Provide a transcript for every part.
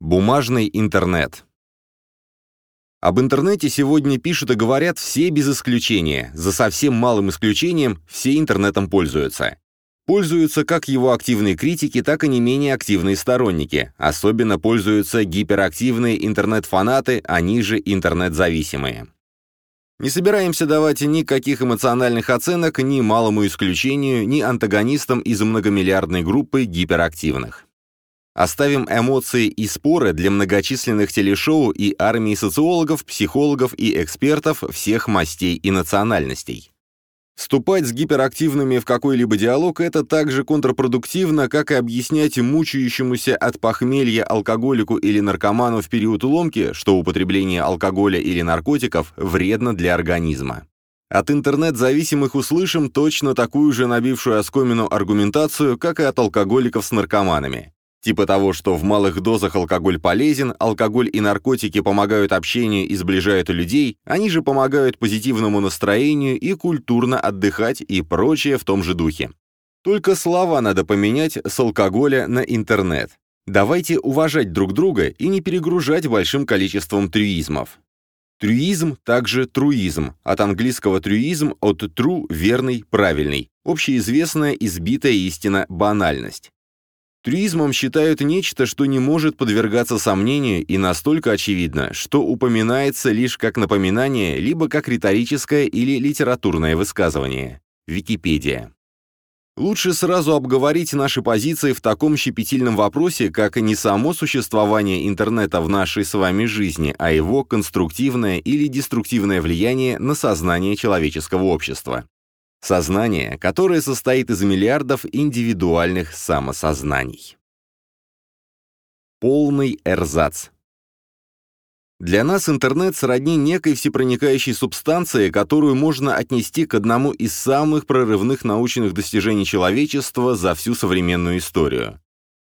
Бумажный интернет. Об интернете сегодня пишут и говорят все без исключения. За совсем малым исключением все интернетом пользуются. Пользуются как его активные критики, так и не менее активные сторонники. Особенно пользуются гиперактивные интернет-фанаты, они же интернет-зависимые. Не собираемся давать никаких эмоциональных оценок ни малому исключению, ни антагонистам из многомиллиардной группы гиперактивных. Оставим эмоции и споры для многочисленных телешоу и армии социологов, психологов и экспертов всех мастей и национальностей. Вступать с гиперактивными в какой-либо диалог – это так же контрпродуктивно, как и объяснять мучающемуся от похмелья алкоголику или наркоману в период ломки, что употребление алкоголя или наркотиков вредно для организма. От интернет-зависимых услышим точно такую же набившую оскомину аргументацию, как и от алкоголиков с наркоманами. Типа того, что в малых дозах алкоголь полезен, алкоголь и наркотики помогают общению и сближают людей, они же помогают позитивному настроению и культурно отдыхать и прочее в том же духе. Только слова надо поменять с алкоголя на интернет. Давайте уважать друг друга и не перегружать большим количеством трюизмов. Трюизм также труизм, от английского трюизм от true – верный, правильный, общеизвестная избитая истина банальность. Трюизмом считают нечто, что не может подвергаться сомнению и настолько очевидно, что упоминается лишь как напоминание, либо как риторическое или литературное высказывание. Википедия. Лучше сразу обговорить наши позиции в таком щепетильном вопросе, как не само существование интернета в нашей с вами жизни, а его конструктивное или деструктивное влияние на сознание человеческого общества. Сознание, которое состоит из миллиардов индивидуальных самосознаний. Полный эрзац. Для нас интернет сродни некой всепроникающей субстанции, которую можно отнести к одному из самых прорывных научных достижений человечества за всю современную историю.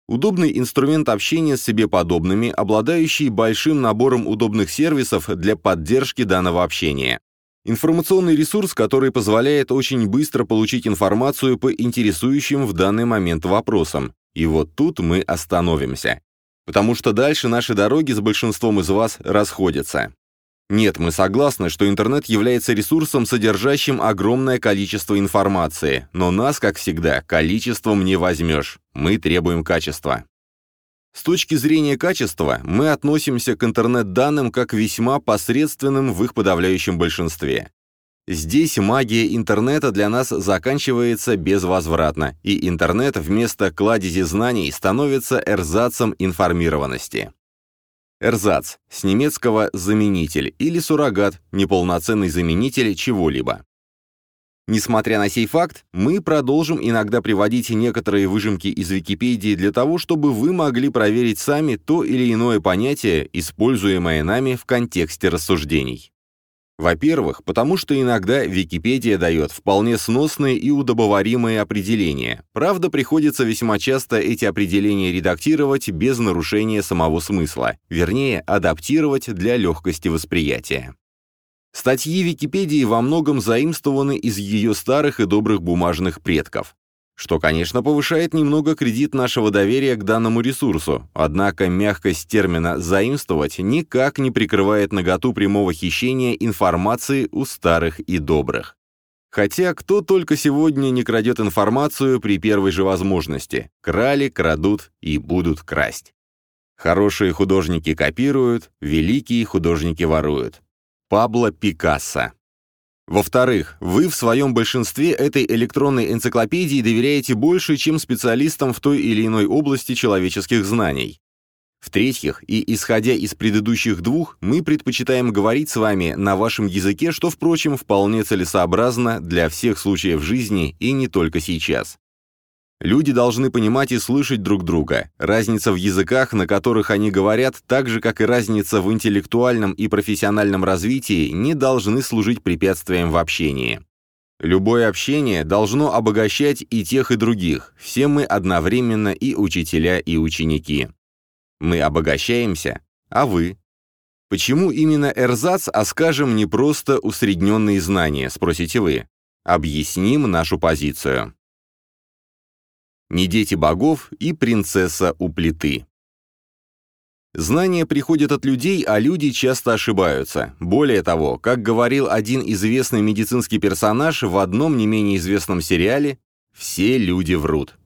Удобный инструмент общения с себе подобными, обладающий большим набором удобных сервисов для поддержки данного общения. Информационный ресурс, который позволяет очень быстро получить информацию по интересующим в данный момент вопросам. И вот тут мы остановимся. Потому что дальше наши дороги с большинством из вас расходятся. Нет, мы согласны, что интернет является ресурсом, содержащим огромное количество информации, но нас, как всегда, количеством не возьмешь. Мы требуем качества. С точки зрения качества, мы относимся к интернет-данным как весьма посредственным в их подавляющем большинстве. Здесь магия интернета для нас заканчивается безвозвратно, и интернет вместо кладези знаний становится эрзацем информированности. Эрзац – с немецкого «заменитель» или суррогат, неполноценный заменитель чего-либо. Несмотря на сей факт, мы продолжим иногда приводить некоторые выжимки из Википедии для того, чтобы вы могли проверить сами то или иное понятие, используемое нами в контексте рассуждений. Во-первых, потому что иногда Википедия дает вполне сносные и удобоваримые определения. Правда, приходится весьма часто эти определения редактировать без нарушения самого смысла, вернее, адаптировать для легкости восприятия. Статьи Википедии во многом заимствованы из ее старых и добрых бумажных предков, что, конечно, повышает немного кредит нашего доверия к данному ресурсу, однако мягкость термина «заимствовать» никак не прикрывает наготу прямого хищения информации у старых и добрых. Хотя кто только сегодня не крадет информацию при первой же возможности. Крали, крадут и будут красть. Хорошие художники копируют, великие художники воруют. Пабло Пикассо. Во-вторых, вы в своем большинстве этой электронной энциклопедии доверяете больше, чем специалистам в той или иной области человеческих знаний. В-третьих, и исходя из предыдущих двух, мы предпочитаем говорить с вами на вашем языке, что, впрочем, вполне целесообразно для всех случаев жизни и не только сейчас. Люди должны понимать и слышать друг друга. Разница в языках, на которых они говорят, так же, как и разница в интеллектуальном и профессиональном развитии, не должны служить препятствием в общении. Любое общение должно обогащать и тех, и других. Все мы одновременно и учителя, и ученики. Мы обогащаемся, а вы? Почему именно эрзац, а скажем, не просто усредненные знания, спросите вы? Объясним нашу позицию не дети богов и принцесса у плиты. Знания приходят от людей, а люди часто ошибаются. Более того, как говорил один известный медицинский персонаж в одном не менее известном сериале, все люди врут.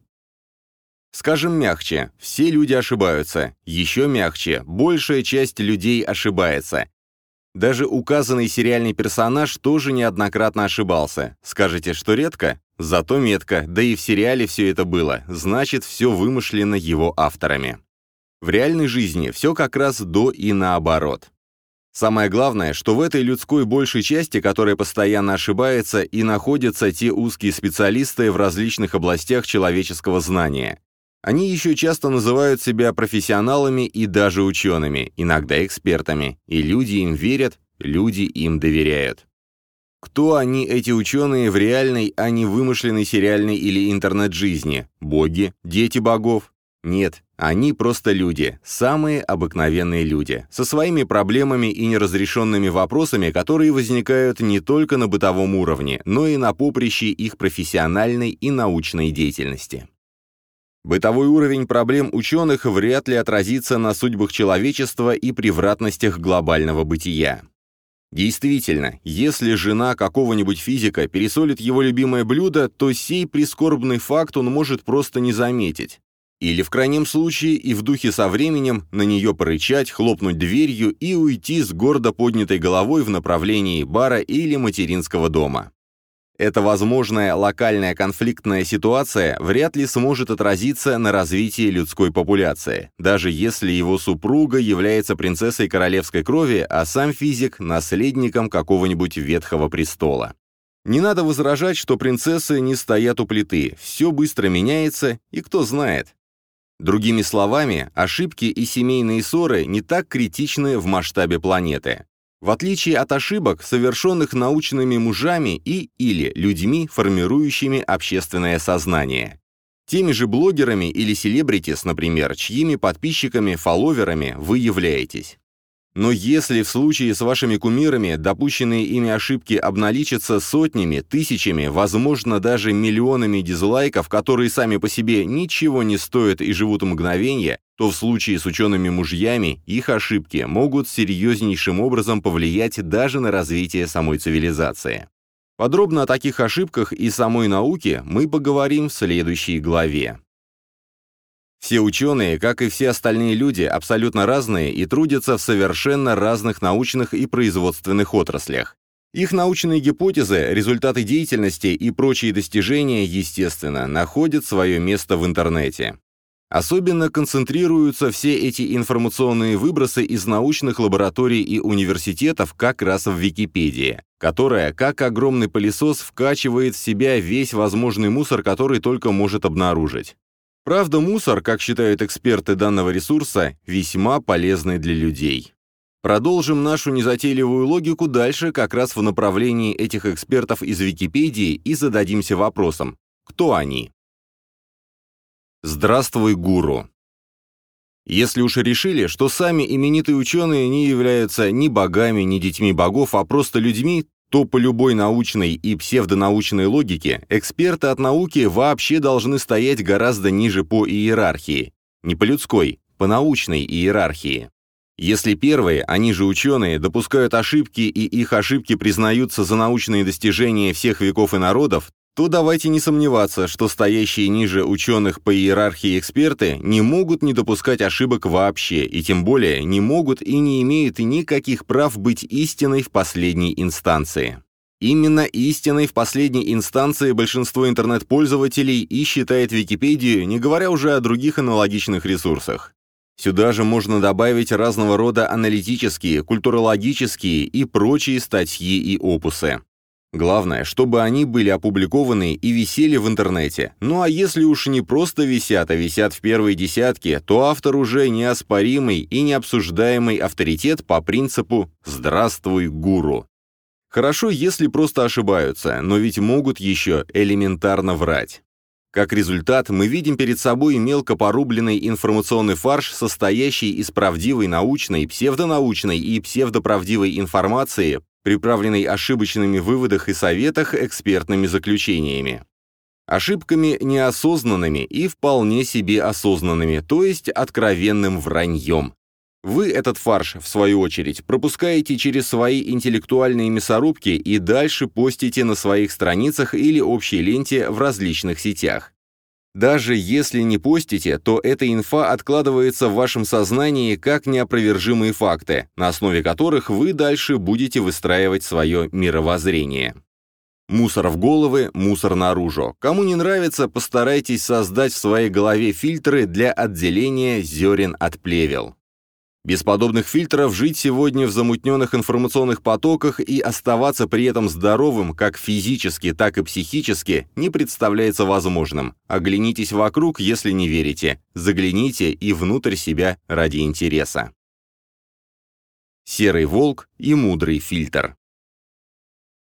Скажем мягче, все люди ошибаются. Еще мягче, большая часть людей ошибается. Даже указанный сериальный персонаж тоже неоднократно ошибался. Скажете, что редко? Зато метко, да и в сериале все это было, значит, все вымышлено его авторами. В реальной жизни все как раз до и наоборот. Самое главное, что в этой людской большей части, которая постоянно ошибается, и находятся те узкие специалисты в различных областях человеческого знания. Они еще часто называют себя профессионалами и даже учеными, иногда экспертами, и люди им верят, люди им доверяют. Кто они, эти ученые, в реальной, а не вымышленной сериальной или интернет-жизни? Боги? Дети богов? Нет, они просто люди, самые обыкновенные люди, со своими проблемами и неразрешенными вопросами, которые возникают не только на бытовом уровне, но и на поприще их профессиональной и научной деятельности. Бытовой уровень проблем ученых вряд ли отразится на судьбах человечества и превратностях глобального бытия. Действительно, если жена какого-нибудь физика пересолит его любимое блюдо, то сей прискорбный факт он может просто не заметить. Или в крайнем случае и в духе со временем на нее порычать, хлопнуть дверью и уйти с гордо поднятой головой в направлении бара или материнского дома. Эта возможная локальная конфликтная ситуация вряд ли сможет отразиться на развитии людской популяции, даже если его супруга является принцессой королевской крови, а сам физик – наследником какого-нибудь ветхого престола. Не надо возражать, что принцессы не стоят у плиты, все быстро меняется, и кто знает. Другими словами, ошибки и семейные ссоры не так критичны в масштабе планеты в отличие от ошибок, совершенных научными мужами и или людьми, формирующими общественное сознание. Теми же блогерами или селебритис, например, чьими подписчиками, фолловерами вы являетесь. Но если в случае с вашими кумирами допущенные ими ошибки обналичатся сотнями, тысячами, возможно, даже миллионами дизлайков, которые сами по себе ничего не стоят и живут мгновенье, то в случае с учеными-мужьями их ошибки могут серьезнейшим образом повлиять даже на развитие самой цивилизации. Подробно о таких ошибках и самой науке мы поговорим в следующей главе. Все ученые, как и все остальные люди, абсолютно разные и трудятся в совершенно разных научных и производственных отраслях. Их научные гипотезы, результаты деятельности и прочие достижения, естественно, находят свое место в интернете. Особенно концентрируются все эти информационные выбросы из научных лабораторий и университетов как раз в Википедии, которая, как огромный пылесос, вкачивает в себя весь возможный мусор, который только может обнаружить. Правда, мусор, как считают эксперты данного ресурса, весьма полезный для людей. Продолжим нашу незатейливую логику дальше как раз в направлении этих экспертов из Википедии и зададимся вопросом, кто они? Здравствуй, гуру! Если уж решили, что сами именитые ученые не являются ни богами, ни детьми богов, а просто людьми, то по любой научной и псевдонаучной логике эксперты от науки вообще должны стоять гораздо ниже по иерархии. Не по людской, по научной иерархии. Если первые, они же ученые, допускают ошибки и их ошибки признаются за научные достижения всех веков и народов, то давайте не сомневаться, что стоящие ниже ученых по иерархии эксперты не могут не допускать ошибок вообще, и тем более не могут и не имеют никаких прав быть истиной в последней инстанции. Именно истиной в последней инстанции большинство интернет-пользователей и считает Википедию, не говоря уже о других аналогичных ресурсах. Сюда же можно добавить разного рода аналитические, культурологические и прочие статьи и опусы. Главное, чтобы они были опубликованы и висели в интернете. Ну а если уж не просто висят, а висят в первой десятке, то автор уже неоспоримый и необсуждаемый авторитет по принципу «Здравствуй, гуру». Хорошо, если просто ошибаются, но ведь могут еще элементарно врать. Как результат, мы видим перед собой мелко порубленный информационный фарш, состоящий из правдивой научной, псевдонаучной и псевдоправдивой информации, приправленный ошибочными выводах и советах экспертными заключениями. Ошибками неосознанными и вполне себе осознанными, то есть откровенным враньем. Вы этот фарш, в свою очередь, пропускаете через свои интеллектуальные мясорубки и дальше постите на своих страницах или общей ленте в различных сетях. Даже если не постите, то эта инфа откладывается в вашем сознании как неопровержимые факты, на основе которых вы дальше будете выстраивать свое мировоззрение. Мусор в головы, мусор наружу. Кому не нравится, постарайтесь создать в своей голове фильтры для отделения зерен от плевел. Без подобных фильтров жить сегодня в замутненных информационных потоках и оставаться при этом здоровым как физически, так и психически не представляется возможным. Оглянитесь вокруг, если не верите. Загляните и внутрь себя ради интереса. Серый волк и мудрый фильтр.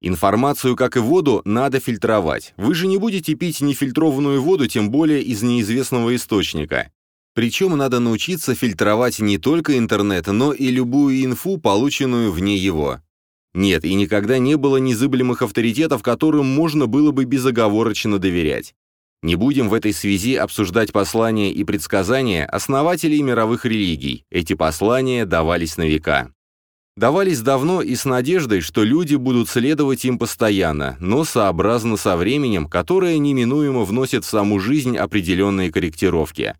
Информацию, как и воду, надо фильтровать. Вы же не будете пить нефильтрованную воду, тем более из неизвестного источника. Причем надо научиться фильтровать не только интернет, но и любую инфу, полученную вне его. Нет, и никогда не было незыблемых авторитетов, которым можно было бы безоговорочно доверять. Не будем в этой связи обсуждать послания и предсказания основателей мировых религий. Эти послания давались на века. Давались давно и с надеждой, что люди будут следовать им постоянно, но сообразно со временем, которое неминуемо вносит в саму жизнь определенные корректировки.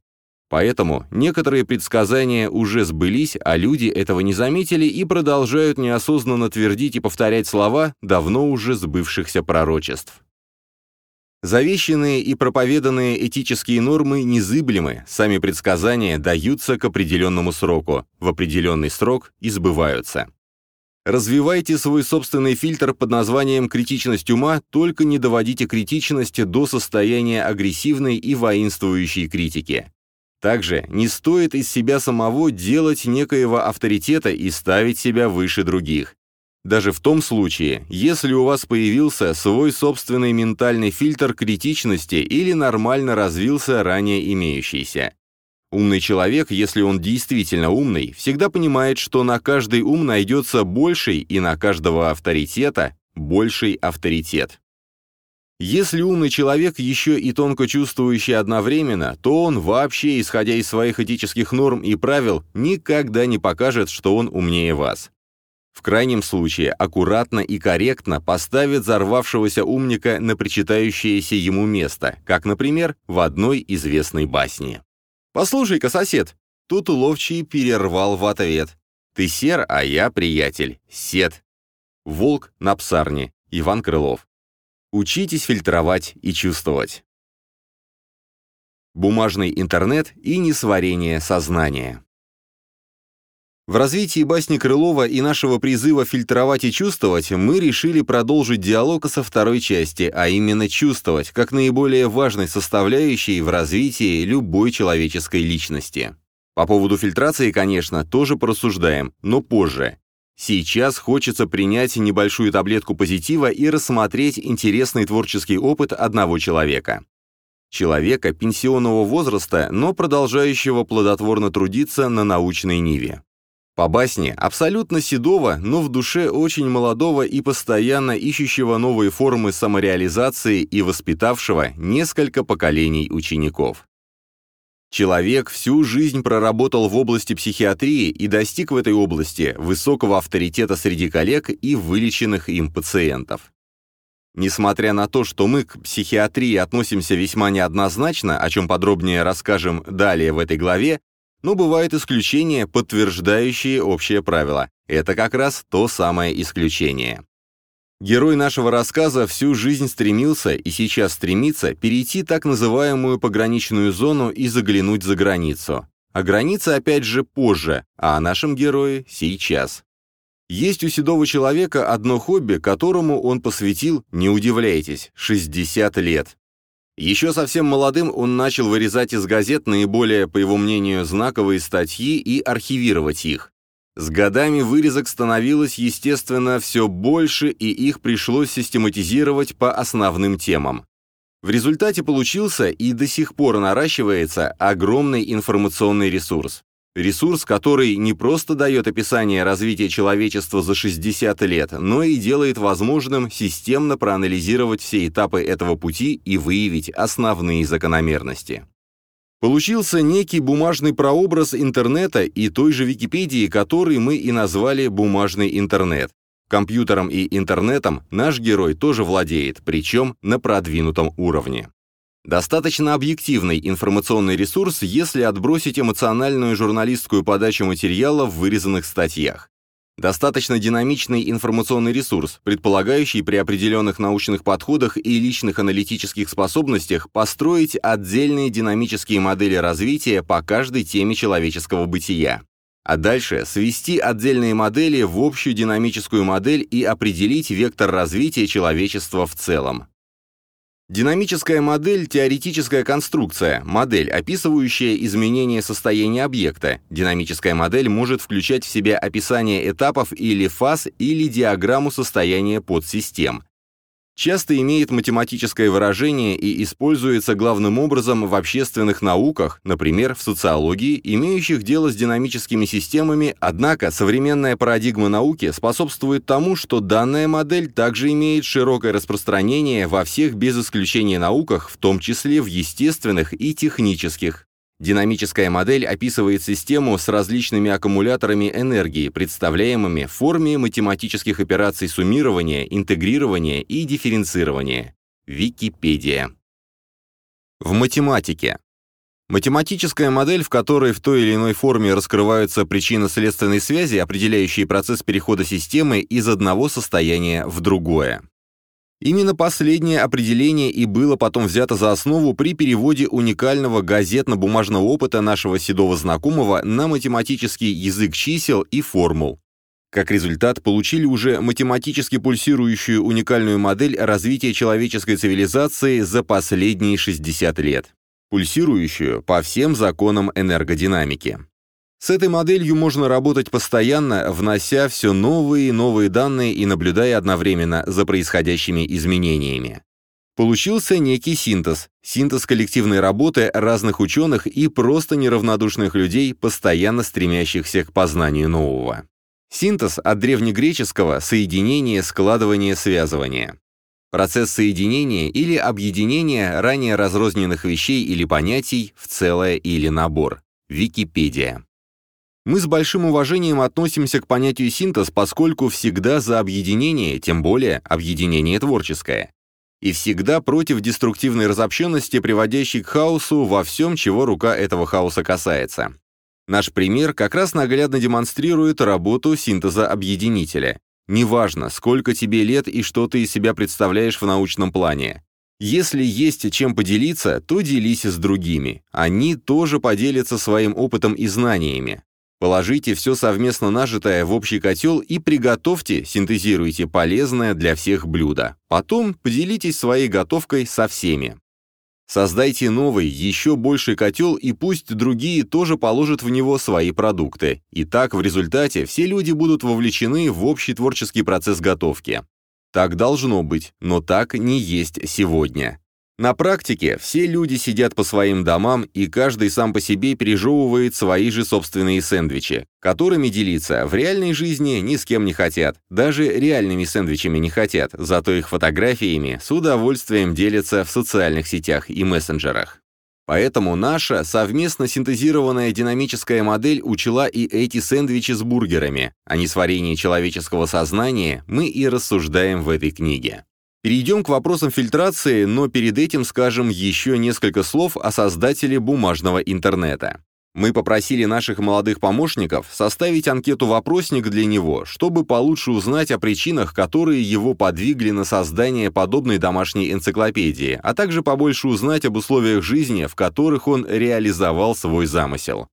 Поэтому некоторые предсказания уже сбылись, а люди этого не заметили и продолжают неосознанно твердить и повторять слова давно уже сбывшихся пророчеств. Завещанные и проповеданные этические нормы незыблемы, сами предсказания даются к определенному сроку, в определенный срок и сбываются. Развивайте свой собственный фильтр под названием «критичность ума», только не доводите критичность до состояния агрессивной и воинствующей критики. Также не стоит из себя самого делать некоего авторитета и ставить себя выше других. Даже в том случае, если у вас появился свой собственный ментальный фильтр критичности или нормально развился ранее имеющийся. Умный человек, если он действительно умный, всегда понимает, что на каждый ум найдется больший и на каждого авторитета больший авторитет. Если умный человек еще и тонко чувствующий одновременно, то он вообще, исходя из своих этических норм и правил, никогда не покажет, что он умнее вас. В крайнем случае, аккуратно и корректно поставит взорвавшегося умника на причитающееся ему место, как, например, в одной известной басне. «Послушай-ка, сосед!» Тут ловчий перервал в ответ. «Ты сер, а я приятель. Сед». Волк на псарне. Иван Крылов. Учитесь фильтровать и чувствовать. Бумажный интернет и несварение сознания. В развитии басни Крылова и нашего призыва фильтровать и чувствовать мы решили продолжить диалог со второй части, а именно чувствовать, как наиболее важной составляющей в развитии любой человеческой личности. По поводу фильтрации, конечно, тоже порассуждаем, но позже. Сейчас хочется принять небольшую таблетку позитива и рассмотреть интересный творческий опыт одного человека. Человека пенсионного возраста, но продолжающего плодотворно трудиться на научной ниве. По басне абсолютно седого, но в душе очень молодого и постоянно ищущего новые формы самореализации и воспитавшего несколько поколений учеников. Человек всю жизнь проработал в области психиатрии и достиг в этой области высокого авторитета среди коллег и вылеченных им пациентов. Несмотря на то, что мы к психиатрии относимся весьма неоднозначно, о чем подробнее расскажем далее в этой главе, но бывают исключения, подтверждающие общее правило. Это как раз то самое исключение. Герой нашего рассказа всю жизнь стремился и сейчас стремится перейти так называемую пограничную зону и заглянуть за границу. А граница опять же позже, а о нашем герое сейчас. Есть у седого человека одно хобби, которому он посвятил, не удивляйтесь, 60 лет. Еще совсем молодым он начал вырезать из газет наиболее, по его мнению, знаковые статьи и архивировать их. С годами вырезок становилось, естественно, все больше, и их пришлось систематизировать по основным темам. В результате получился и до сих пор наращивается огромный информационный ресурс. Ресурс, который не просто дает описание развития человечества за 60 лет, но и делает возможным системно проанализировать все этапы этого пути и выявить основные закономерности. Получился некий бумажный прообраз интернета и той же Википедии, который мы и назвали «бумажный интернет». Компьютером и интернетом наш герой тоже владеет, причем на продвинутом уровне. Достаточно объективный информационный ресурс, если отбросить эмоциональную журналистскую подачу материала в вырезанных статьях. Достаточно динамичный информационный ресурс, предполагающий при определенных научных подходах и личных аналитических способностях построить отдельные динамические модели развития по каждой теме человеческого бытия. А дальше свести отдельные модели в общую динамическую модель и определить вектор развития человечества в целом. Динамическая модель – теоретическая конструкция, модель, описывающая изменение состояния объекта. Динамическая модель может включать в себя описание этапов или фаз или диаграмму состояния подсистем часто имеет математическое выражение и используется главным образом в общественных науках, например, в социологии, имеющих дело с динамическими системами, однако современная парадигма науки способствует тому, что данная модель также имеет широкое распространение во всех без исключения науках, в том числе в естественных и технических. Динамическая модель описывает систему с различными аккумуляторами энергии, представляемыми в форме математических операций суммирования, интегрирования и дифференцирования. Википедия. В математике. Математическая модель, в которой в той или иной форме раскрываются причинно-следственные связи, определяющие процесс перехода системы из одного состояния в другое. Именно последнее определение и было потом взято за основу при переводе уникального газетно-бумажного опыта нашего седого знакомого на математический язык чисел и формул. Как результат, получили уже математически пульсирующую уникальную модель развития человеческой цивилизации за последние 60 лет. Пульсирующую по всем законам энергодинамики. С этой моделью можно работать постоянно, внося все новые и новые данные и наблюдая одновременно за происходящими изменениями. Получился некий синтез, синтез коллективной работы разных ученых и просто неравнодушных людей, постоянно стремящихся к познанию нового. Синтез от древнегреческого «соединение, складывание, связывание». Процесс соединения или объединения ранее разрозненных вещей или понятий в целое или набор. Википедия. Мы с большим уважением относимся к понятию синтез, поскольку всегда за объединение, тем более объединение творческое. И всегда против деструктивной разобщенности, приводящей к хаосу во всем, чего рука этого хаоса касается. Наш пример как раз наглядно демонстрирует работу синтеза-объединителя. Неважно, сколько тебе лет и что ты из себя представляешь в научном плане. Если есть чем поделиться, то делись с другими. Они тоже поделятся своим опытом и знаниями. Положите все совместно нажитое в общий котел и приготовьте, синтезируйте полезное для всех блюдо. Потом поделитесь своей готовкой со всеми. Создайте новый, еще больший котел и пусть другие тоже положат в него свои продукты. И так в результате все люди будут вовлечены в общий творческий процесс готовки. Так должно быть, но так не есть сегодня. На практике все люди сидят по своим домам, и каждый сам по себе пережевывает свои же собственные сэндвичи, которыми делиться в реальной жизни ни с кем не хотят. Даже реальными сэндвичами не хотят, зато их фотографиями с удовольствием делятся в социальных сетях и мессенджерах. Поэтому наша совместно синтезированная динамическая модель учла и эти сэндвичи с бургерами, а не сварение человеческого сознания мы и рассуждаем в этой книге. Перейдем к вопросам фильтрации, но перед этим скажем еще несколько слов о создателе бумажного интернета. Мы попросили наших молодых помощников составить анкету-вопросник для него, чтобы получше узнать о причинах, которые его подвигли на создание подобной домашней энциклопедии, а также побольше узнать об условиях жизни, в которых он реализовал свой замысел.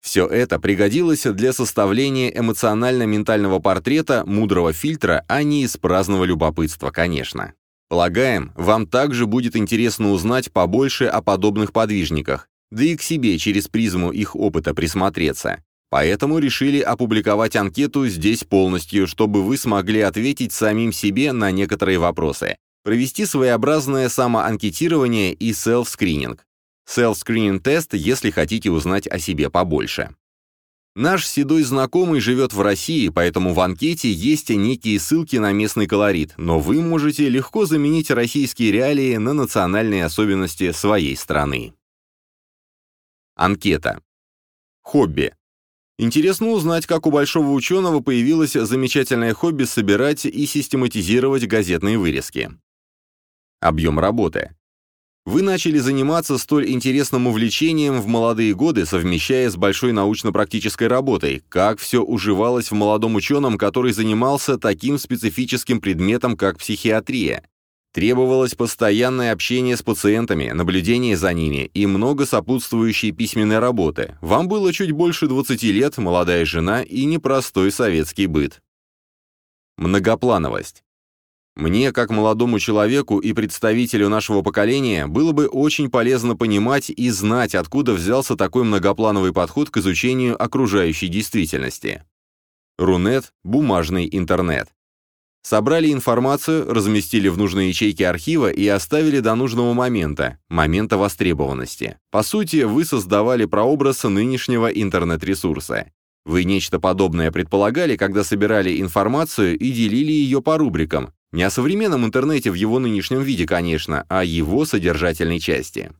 Все это пригодилось для составления эмоционально-ментального портрета мудрого фильтра, а не из праздного любопытства, конечно. Полагаем, вам также будет интересно узнать побольше о подобных подвижниках, да и к себе через призму их опыта присмотреться. Поэтому решили опубликовать анкету здесь полностью, чтобы вы смогли ответить самим себе на некоторые вопросы, провести своеобразное самоанкетирование и селф-скрининг. Self-screening тест, если хотите узнать о себе побольше. Наш седой знакомый живет в России, поэтому в анкете есть некие ссылки на местный колорит, но вы можете легко заменить российские реалии на национальные особенности своей страны. Анкета. Хобби. Интересно узнать, как у большого ученого появилось замечательное хобби собирать и систематизировать газетные вырезки. Объем работы. Вы начали заниматься столь интересным увлечением в молодые годы, совмещая с большой научно-практической работой. Как все уживалось в молодом ученом, который занимался таким специфическим предметом, как психиатрия? Требовалось постоянное общение с пациентами, наблюдение за ними и много сопутствующей письменной работы. Вам было чуть больше 20 лет, молодая жена и непростой советский быт. Многоплановость. Мне, как молодому человеку и представителю нашего поколения, было бы очень полезно понимать и знать, откуда взялся такой многоплановый подход к изучению окружающей действительности. Рунет – бумажный интернет. Собрали информацию, разместили в нужной ячейке архива и оставили до нужного момента, момента востребованности. По сути, вы создавали прообраз нынешнего интернет-ресурса. Вы нечто подобное предполагали, когда собирали информацию и делили ее по рубрикам. Не о современном интернете в его нынешнем виде, конечно, а о его содержательной части.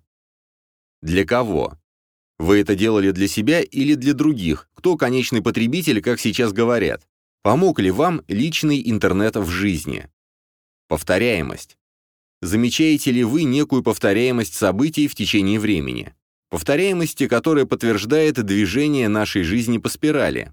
Для кого? Вы это делали для себя или для других? Кто конечный потребитель, как сейчас говорят? Помог ли вам личный интернет в жизни? Повторяемость. Замечаете ли вы некую повторяемость событий в течение времени? Повторяемости, которая подтверждает движение нашей жизни по спирали?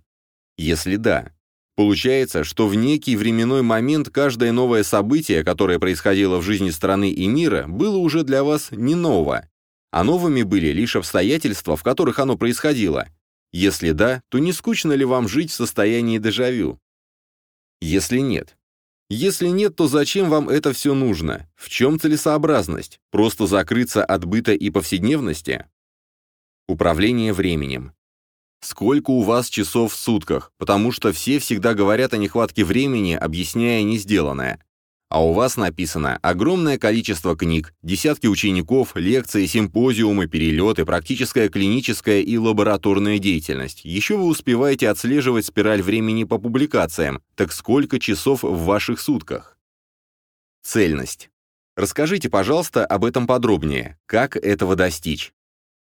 Если да, получается, что в некий временной момент каждое новое событие, которое происходило в жизни страны и мира, было уже для вас не ново, а новыми были лишь обстоятельства, в которых оно происходило, если да, то не скучно ли вам жить в состоянии дежавю? Если нет. Если нет, то зачем вам это все нужно? В чем целесообразность? Просто закрыться от быта и повседневности? Управление временем. Сколько у вас часов в сутках? Потому что все всегда говорят о нехватке времени, объясняя несделанное. А у вас написано огромное количество книг, десятки учеников, лекции, симпозиумы, перелеты, практическая клиническая и лабораторная деятельность. Еще вы успеваете отслеживать спираль времени по публикациям. Так сколько часов в ваших сутках? Цельность. Расскажите, пожалуйста, об этом подробнее. Как этого достичь?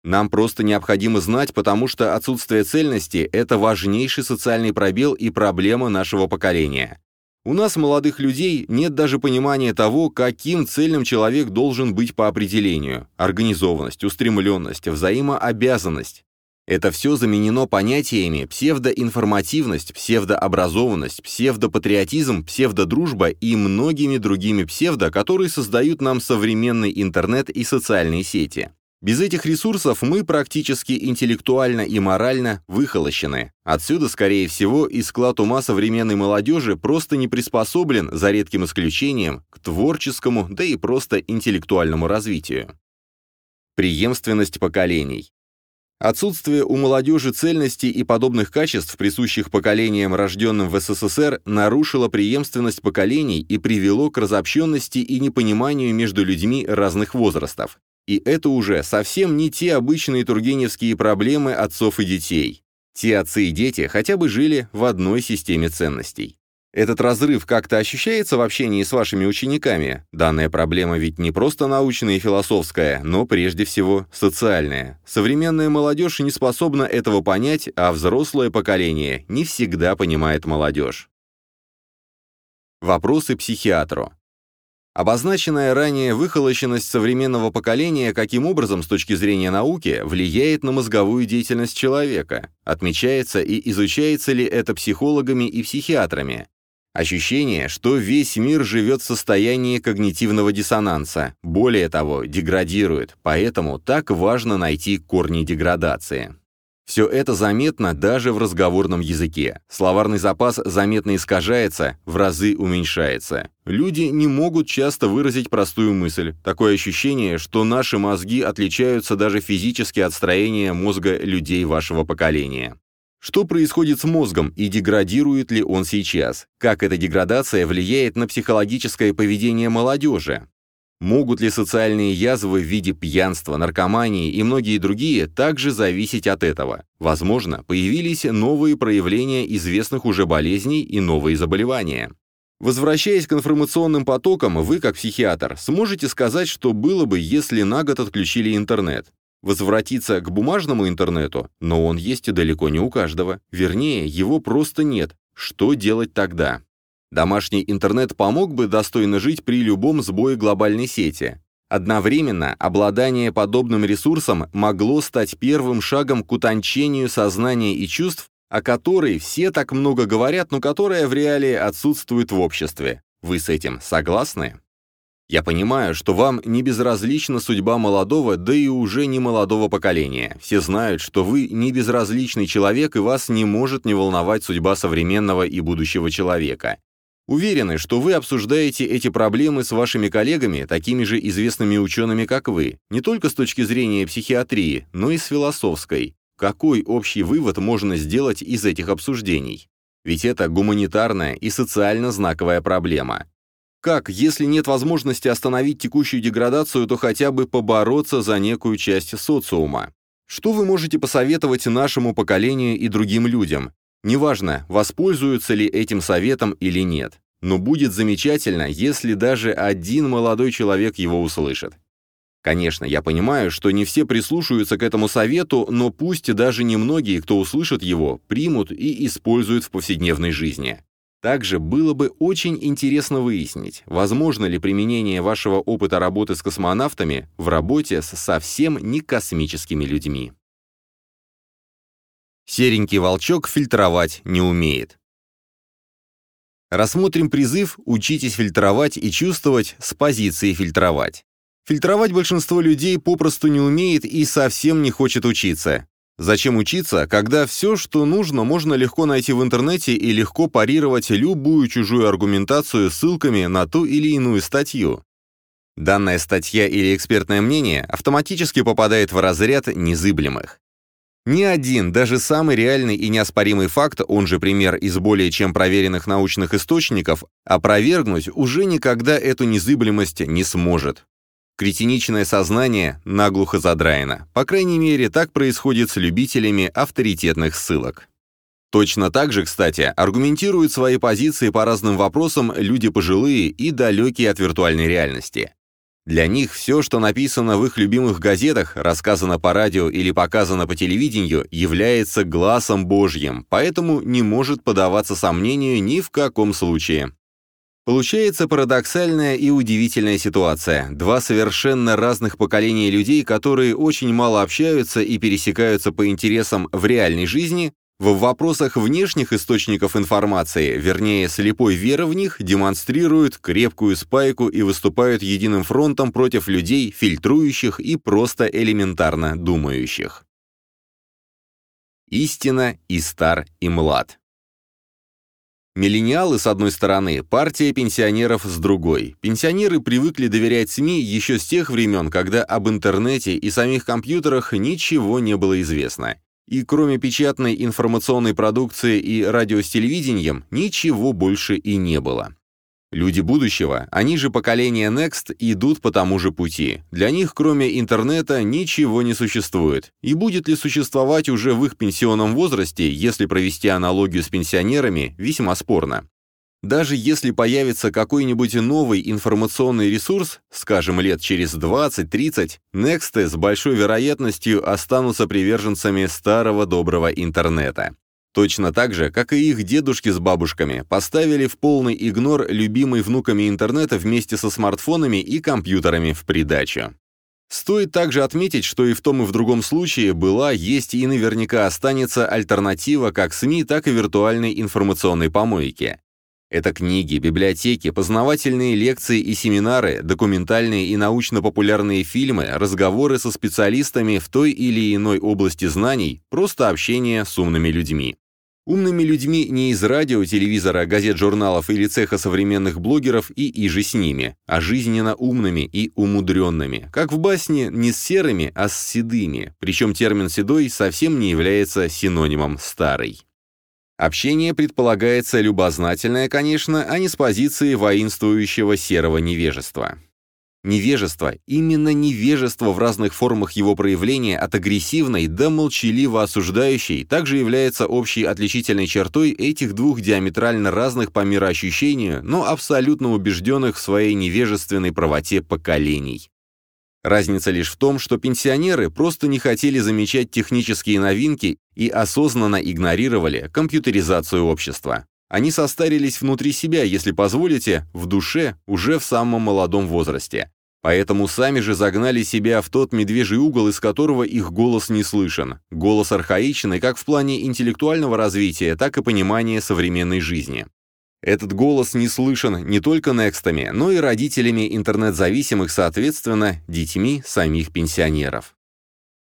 Нам просто необходимо знать, потому что отсутствие цельности – это важнейший социальный пробел и проблема нашего поколения. У нас, молодых людей, нет даже понимания того, каким цельным человек должен быть по определению. Организованность, устремленность, взаимообязанность. Это все заменено понятиями псевдоинформативность, псевдообразованность, псевдопатриотизм, псевдодружба и многими другими псевдо, которые создают нам современный интернет и социальные сети. Без этих ресурсов мы практически интеллектуально и морально выхолощены. Отсюда, скорее всего, и склад ума современной молодежи просто не приспособлен, за редким исключением, к творческому, да и просто интеллектуальному развитию. Преемственность поколений. Отсутствие у молодежи цельности и подобных качеств, присущих поколениям, рожденным в СССР, нарушило преемственность поколений и привело к разобщенности и непониманию между людьми разных возрастов. И это уже совсем не те обычные тургеневские проблемы отцов и детей. Те отцы и дети хотя бы жили в одной системе ценностей. Этот разрыв как-то ощущается в общении с вашими учениками? Данная проблема ведь не просто научная и философская, но прежде всего социальная. Современная молодежь не способна этого понять, а взрослое поколение не всегда понимает молодежь. Вопросы психиатру. Обозначенная ранее выхолощенность современного поколения каким образом с точки зрения науки влияет на мозговую деятельность человека, отмечается и изучается ли это психологами и психиатрами. Ощущение, что весь мир живет в состоянии когнитивного диссонанса, более того, деградирует, поэтому так важно найти корни деградации. Все это заметно даже в разговорном языке. Словарный запас заметно искажается, в разы уменьшается. Люди не могут часто выразить простую мысль. Такое ощущение, что наши мозги отличаются даже физически от строения мозга людей вашего поколения. Что происходит с мозгом и деградирует ли он сейчас? Как эта деградация влияет на психологическое поведение молодежи? Могут ли социальные язвы в виде пьянства, наркомании и многие другие также зависеть от этого? Возможно, появились новые проявления известных уже болезней и новые заболевания. Возвращаясь к информационным потокам, вы, как психиатр, сможете сказать, что было бы, если на год отключили интернет. Возвратиться к бумажному интернету, но он есть и далеко не у каждого. Вернее, его просто нет. Что делать тогда? Домашний интернет помог бы достойно жить при любом сбое глобальной сети. Одновременно обладание подобным ресурсом могло стать первым шагом к утончению сознания и чувств, о которой все так много говорят, но которая в реалии отсутствует в обществе. Вы с этим согласны? Я понимаю, что вам не безразлична судьба молодого, да и уже не молодого поколения. Все знают, что вы не безразличный человек, и вас не может не волновать судьба современного и будущего человека. Уверены, что вы обсуждаете эти проблемы с вашими коллегами, такими же известными учеными, как вы, не только с точки зрения психиатрии, но и с философской. Какой общий вывод можно сделать из этих обсуждений? Ведь это гуманитарная и социально знаковая проблема. Как, если нет возможности остановить текущую деградацию, то хотя бы побороться за некую часть социума? Что вы можете посоветовать нашему поколению и другим людям? Неважно, воспользуются ли этим советом или нет. Но будет замечательно, если даже один молодой человек его услышит. Конечно, я понимаю, что не все прислушаются к этому совету, но пусть даже немногие, кто услышит его, примут и используют в повседневной жизни. Также было бы очень интересно выяснить, возможно ли применение вашего опыта работы с космонавтами в работе с совсем не космическими людьми. Серенький волчок фильтровать не умеет. Рассмотрим призыв «Учитесь фильтровать и чувствовать» с позиции «фильтровать». Фильтровать большинство людей попросту не умеет и совсем не хочет учиться. Зачем учиться, когда все, что нужно, можно легко найти в интернете и легко парировать любую чужую аргументацию ссылками на ту или иную статью? Данная статья или экспертное мнение автоматически попадает в разряд незыблемых. Ни один, даже самый реальный и неоспоримый факт, он же пример из более чем проверенных научных источников, опровергнуть уже никогда эту незыблемость не сможет. Кретиничное сознание наглухо задраено. По крайней мере, так происходит с любителями авторитетных ссылок. Точно так же, кстати, аргументируют свои позиции по разным вопросам люди пожилые и далекие от виртуальной реальности. Для них все, что написано в их любимых газетах, рассказано по радио или показано по телевидению, является глазом Божьим, поэтому не может подаваться сомнению ни в каком случае. Получается парадоксальная и удивительная ситуация. Два совершенно разных поколения людей, которые очень мало общаются и пересекаются по интересам в реальной жизни, в вопросах внешних источников информации, вернее, слепой веры в них, демонстрируют крепкую спайку и выступают единым фронтом против людей, фильтрующих и просто элементарно думающих. Истина и стар и млад. Миллениалы, с одной стороны, партия пенсионеров с другой. Пенсионеры привыкли доверять СМИ еще с тех времен, когда об интернете и самих компьютерах ничего не было известно. И кроме печатной информационной продукции и радио с телевидением, ничего больше и не было. Люди будущего, они же поколение Next, идут по тому же пути. Для них, кроме интернета, ничего не существует. И будет ли существовать уже в их пенсионном возрасте, если провести аналогию с пенсионерами, весьма спорно. Даже если появится какой-нибудь новый информационный ресурс, скажем, лет через 20-30, Next с большой вероятностью останутся приверженцами старого доброго интернета. Точно так же, как и их дедушки с бабушками, поставили в полный игнор любимый внуками интернета вместе со смартфонами и компьютерами в придачу. Стоит также отметить, что и в том и в другом случае была, есть и наверняка останется альтернатива как СМИ, так и виртуальной информационной помойки. Это книги, библиотеки, познавательные лекции и семинары, документальные и научно-популярные фильмы, разговоры со специалистами в той или иной области знаний, просто общение с умными людьми. Умными людьми не из радио, телевизора, газет, журналов или цеха современных блогеров и иже с ними, а жизненно умными и умудренными. Как в басне, не с серыми, а с седыми, причем термин «седой» совсем не является синонимом «старый». Общение предполагается любознательное, конечно, а не с позиции воинствующего серого невежества. Невежество, именно невежество в разных формах его проявления от агрессивной до молчаливо осуждающей, также является общей отличительной чертой этих двух диаметрально разных по мироощущению, но абсолютно убежденных в своей невежественной правоте поколений. Разница лишь в том, что пенсионеры просто не хотели замечать технические новинки и осознанно игнорировали компьютеризацию общества. Они состарились внутри себя, если позволите, в душе уже в самом молодом возрасте. Поэтому сами же загнали себя в тот медвежий угол, из которого их голос не слышен. Голос архаичный как в плане интеллектуального развития, так и понимания современной жизни. Этот голос не слышен не только некстами, но и родителями интернет-зависимых, соответственно, детьми самих пенсионеров.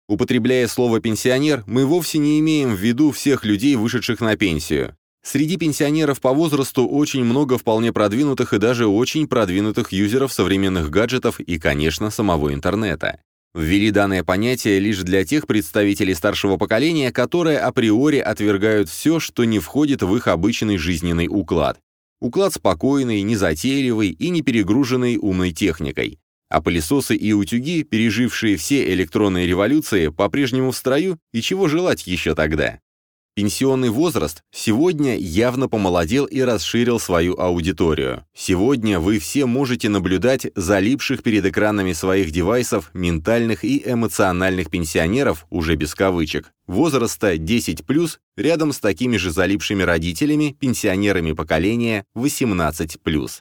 Употребляя слово «пенсионер», мы вовсе не имеем в виду всех людей, вышедших на пенсию. Среди пенсионеров по возрасту очень много вполне продвинутых и даже очень продвинутых юзеров современных гаджетов и, конечно, самого интернета. Ввели данное понятие лишь для тех представителей старшего поколения, которые априори отвергают все, что не входит в их обычный жизненный уклад, Уклад спокойный, незатейливый и не перегруженный умной техникой. А пылесосы и утюги, пережившие все электронные революции, по-прежнему в строю, и чего желать еще тогда? Пенсионный возраст сегодня явно помолодел и расширил свою аудиторию. Сегодня вы все можете наблюдать залипших перед экранами своих девайсов ментальных и эмоциональных пенсионеров, уже без кавычек, возраста 10+, рядом с такими же залипшими родителями, пенсионерами поколения 18+.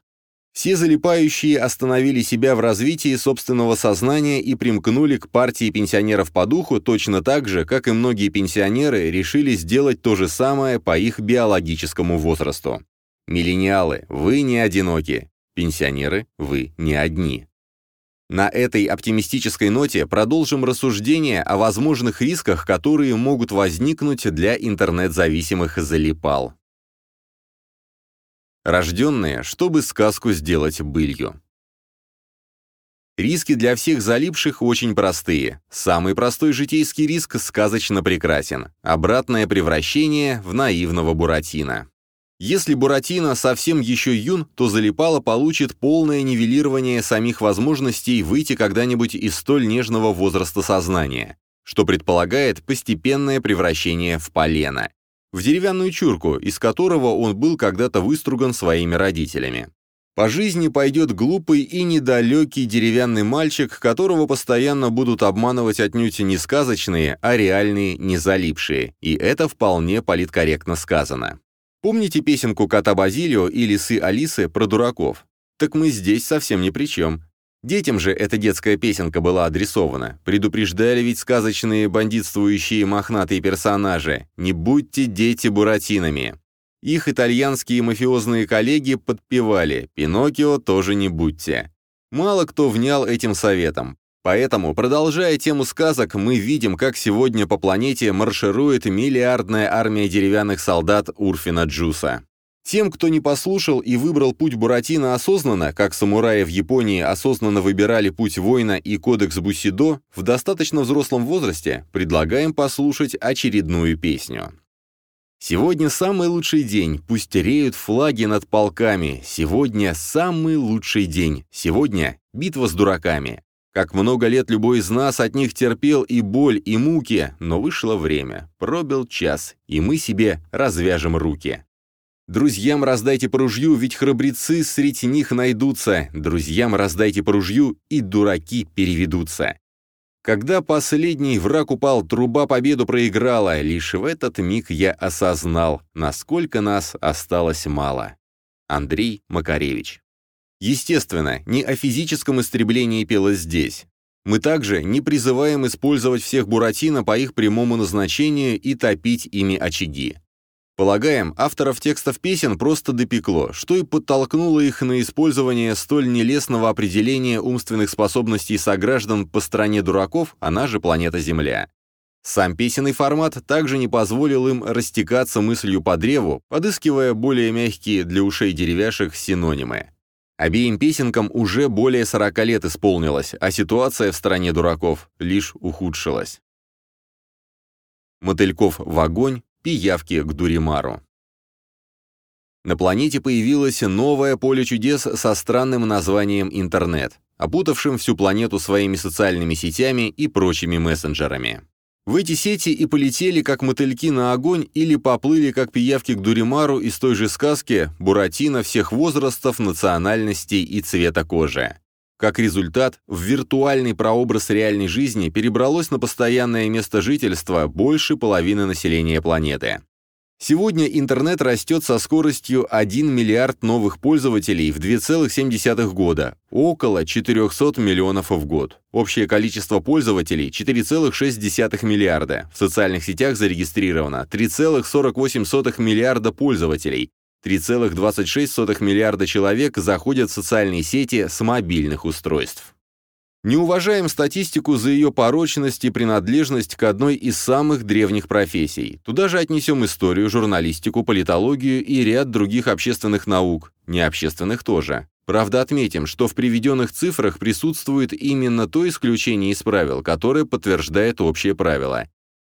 Все залипающие остановили себя в развитии собственного сознания и примкнули к партии пенсионеров по духу точно так же, как и многие пенсионеры решили сделать то же самое по их биологическому возрасту. Миллениалы, вы не одиноки. Пенсионеры, вы не одни. На этой оптимистической ноте продолжим рассуждение о возможных рисках, которые могут возникнуть для интернет-зависимых залипал рожденные, чтобы сказку сделать былью. Риски для всех залипших очень простые. Самый простой житейский риск сказочно прекрасен. Обратное превращение в наивного Буратино. Если Буратино совсем еще юн, то залипало получит полное нивелирование самих возможностей выйти когда-нибудь из столь нежного возраста сознания, что предполагает постепенное превращение в полено в деревянную чурку, из которого он был когда-то выструган своими родителями. По жизни пойдет глупый и недалекий деревянный мальчик, которого постоянно будут обманывать отнюдь не сказочные, а реальные незалипшие, и это вполне политкорректно сказано. Помните песенку кота Базилио и лисы Алисы про дураков? Так мы здесь совсем ни при чем. Детям же эта детская песенка была адресована. Предупреждали ведь сказочные бандитствующие мохнатые персонажи. Не будьте дети буратинами. Их итальянские мафиозные коллеги подпевали «Пиноккио тоже не будьте». Мало кто внял этим советом. Поэтому, продолжая тему сказок, мы видим, как сегодня по планете марширует миллиардная армия деревянных солдат Урфина Джуса. Тем, кто не послушал и выбрал путь Буратино осознанно, как самураи в Японии осознанно выбирали путь воина и кодекс Бусидо, в достаточно взрослом возрасте предлагаем послушать очередную песню. Сегодня самый лучший день, пусть реют флаги над полками. Сегодня самый лучший день, сегодня битва с дураками. Как много лет любой из нас от них терпел и боль, и муки, но вышло время, пробил час, и мы себе развяжем руки. Друзьям раздайте по ружью, ведь храбрецы среди них найдутся. Друзьям раздайте по ружью, и дураки переведутся. Когда последний враг упал, труба победу проиграла. Лишь в этот миг я осознал, насколько нас осталось мало. Андрей Макаревич. Естественно, не о физическом истреблении пелось здесь. Мы также не призываем использовать всех Буратино по их прямому назначению и топить ими очаги. Полагаем, авторов текстов песен просто допекло, что и подтолкнуло их на использование столь нелестного определения умственных способностей сограждан по стране дураков, она же планета Земля. Сам песенный формат также не позволил им растекаться мыслью по древу, подыскивая более мягкие для ушей деревяшек синонимы. Обеим песенкам уже более 40 лет исполнилось, а ситуация в стране дураков лишь ухудшилась. Мотыльков в огонь, пиявки к Дуримару. На планете появилось новое поле чудес со странным названием интернет, опутавшим всю планету своими социальными сетями и прочими мессенджерами. В эти сети и полетели, как мотыльки на огонь, или поплыли, как пиявки к Дуримару из той же сказки «Буратино всех возрастов, национальностей и цвета кожи». Как результат, в виртуальный прообраз реальной жизни перебралось на постоянное место жительства больше половины населения планеты. Сегодня интернет растет со скоростью 1 миллиард новых пользователей в 2,7 года, около 400 миллионов в год. Общее количество пользователей – 4,6 миллиарда. В социальных сетях зарегистрировано 3,48 миллиарда пользователей, 3,26 миллиарда человек заходят в социальные сети с мобильных устройств. Не уважаем статистику за ее порочность и принадлежность к одной из самых древних профессий. Туда же отнесем историю, журналистику, политологию и ряд других общественных наук, необщественных тоже. Правда, отметим, что в приведенных цифрах присутствует именно то исключение из правил, которое подтверждает общее правило.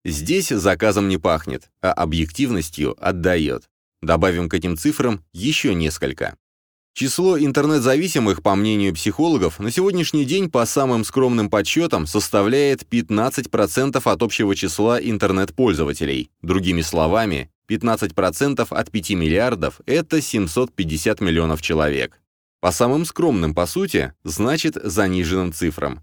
Здесь заказом не пахнет, а объективностью отдает. Добавим к этим цифрам еще несколько. Число интернет-зависимых, по мнению психологов, на сегодняшний день по самым скромным подсчетам составляет 15% от общего числа интернет-пользователей. Другими словами, 15% от 5 миллиардов – это 750 миллионов человек. По самым скромным, по сути, значит заниженным цифрам.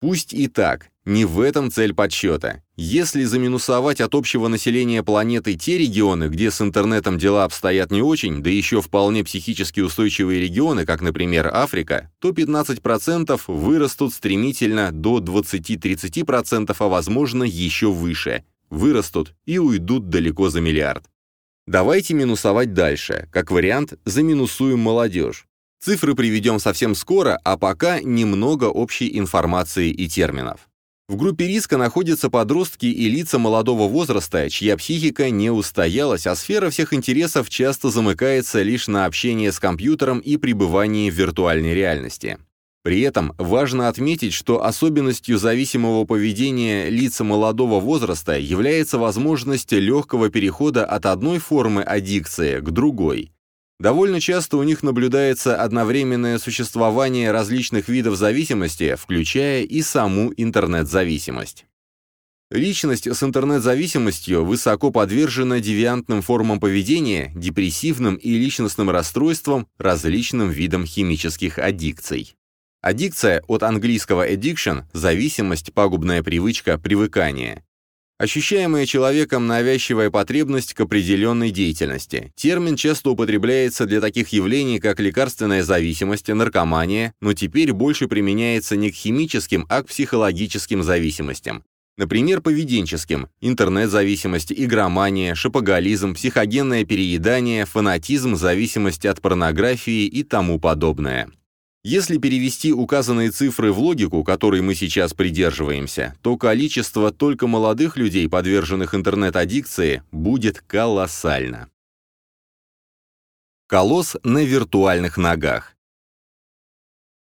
Пусть и так, не в этом цель подсчета. Если заминусовать от общего населения планеты те регионы, где с интернетом дела обстоят не очень, да еще вполне психически устойчивые регионы, как, например, Африка, то 15% вырастут стремительно до 20-30%, а возможно еще выше. Вырастут и уйдут далеко за миллиард. Давайте минусовать дальше. Как вариант, заминусуем молодежь. Цифры приведем совсем скоро, а пока немного общей информации и терминов. В группе риска находятся подростки и лица молодого возраста, чья психика не устоялась, а сфера всех интересов часто замыкается лишь на общение с компьютером и пребывании в виртуальной реальности. При этом важно отметить, что особенностью зависимого поведения лица молодого возраста является возможность легкого перехода от одной формы аддикции к другой – Довольно часто у них наблюдается одновременное существование различных видов зависимости, включая и саму интернет-зависимость. Личность с интернет-зависимостью высоко подвержена девиантным формам поведения, депрессивным и личностным расстройствам, различным видам химических аддикций. Аддикция от английского addiction – зависимость, пагубная привычка, привыкание. Ощущаемая человеком навязчивая потребность к определенной деятельности. Термин часто употребляется для таких явлений, как лекарственная зависимость, наркомания, но теперь больше применяется не к химическим, а к психологическим зависимостям. Например, поведенческим – интернет-зависимость, игромания, шопоголизм, психогенное переедание, фанатизм, зависимость от порнографии и тому подобное. Если перевести указанные цифры в логику, которой мы сейчас придерживаемся, то количество только молодых людей, подверженных интернет-аддикции, будет колоссально. Колосс на виртуальных ногах.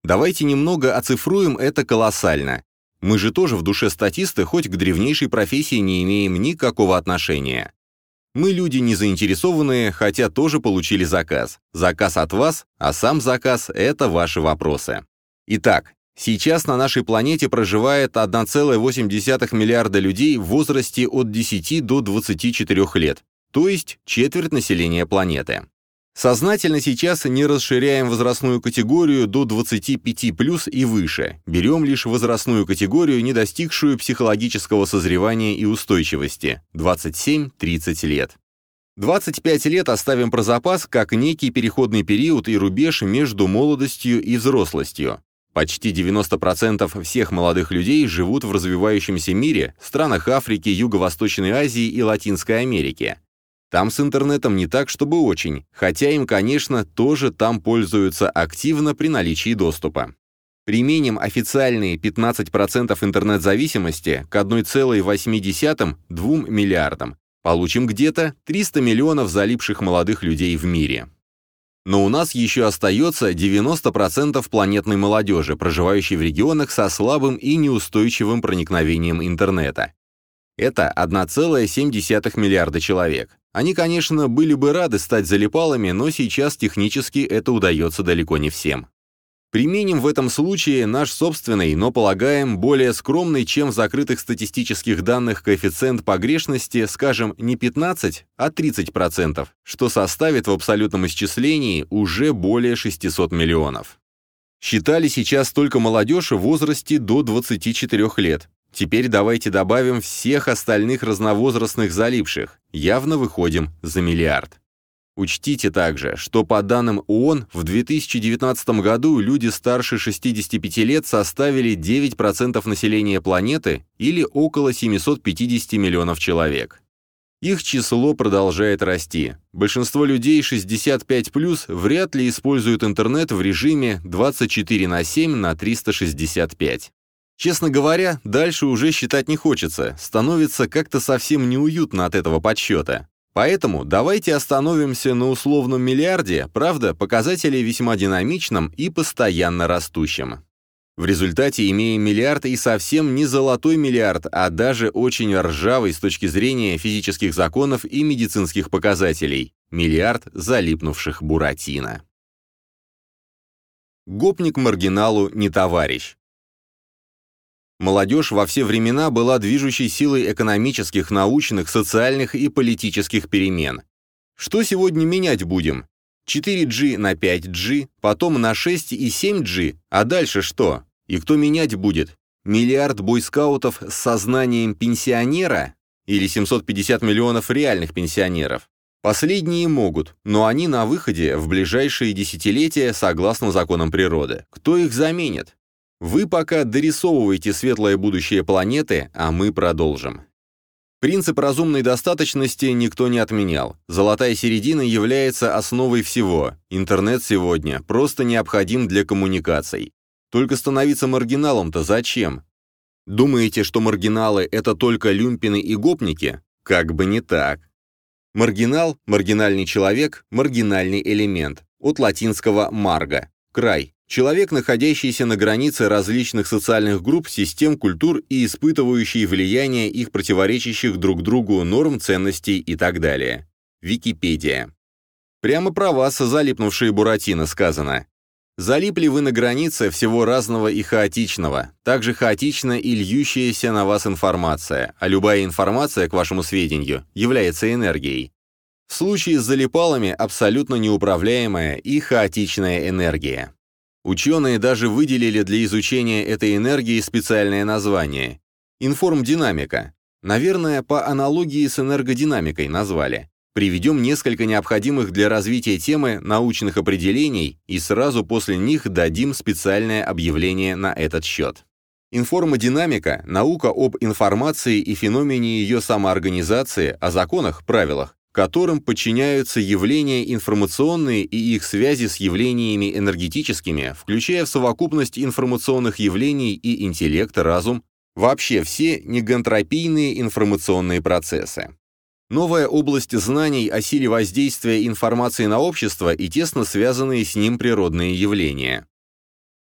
Давайте немного оцифруем это колоссально. Мы же тоже в душе статисты, хоть к древнейшей профессии не имеем никакого отношения. Мы люди не заинтересованные, хотя тоже получили заказ. Заказ от вас, а сам заказ – это ваши вопросы. Итак, сейчас на нашей планете проживает 1,8 миллиарда людей в возрасте от 10 до 24 лет, то есть четверть населения планеты. Сознательно сейчас не расширяем возрастную категорию до 25 плюс и выше, берем лишь возрастную категорию, не достигшую психологического созревания и устойчивости – 27-30 лет. 25 лет оставим про запас как некий переходный период и рубеж между молодостью и взрослостью. Почти 90% всех молодых людей живут в развивающемся мире, странах Африки, Юго-Восточной Азии и Латинской Америки. Там с интернетом не так, чтобы очень, хотя им, конечно, тоже там пользуются активно при наличии доступа. Применим официальные 15% интернет-зависимости к 1,8-2 миллиардам. Получим где-то 300 миллионов залипших молодых людей в мире. Но у нас еще остается 90% планетной молодежи, проживающей в регионах со слабым и неустойчивым проникновением интернета. Это 1,7 миллиарда человек. Они, конечно, были бы рады стать залипалами, но сейчас технически это удается далеко не всем. Применим в этом случае наш собственный, но, полагаем, более скромный, чем в закрытых статистических данных коэффициент погрешности, скажем, не 15, а 30%, что составит в абсолютном исчислении уже более 600 миллионов. Считали сейчас только молодежь в возрасте до 24 лет. Теперь давайте добавим всех остальных разновозрастных залипших. Явно выходим за миллиард. Учтите также, что по данным ООН в 2019 году люди старше 65 лет составили 9% населения планеты или около 750 миллионов человек. Их число продолжает расти. Большинство людей 65+, вряд ли используют интернет в режиме 24 на 7 на 365. Честно говоря, дальше уже считать не хочется, становится как-то совсем неуютно от этого подсчета. Поэтому давайте остановимся на условном миллиарде, правда, показателе весьма динамичном и постоянно растущем. В результате имеем миллиард и совсем не золотой миллиард, а даже очень ржавый с точки зрения физических законов и медицинских показателей. Миллиард залипнувших Буратино. Гопник маргиналу не товарищ. Молодежь во все времена была движущей силой экономических, научных, социальных и политических перемен. Что сегодня менять будем? 4G на 5G, потом на 6 и 7G, а дальше что? И кто менять будет? Миллиард бойскаутов с сознанием пенсионера или 750 миллионов реальных пенсионеров? Последние могут, но они на выходе в ближайшие десятилетия согласно законам природы. Кто их заменит? Вы пока дорисовываете светлое будущее планеты, а мы продолжим. Принцип разумной достаточности никто не отменял. Золотая середина является основой всего. Интернет сегодня просто необходим для коммуникаций. Только становиться маргиналом-то зачем? Думаете, что маргиналы — это только люмпины и гопники? Как бы не так. Маргинал, маргинальный человек, маргинальный элемент. От латинского «марго» — край, Человек, находящийся на границе различных социальных групп, систем, культур и испытывающий влияние их противоречащих друг другу норм, ценностей и так далее. Википедия. Прямо про вас, залипнувшие Буратино, сказано. Залипли вы на границе всего разного и хаотичного, также хаотично и льющаяся на вас информация, а любая информация, к вашему сведению, является энергией. В случае с залипалами абсолютно неуправляемая и хаотичная энергия. Ученые даже выделили для изучения этой энергии специальное название – информдинамика. Наверное, по аналогии с энергодинамикой назвали. Приведем несколько необходимых для развития темы научных определений и сразу после них дадим специальное объявление на этот счет. Информодинамика – наука об информации и феномене ее самоорганизации, о законах, правилах, которым подчиняются явления информационные и их связи с явлениями энергетическими, включая в совокупность информационных явлений и интеллект, разум, вообще все негантропийные информационные процессы. Новая область знаний о силе воздействия информации на общество и тесно связанные с ним природные явления.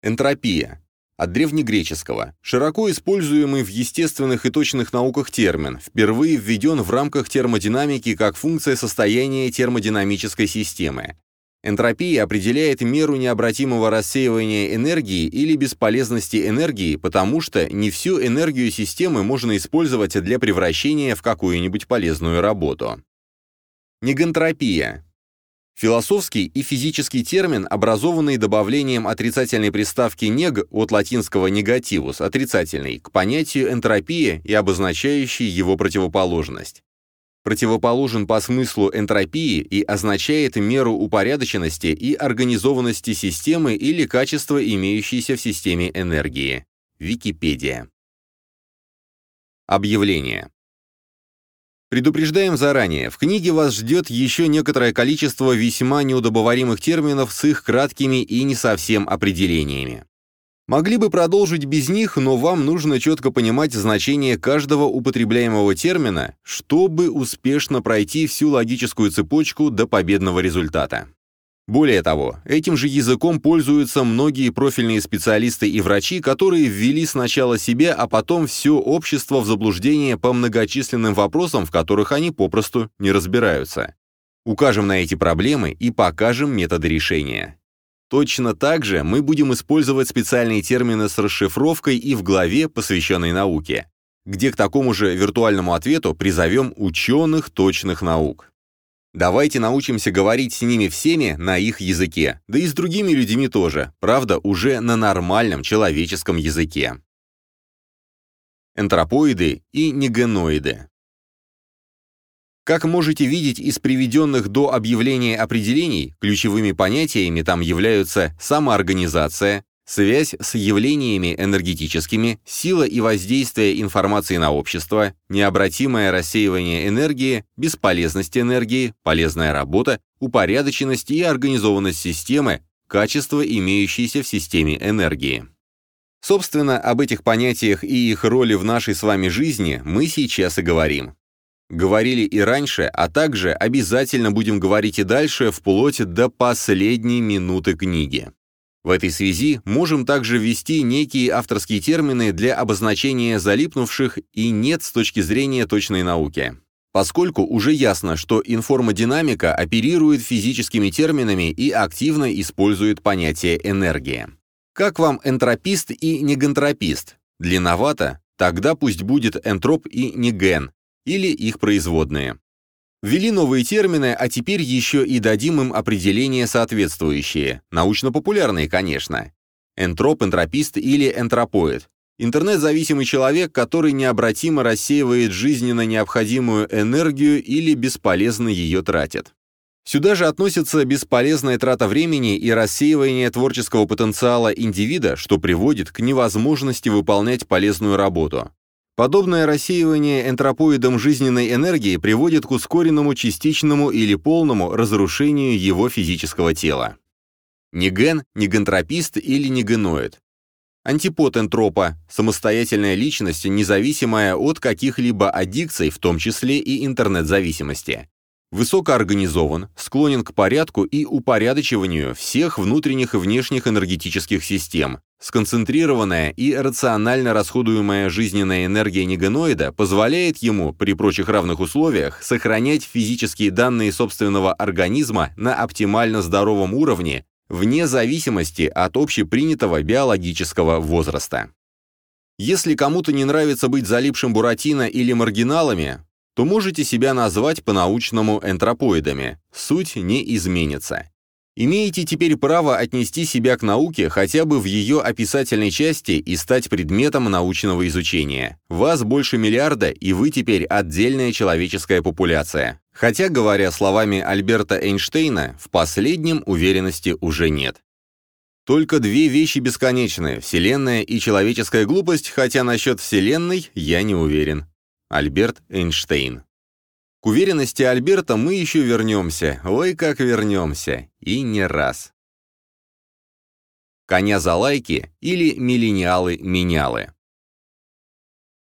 Энтропия от древнегреческого, широко используемый в естественных и точных науках термин, впервые введен в рамках термодинамики как функция состояния термодинамической системы. Энтропия определяет меру необратимого рассеивания энергии или бесполезности энергии, потому что не всю энергию системы можно использовать для превращения в какую-нибудь полезную работу. Негантропия Философский и физический термин, образованный добавлением отрицательной приставки «нег» от латинского «негативус» — отрицательный, к понятию энтропия и обозначающий его противоположность. Противоположен по смыслу энтропии и означает меру упорядоченности и организованности системы или качества имеющейся в системе энергии. Википедия. Объявление. Предупреждаем заранее, в книге вас ждет еще некоторое количество весьма неудобоваримых терминов с их краткими и не совсем определениями. Могли бы продолжить без них, но вам нужно четко понимать значение каждого употребляемого термина, чтобы успешно пройти всю логическую цепочку до победного результата. Более того, этим же языком пользуются многие профильные специалисты и врачи, которые ввели сначала себя, а потом все общество в заблуждение по многочисленным вопросам, в которых они попросту не разбираются. Укажем на эти проблемы и покажем методы решения. Точно так же мы будем использовать специальные термины с расшифровкой и в главе, посвященной науке, где к такому же виртуальному ответу призовем ученых точных наук. Давайте научимся говорить с ними всеми на их языке, да и с другими людьми тоже, правда, уже на нормальном человеческом языке. Энтропоиды и негеноиды. Как можете видеть из приведенных до объявления определений, ключевыми понятиями там являются самоорганизация, связь с явлениями энергетическими, сила и воздействие информации на общество, необратимое рассеивание энергии, бесполезность энергии, полезная работа, упорядоченность и организованность системы, качество, имеющееся в системе энергии. Собственно, об этих понятиях и их роли в нашей с вами жизни мы сейчас и говорим. Говорили и раньше, а также обязательно будем говорить и дальше, вплоть до последней минуты книги. В этой связи можем также ввести некие авторские термины для обозначения залипнувших и нет с точки зрения точной науки. Поскольку уже ясно, что информодинамика оперирует физическими терминами и активно использует понятие энергии. Как вам энтропист и негентропист? Длинновато? Тогда пусть будет энтроп и неген, или их производные. Ввели новые термины, а теперь еще и дадим им определения соответствующие, научно-популярные, конечно. Энтроп, энтропист или энтропоид. Интернет-зависимый человек, который необратимо рассеивает жизненно необходимую энергию или бесполезно ее тратит. Сюда же относится бесполезная трата времени и рассеивание творческого потенциала индивида, что приводит к невозможности выполнять полезную работу. Подобное рассеивание энтропоидом жизненной энергии приводит к ускоренному частичному или полному разрушению его физического тела. Неген, негентропист или негеноид. Антипод энтропа – самостоятельная личность, независимая от каких-либо аддикций, в том числе и интернет-зависимости. Высокоорганизован, склонен к порядку и упорядочиванию всех внутренних и внешних энергетических систем. Сконцентрированная и рационально расходуемая жизненная энергия негеноида позволяет ему, при прочих равных условиях, сохранять физические данные собственного организма на оптимально здоровом уровне, вне зависимости от общепринятого биологического возраста. Если кому-то не нравится быть залипшим Буратино или маргиналами, то можете себя назвать по-научному энтропоидами, суть не изменится. Имеете теперь право отнести себя к науке хотя бы в ее описательной части и стать предметом научного изучения. Вас больше миллиарда, и вы теперь отдельная человеческая популяция. Хотя, говоря словами Альберта Эйнштейна, в последнем уверенности уже нет. Только две вещи бесконечны – Вселенная и человеческая глупость, хотя насчет Вселенной я не уверен. Альберт Эйнштейн. К уверенности Альберта мы еще вернемся, ой, как вернемся, и не раз. Коня за лайки или миллениалы-менялы.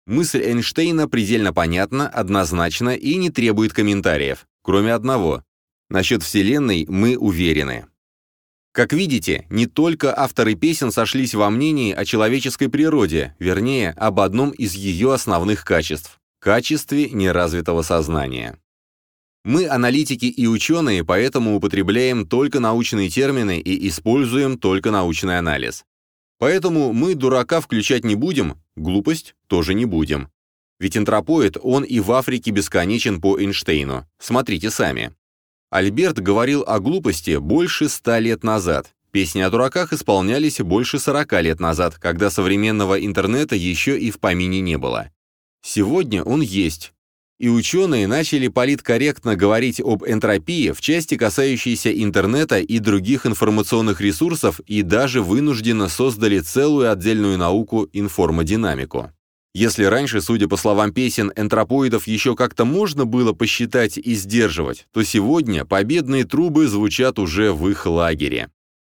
Мысль Эйнштейна предельно понятна, однозначна и не требует комментариев, кроме одного. Насчет Вселенной мы уверены. Как видите, не только авторы песен сошлись во мнении о человеческой природе, вернее, об одном из ее основных качеств качестве неразвитого сознания. Мы, аналитики и ученые, поэтому употребляем только научные термины и используем только научный анализ. Поэтому мы дурака включать не будем, глупость тоже не будем. Ведь энтропоид, он и в Африке бесконечен по Эйнштейну. Смотрите сами. Альберт говорил о глупости больше ста лет назад. Песни о дураках исполнялись больше 40 лет назад, когда современного интернета еще и в помине не было. Сегодня он есть. И ученые начали политкорректно говорить об энтропии в части, касающейся интернета и других информационных ресурсов, и даже вынужденно создали целую отдельную науку информодинамику. Если раньше, судя по словам песен, энтропоидов еще как-то можно было посчитать и сдерживать, то сегодня победные трубы звучат уже в их лагере.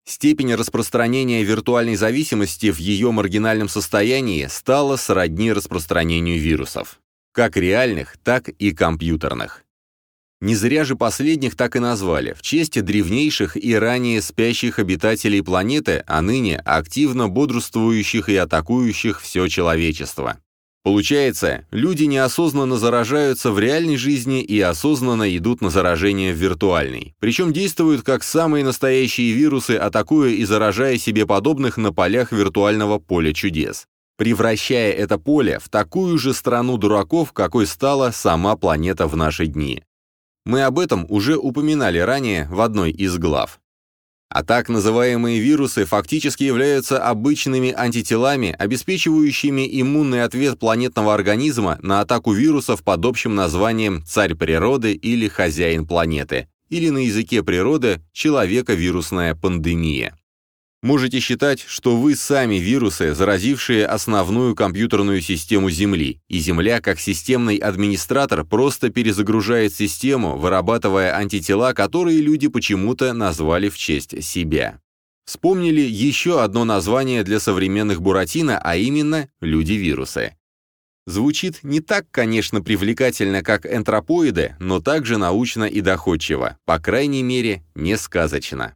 Степень распространения виртуальной зависимости в ее маргинальном состоянии стала сродни распространению вирусов. Как реальных, так и компьютерных. Не зря же последних так и назвали, в честь древнейших и ранее спящих обитателей планеты, а ныне активно бодрствующих и атакующих все человечество. Получается, люди неосознанно заражаются в реальной жизни и осознанно идут на заражение в виртуальной. Причем действуют как самые настоящие вирусы, атакуя и заражая себе подобных на полях виртуального поля чудес. Превращая это поле в такую же страну дураков, какой стала сама планета в наши дни. Мы об этом уже упоминали ранее в одной из глав. А так называемые вирусы фактически являются обычными антителами, обеспечивающими иммунный ответ планетного организма на атаку вирусов под общим названием «царь природы» или «хозяин планеты», или на языке природы «человека-вирусная пандемия». Можете считать, что вы сами вирусы, заразившие основную компьютерную систему Земли, и Земля, как системный администратор, просто перезагружает систему, вырабатывая антитела, которые люди почему-то назвали в честь себя. Вспомнили еще одно название для современных Буратино, а именно «люди-вирусы». Звучит не так, конечно, привлекательно, как энтропоиды, но также научно и доходчиво, по крайней мере, не сказочно.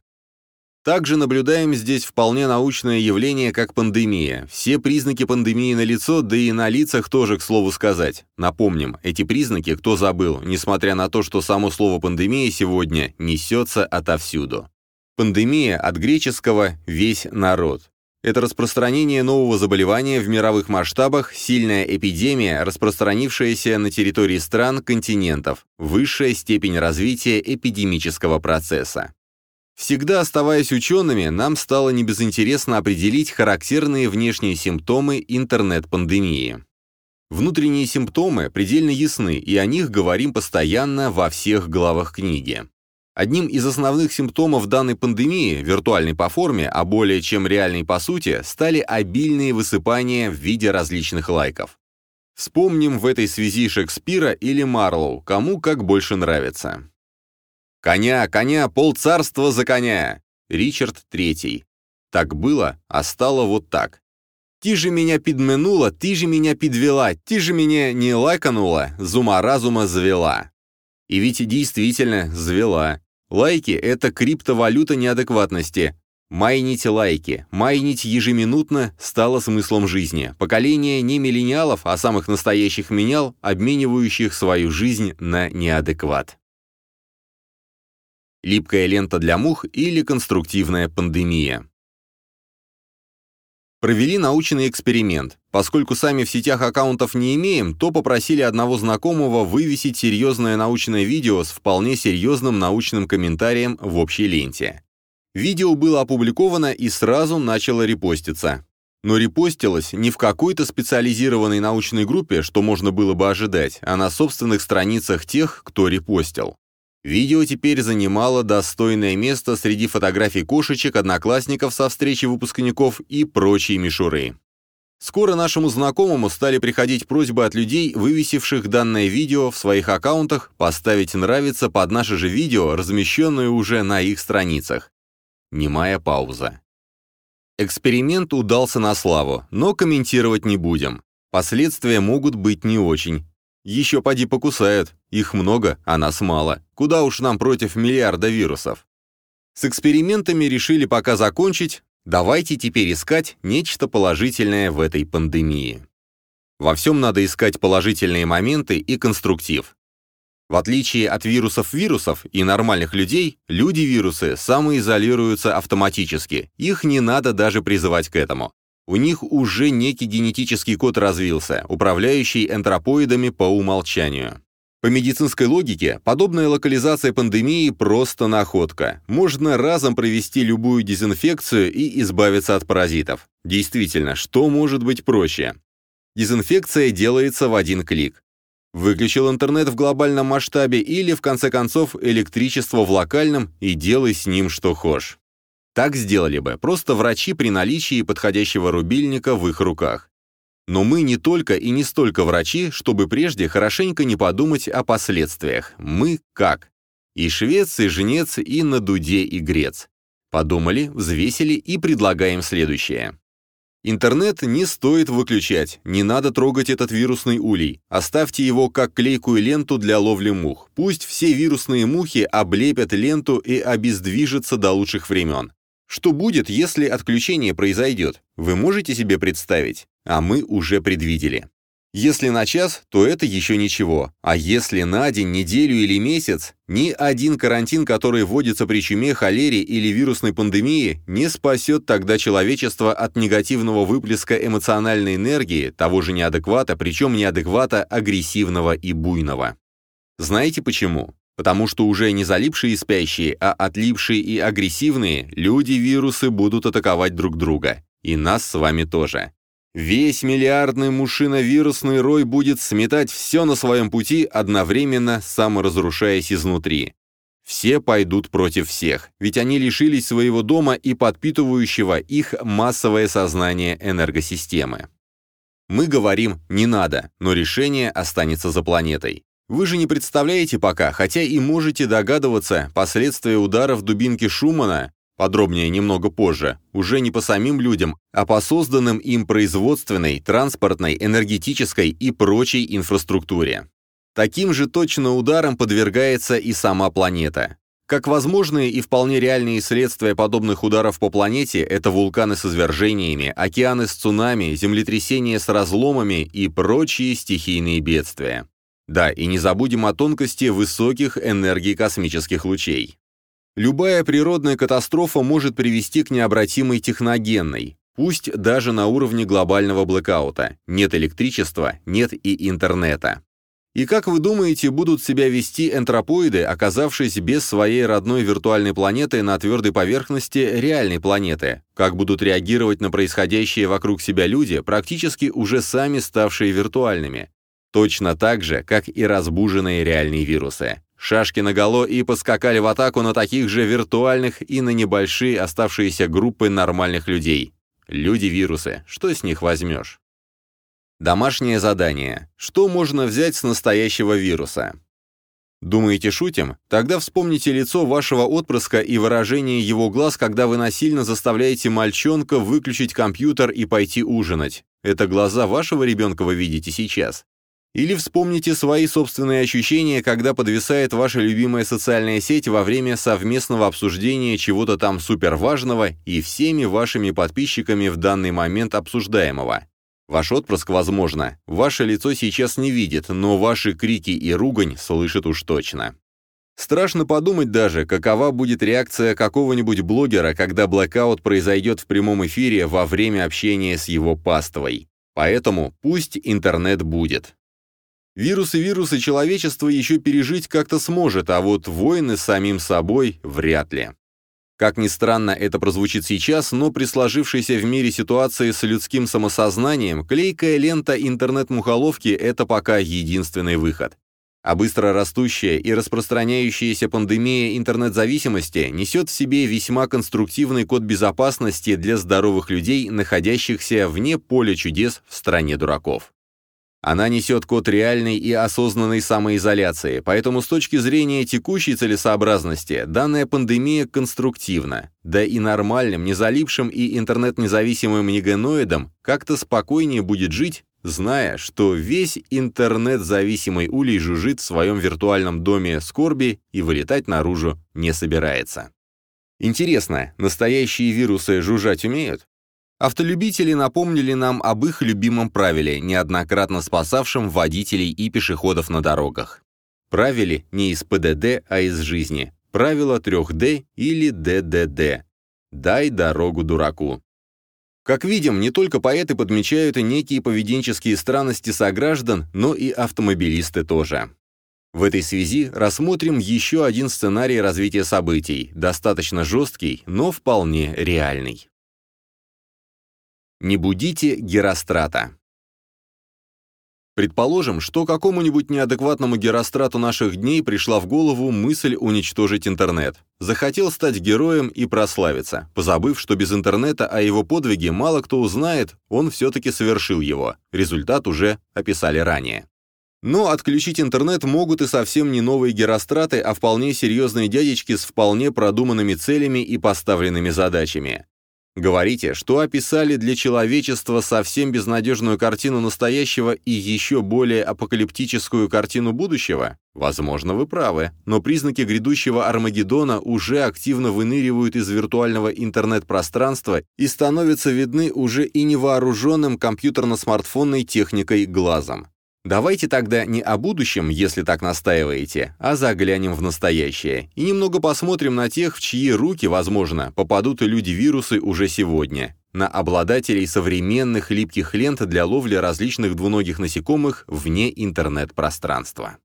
Также наблюдаем здесь вполне научное явление, как пандемия. Все признаки пандемии налицо, да и на лицах тоже, к слову сказать. Напомним, эти признаки, кто забыл, несмотря на то, что само слово «пандемия» сегодня несется отовсюду. Пандемия от греческого «весь народ». Это распространение нового заболевания в мировых масштабах, сильная эпидемия, распространившаяся на территории стран, континентов, высшая степень развития эпидемического процесса. Всегда оставаясь учеными, нам стало небезынтересно определить характерные внешние симптомы интернет-пандемии. Внутренние симптомы предельно ясны, и о них говорим постоянно во всех главах книги. Одним из основных симптомов данной пандемии, виртуальной по форме, а более чем реальной по сути, стали обильные высыпания в виде различных лайков. Вспомним в этой связи Шекспира или Марлоу, кому как больше нравится. «Коня, коня, полцарства за коня!» Ричард III. Так было, а стало вот так. «Ти же меня підминула, ти же меня підвела, ти же меня не лайканула, зума разума завела». И ведь действительно завела. Лайки — это криптовалюта неадекватности. Майнить лайки, майнить ежеминутно стало смыслом жизни. Поколение не миллениалов, а самых настоящих менял, обменивающих свою жизнь на неадекват липкая лента для мух или конструктивная пандемия. Провели научный эксперимент. Поскольку сами в сетях аккаунтов не имеем, то попросили одного знакомого вывесить серьезное научное видео с вполне серьезным научным комментарием в общей ленте. Видео было опубликовано и сразу начало репоститься. Но репостилось не в какой-то специализированной научной группе, что можно было бы ожидать, а на собственных страницах тех, кто репостил. Видео теперь занимало достойное место среди фотографий кошечек, одноклассников со встречи выпускников и прочей мишуры. Скоро нашему знакомому стали приходить просьбы от людей, вывесивших данное видео в своих аккаунтах, поставить «нравится» под наше же видео, размещенное уже на их страницах. Немая пауза. Эксперимент удался на славу, но комментировать не будем. Последствия могут быть не очень. Еще поди покусают. Их много, а нас мало. Куда уж нам против миллиарда вирусов? С экспериментами решили пока закончить. Давайте теперь искать нечто положительное в этой пандемии. Во всем надо искать положительные моменты и конструктив. В отличие от вирусов-вирусов и нормальных людей, люди-вирусы самоизолируются автоматически, их не надо даже призывать к этому. У них уже некий генетический код развился, управляющий энтропоидами по умолчанию. По медицинской логике, подобная локализация пандемии просто находка. Можно разом провести любую дезинфекцию и избавиться от паразитов. Действительно, что может быть проще? Дезинфекция делается в один клик. Выключил интернет в глобальном масштабе или, в конце концов, электричество в локальном и делай с ним что хочешь. Так сделали бы просто врачи при наличии подходящего рубильника в их руках. Но мы не только и не столько врачи, чтобы прежде хорошенько не подумать о последствиях. Мы как? И швец, и жнец, и на дуде, грец. Подумали, взвесили и предлагаем следующее. Интернет не стоит выключать, не надо трогать этот вирусный улей. Оставьте его как клейкую ленту для ловли мух. Пусть все вирусные мухи облепят ленту и обездвижатся до лучших времен. Что будет, если отключение произойдет? Вы можете себе представить? А мы уже предвидели. Если на час, то это еще ничего. А если на день, неделю или месяц, ни один карантин, который вводится при чуме, холере или вирусной пандемии, не спасет тогда человечество от негативного выплеска эмоциональной энергии, того же неадеквата, причем неадеквата агрессивного и буйного. Знаете почему? Потому что уже не залипшие и спящие, а отлипшие и агрессивные, люди-вирусы будут атаковать друг друга. И нас с вами тоже. Весь миллиардный мушино-вирусный рой будет сметать все на своем пути, одновременно саморазрушаясь изнутри. Все пойдут против всех, ведь они лишились своего дома и подпитывающего их массовое сознание энергосистемы. Мы говорим «не надо», но решение останется за планетой. Вы же не представляете пока, хотя и можете догадываться, последствия ударов дубинки Шумана, подробнее немного позже, уже не по самим людям, а по созданным им производственной, транспортной, энергетической и прочей инфраструктуре. Таким же точно ударом подвергается и сама планета. Как возможные и вполне реальные следствия подобных ударов по планете – это вулканы с извержениями, океаны с цунами, землетрясения с разломами и прочие стихийные бедствия. Да, и не забудем о тонкости высоких энергий космических лучей. Любая природная катастрофа может привести к необратимой техногенной, пусть даже на уровне глобального блэкаута. Нет электричества, нет и интернета. И как вы думаете, будут себя вести энтропоиды, оказавшись без своей родной виртуальной планеты на твердой поверхности реальной планеты? Как будут реагировать на происходящее вокруг себя люди, практически уже сами ставшие виртуальными? Точно так же, как и разбуженные реальные вирусы. Шашки наголо и поскакали в атаку на таких же виртуальных и на небольшие оставшиеся группы нормальных людей. Люди-вирусы, что с них возьмешь? Домашнее задание. Что можно взять с настоящего вируса? Думаете, шутим? Тогда вспомните лицо вашего отпрыска и выражение его глаз, когда вы насильно заставляете мальчонка выключить компьютер и пойти ужинать. Это глаза вашего ребенка вы видите сейчас. Или вспомните свои собственные ощущения, когда подвисает ваша любимая социальная сеть во время совместного обсуждения чего-то там суперважного и всеми вашими подписчиками в данный момент обсуждаемого. Ваш отпрыск, возможно, ваше лицо сейчас не видит, но ваши крики и ругань слышит уж точно. Страшно подумать даже, какова будет реакция какого-нибудь блогера, когда блэкаут произойдет в прямом эфире во время общения с его паствой. Поэтому пусть интернет будет. Вирусы-вирусы человечество еще пережить как-то сможет, а вот войны с самим собой вряд ли. Как ни странно это прозвучит сейчас, но при сложившейся в мире ситуации с людским самосознанием, клейкая лента интернет-мухоловки – это пока единственный выход. А быстро растущая и распространяющаяся пандемия интернет-зависимости несет в себе весьма конструктивный код безопасности для здоровых людей, находящихся вне поля чудес в стране дураков. Она несет код реальной и осознанной самоизоляции, поэтому с точки зрения текущей целесообразности данная пандемия конструктивна. Да и нормальным, незалипшим и интернет-независимым негеноидам как-то спокойнее будет жить, зная, что весь интернет-зависимый улей жужжит в своем виртуальном доме скорби и вылетать наружу не собирается. Интересно, настоящие вирусы жужжать умеют? Автолюбители напомнили нам об их любимом правиле, неоднократно спасавшем водителей и пешеходов на дорогах. Правили не из ПДД, а из жизни. Правило 3D или ДДД. «Дай дорогу дураку». Как видим, не только поэты подмечают некие поведенческие странности сограждан, но и автомобилисты тоже. В этой связи рассмотрим еще один сценарий развития событий, достаточно жесткий, но вполне реальный. Не будите Герострата. Предположим, что какому-нибудь неадекватному Герострату наших дней пришла в голову мысль уничтожить интернет. Захотел стать героем и прославиться, позабыв, что без интернета о его подвиге мало кто узнает, он все-таки совершил его. Результат уже описали ранее. Но отключить интернет могут и совсем не новые геростраты, а вполне серьезные дядечки с вполне продуманными целями и поставленными задачами. Говорите, что описали для человечества совсем безнадежную картину настоящего и еще более апокалиптическую картину будущего? Возможно, вы правы, но признаки грядущего Армагеддона уже активно выныривают из виртуального интернет-пространства и становятся видны уже и невооруженным компьютерно-смартфонной техникой глазом. Давайте тогда не о будущем, если так настаиваете, а заглянем в настоящее и немного посмотрим на тех, в чьи руки, возможно, попадут и люди-вирусы уже сегодня, на обладателей современных липких лент для ловли различных двуногих насекомых вне интернет-пространства.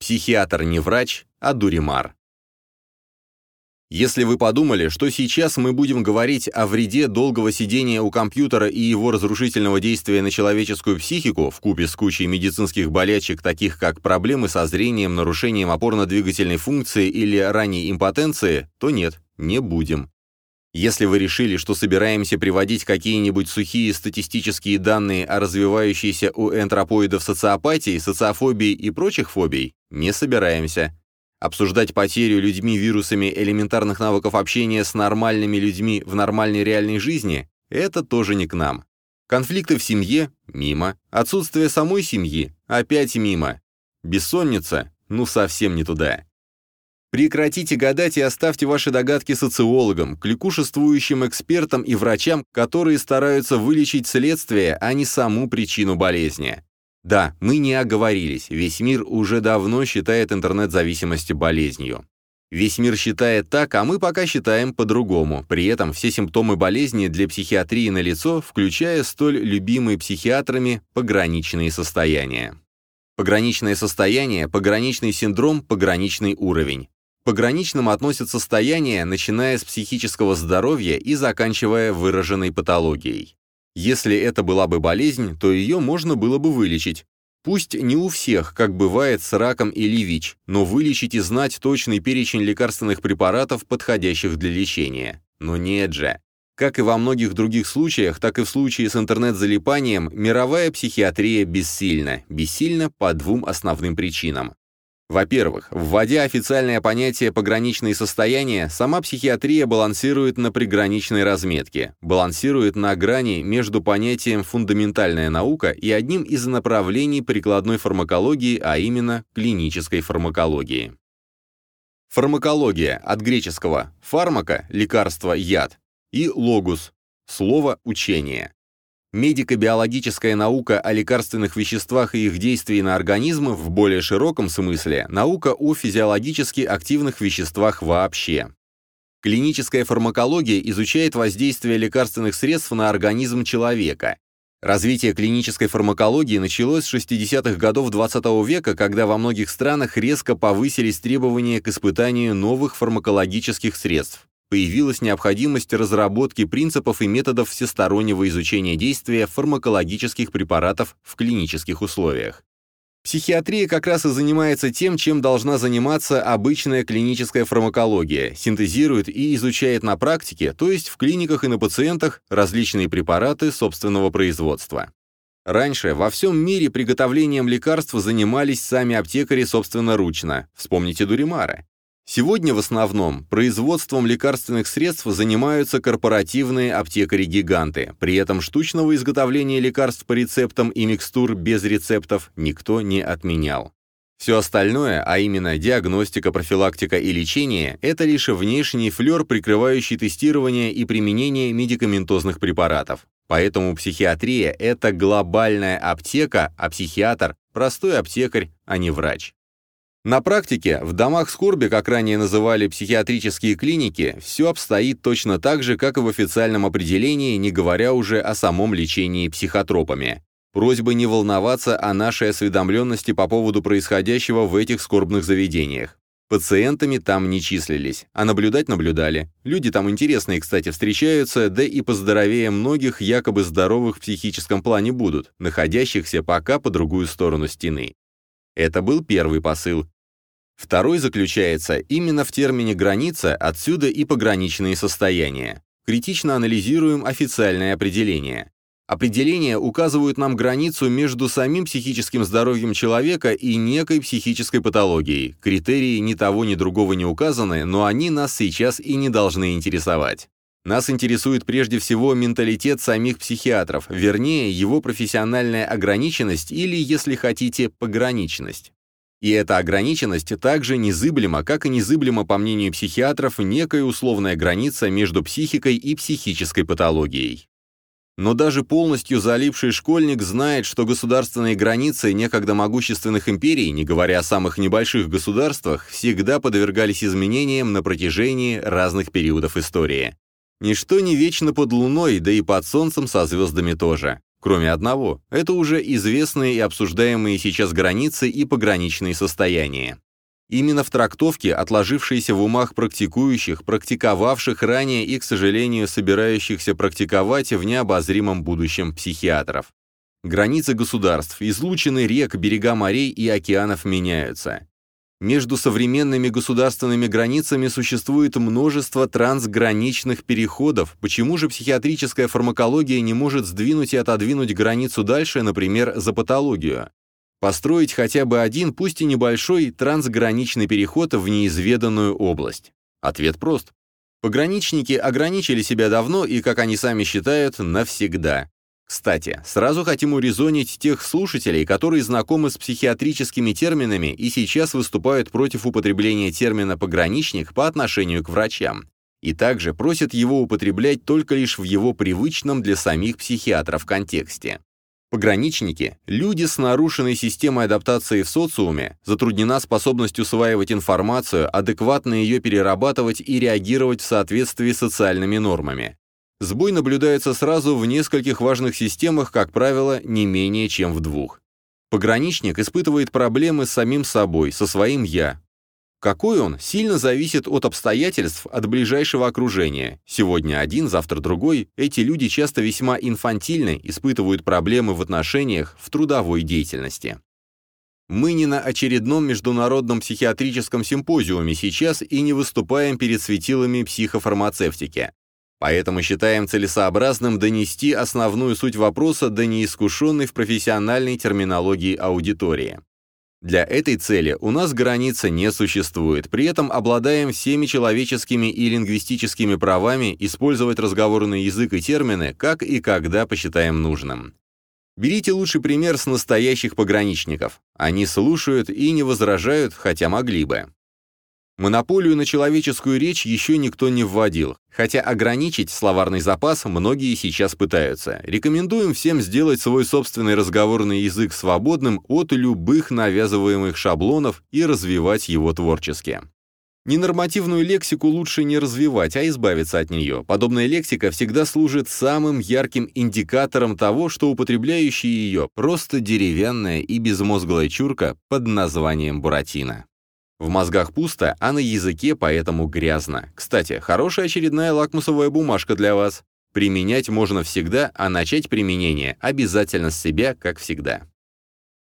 Психиатр не врач, а дуримар. Если вы подумали, что сейчас мы будем говорить о вреде долгого сидения у компьютера и его разрушительного действия на человеческую психику, в купе с кучей медицинских болячек, таких как проблемы со зрением, нарушением опорно-двигательной функции или ранней импотенции, то нет, не будем. Если вы решили, что собираемся приводить какие-нибудь сухие статистические данные о развивающейся у энтропоидов социопатии, социофобии и прочих фобий, не собираемся. Обсуждать потерю людьми вирусами элементарных навыков общения с нормальными людьми в нормальной реальной жизни – это тоже не к нам. Конфликты в семье – мимо. Отсутствие самой семьи – опять мимо. Бессонница – ну совсем не туда. Прекратите гадать и оставьте ваши догадки социологам, кликушествующим экспертам и врачам, которые стараются вылечить следствие, а не саму причину болезни. Да, мы не оговорились, весь мир уже давно считает интернет-зависимость болезнью. Весь мир считает так, а мы пока считаем по-другому. При этом все симптомы болезни для психиатрии налицо, включая столь любимые психиатрами пограничные состояния. Пограничное состояние, пограничный синдром, пограничный уровень. Пограничным относят состояние, начиная с психического здоровья и заканчивая выраженной патологией. Если это была бы болезнь, то ее можно было бы вылечить. Пусть не у всех, как бывает с раком или ВИЧ, но вылечить и знать точный перечень лекарственных препаратов, подходящих для лечения. Но нет же. Как и во многих других случаях, так и в случае с интернет-залипанием, мировая психиатрия бессильна. Бессильна по двум основным причинам. Во-первых, вводя официальное понятие «пограничные состояния», сама психиатрия балансирует на приграничной разметке, балансирует на грани между понятием «фундаментальная наука» и одним из направлений прикладной фармакологии, а именно клинической фармакологии. Фармакология от греческого «фармака» – лекарство, яд, и «логус» – слово «учение». Медико-биологическая наука о лекарственных веществах и их действии на организм в более широком смысле – наука о физиологически активных веществах вообще. Клиническая фармакология изучает воздействие лекарственных средств на организм человека. Развитие клинической фармакологии началось с 60-х годов XX -го века, когда во многих странах резко повысились требования к испытанию новых фармакологических средств появилась необходимость разработки принципов и методов всестороннего изучения действия фармакологических препаратов в клинических условиях. Психиатрия как раз и занимается тем, чем должна заниматься обычная клиническая фармакология, синтезирует и изучает на практике, то есть в клиниках и на пациентах, различные препараты собственного производства. Раньше во всем мире приготовлением лекарств занимались сами аптекари собственноручно, вспомните Дуримара. Сегодня в основном производством лекарственных средств занимаются корпоративные аптекари-гиганты, при этом штучного изготовления лекарств по рецептам и микстур без рецептов никто не отменял. Все остальное, а именно диагностика, профилактика и лечение, это лишь внешний флер, прикрывающий тестирование и применение медикаментозных препаратов. Поэтому психиатрия – это глобальная аптека, а психиатр – простой аптекарь, а не врач. На практике, в домах скорби, как ранее называли психиатрические клиники, все обстоит точно так же, как и в официальном определении, не говоря уже о самом лечении психотропами. Просьба не волноваться о нашей осведомленности по поводу происходящего в этих скорбных заведениях. Пациентами там не числились, а наблюдать наблюдали. Люди там интересные, кстати, встречаются, да и поздоровее многих якобы здоровых в психическом плане будут, находящихся пока по другую сторону стены. Это был первый посыл. Второй заключается именно в термине «граница», отсюда и пограничные состояния. Критично анализируем официальное определение. Определения указывают нам границу между самим психическим здоровьем человека и некой психической патологией. Критерии ни того, ни другого не указаны, но они нас сейчас и не должны интересовать. Нас интересует прежде всего менталитет самих психиатров, вернее, его профессиональная ограниченность или, если хотите, пограничность. И эта ограниченность также незыблема, как и незыблема, по мнению психиатров, некая условная граница между психикой и психической патологией. Но даже полностью залипший школьник знает, что государственные границы некогда могущественных империй, не говоря о самых небольших государствах, всегда подвергались изменениям на протяжении разных периодов истории. Ничто не вечно под луной, да и под солнцем со звездами тоже. Кроме одного, это уже известные и обсуждаемые сейчас границы и пограничные состояния. Именно в трактовке, отложившейся в умах практикующих, практиковавших ранее и, к сожалению, собирающихся практиковать в необозримом будущем психиатров. Границы государств, излучины рек, берега морей и океанов меняются. Между современными государственными границами существует множество трансграничных переходов. Почему же психиатрическая фармакология не может сдвинуть и отодвинуть границу дальше, например, за патологию? Построить хотя бы один, пусть и небольшой, трансграничный переход в неизведанную область? Ответ прост. Пограничники ограничили себя давно и, как они сами считают, навсегда. Кстати, сразу хотим урезонить тех слушателей, которые знакомы с психиатрическими терминами и сейчас выступают против употребления термина «пограничник» по отношению к врачам. И также просят его употреблять только лишь в его привычном для самих психиатров контексте. Пограничники – люди с нарушенной системой адаптации в социуме, затруднена способность усваивать информацию, адекватно ее перерабатывать и реагировать в соответствии с социальными нормами. Сбой наблюдается сразу в нескольких важных системах, как правило, не менее чем в двух. Пограничник испытывает проблемы с самим собой, со своим «я». Какой он, сильно зависит от обстоятельств, от ближайшего окружения. Сегодня один, завтра другой. Эти люди часто весьма инфантильны, испытывают проблемы в отношениях, в трудовой деятельности. Мы не на очередном международном психиатрическом симпозиуме сейчас и не выступаем перед светилами психофармацевтики. Поэтому считаем целесообразным донести основную суть вопроса до неискушенной в профессиональной терминологии аудитории. Для этой цели у нас граница не существует, при этом обладаем всеми человеческими и лингвистическими правами использовать разговорный язык и термины, как и когда посчитаем нужным. Берите лучший пример с настоящих пограничников. Они слушают и не возражают, хотя могли бы. Монополию на человеческую речь еще никто не вводил, хотя ограничить словарный запас многие сейчас пытаются. Рекомендуем всем сделать свой собственный разговорный язык свободным от любых навязываемых шаблонов и развивать его творчески. Ненормативную лексику лучше не развивать, а избавиться от нее. Подобная лексика всегда служит самым ярким индикатором того, что употребляющий ее просто деревянная и безмозглая чурка под названием Буратино. В мозгах пусто, а на языке поэтому грязно. Кстати, хорошая очередная лакмусовая бумажка для вас. Применять можно всегда, а начать применение обязательно с себя, как всегда.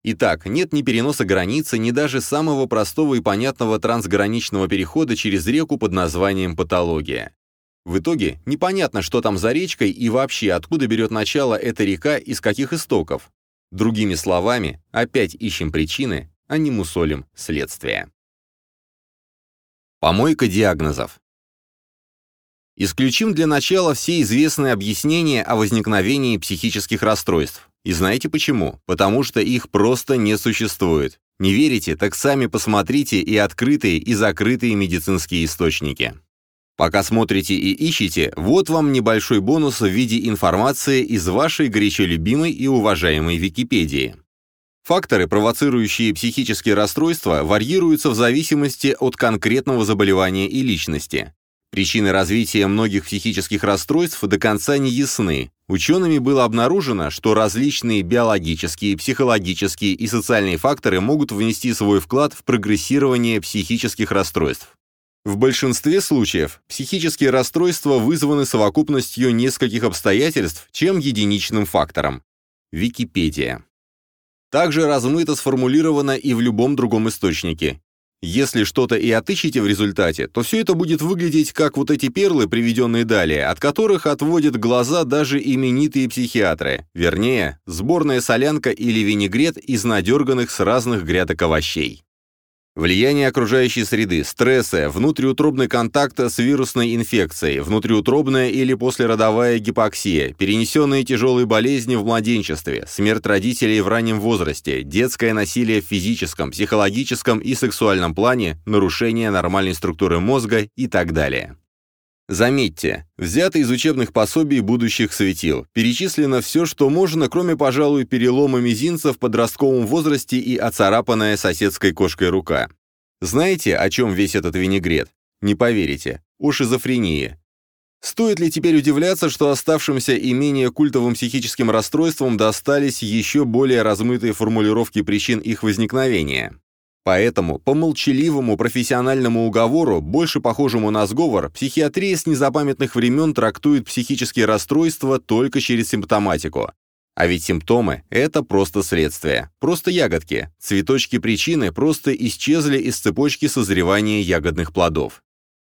Итак, нет ни переноса границы, ни даже самого простого и понятного трансграничного перехода через реку под названием патология. В итоге непонятно, что там за речкой и вообще откуда берет начало эта река и с каких истоков. Другими словами, опять ищем причины, а не мусолим следствие. Помойка диагнозов. Исключим для начала все известные объяснения о возникновении психических расстройств. И знаете почему? Потому что их просто не существует. Не верите? Так сами посмотрите и открытые, и закрытые медицинские источники. Пока смотрите и ищете, вот вам небольшой бонус в виде информации из вашей горячо любимой и уважаемой Википедии. Факторы, провоцирующие психические расстройства, варьируются в зависимости от конкретного заболевания и личности. Причины развития многих психических расстройств до конца не ясны. Учеными было обнаружено, что различные биологические, психологические и социальные факторы могут внести свой вклад в прогрессирование психических расстройств. В большинстве случаев психические расстройства вызваны совокупностью нескольких обстоятельств, чем единичным фактором. Википедия также размыто сформулировано и в любом другом источнике. Если что-то и отыщете в результате, то все это будет выглядеть как вот эти перлы, приведенные далее, от которых отводят глаза даже именитые психиатры, вернее, сборная солянка или винегрет из надерганных с разных грядок овощей. Влияние окружающей среды, стрессы, внутриутробный контакт с вирусной инфекцией, внутриутробная или послеродовая гипоксия, перенесенные тяжелые болезни в младенчестве, смерть родителей в раннем возрасте, детское насилие в физическом, психологическом и сексуальном плане, нарушение нормальной структуры мозга и так далее. Заметьте, взято из учебных пособий будущих светил. Перечислено все, что можно, кроме, пожалуй, перелома мизинца в подростковом возрасте и оцарапанная соседской кошкой рука. Знаете, о чем весь этот винегрет? Не поверите. О шизофрении. Стоит ли теперь удивляться, что оставшимся и менее культовым психическим расстройствам достались еще более размытые формулировки причин их возникновения? Поэтому, по молчаливому профессиональному уговору, больше похожему на сговор, психиатрия с незапамятных времен трактует психические расстройства только через симптоматику. А ведь симптомы – это просто следствие, просто ягодки. Цветочки причины просто исчезли из цепочки созревания ягодных плодов.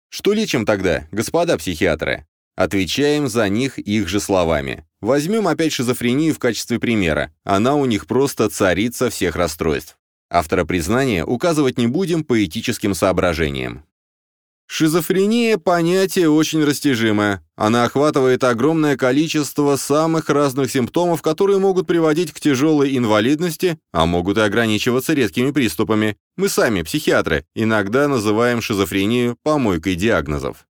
Что лечим тогда, господа психиатры? Отвечаем за них их же словами. Возьмем опять шизофрению в качестве примера. Она у них просто царица всех расстройств. Автора признания указывать не будем по этическим соображениям. Шизофрения – понятие очень растяжимое. Она охватывает огромное количество самых разных симптомов, которые могут приводить к тяжелой инвалидности, а могут и ограничиваться редкими приступами. Мы сами, психиатры, иногда называем шизофрению помойкой диагнозов.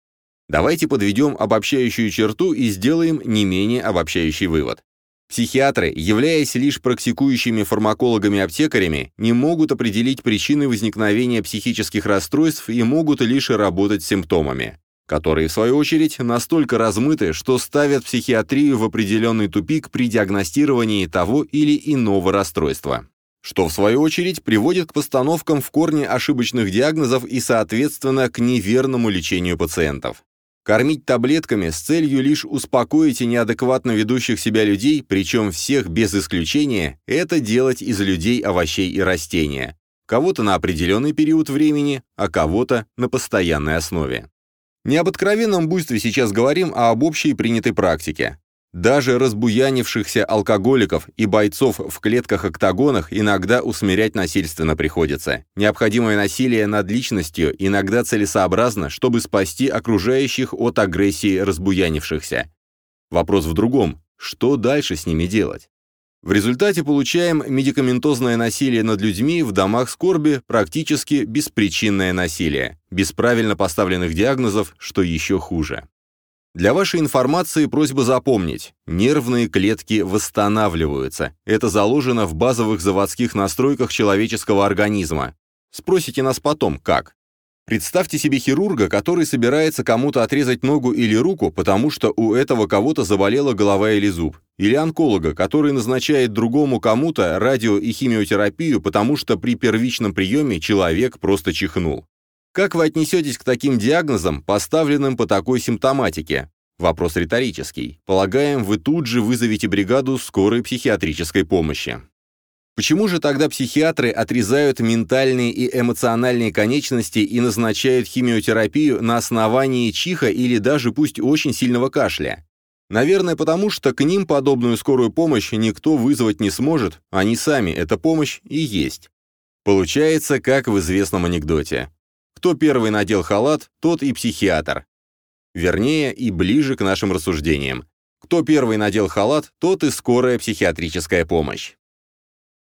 Давайте подведем обобщающую черту и сделаем не менее обобщающий вывод. Психиатры, являясь лишь практикующими фармакологами-аптекарями, не могут определить причины возникновения психических расстройств и могут лишь работать с симптомами, которые, в свою очередь, настолько размыты, что ставят психиатрию в определенный тупик при диагностировании того или иного расстройства что в свою очередь приводит к постановкам в корне ошибочных диагнозов и, соответственно, к неверному лечению пациентов. Кормить таблетками с целью лишь успокоить и неадекватно ведущих себя людей, причем всех без исключения, это делать из людей овощей и растения. Кого-то на определенный период времени, а кого-то на постоянной основе. Не об откровенном буйстве сейчас говорим, а об общей принятой практике. Даже разбуянившихся алкоголиков и бойцов в клетках-октагонах иногда усмирять насильственно приходится. Необходимое насилие над личностью иногда целесообразно, чтобы спасти окружающих от агрессии разбуянившихся. Вопрос в другом. Что дальше с ними делать? В результате получаем медикаментозное насилие над людьми в домах скорби, практически беспричинное насилие, без правильно поставленных диагнозов, что еще хуже. Для вашей информации просьба запомнить. Нервные клетки восстанавливаются. Это заложено в базовых заводских настройках человеческого организма. Спросите нас потом, как? Представьте себе хирурга, который собирается кому-то отрезать ногу или руку, потому что у этого кого-то заболела голова или зуб. Или онколога, который назначает другому кому-то радио- и химиотерапию, потому что при первичном приеме человек просто чихнул. Как вы отнесетесь к таким диагнозам, поставленным по такой симптоматике? Вопрос риторический. Полагаем, вы тут же вызовете бригаду скорой психиатрической помощи. Почему же тогда психиатры отрезают ментальные и эмоциональные конечности и назначают химиотерапию на основании чиха или даже пусть очень сильного кашля? Наверное, потому что к ним подобную скорую помощь никто вызвать не сможет, они сами эта помощь и есть. Получается, как в известном анекдоте. Кто первый надел халат, тот и психиатр. Вернее, и ближе к нашим рассуждениям. Кто первый надел халат, тот и скорая психиатрическая помощь.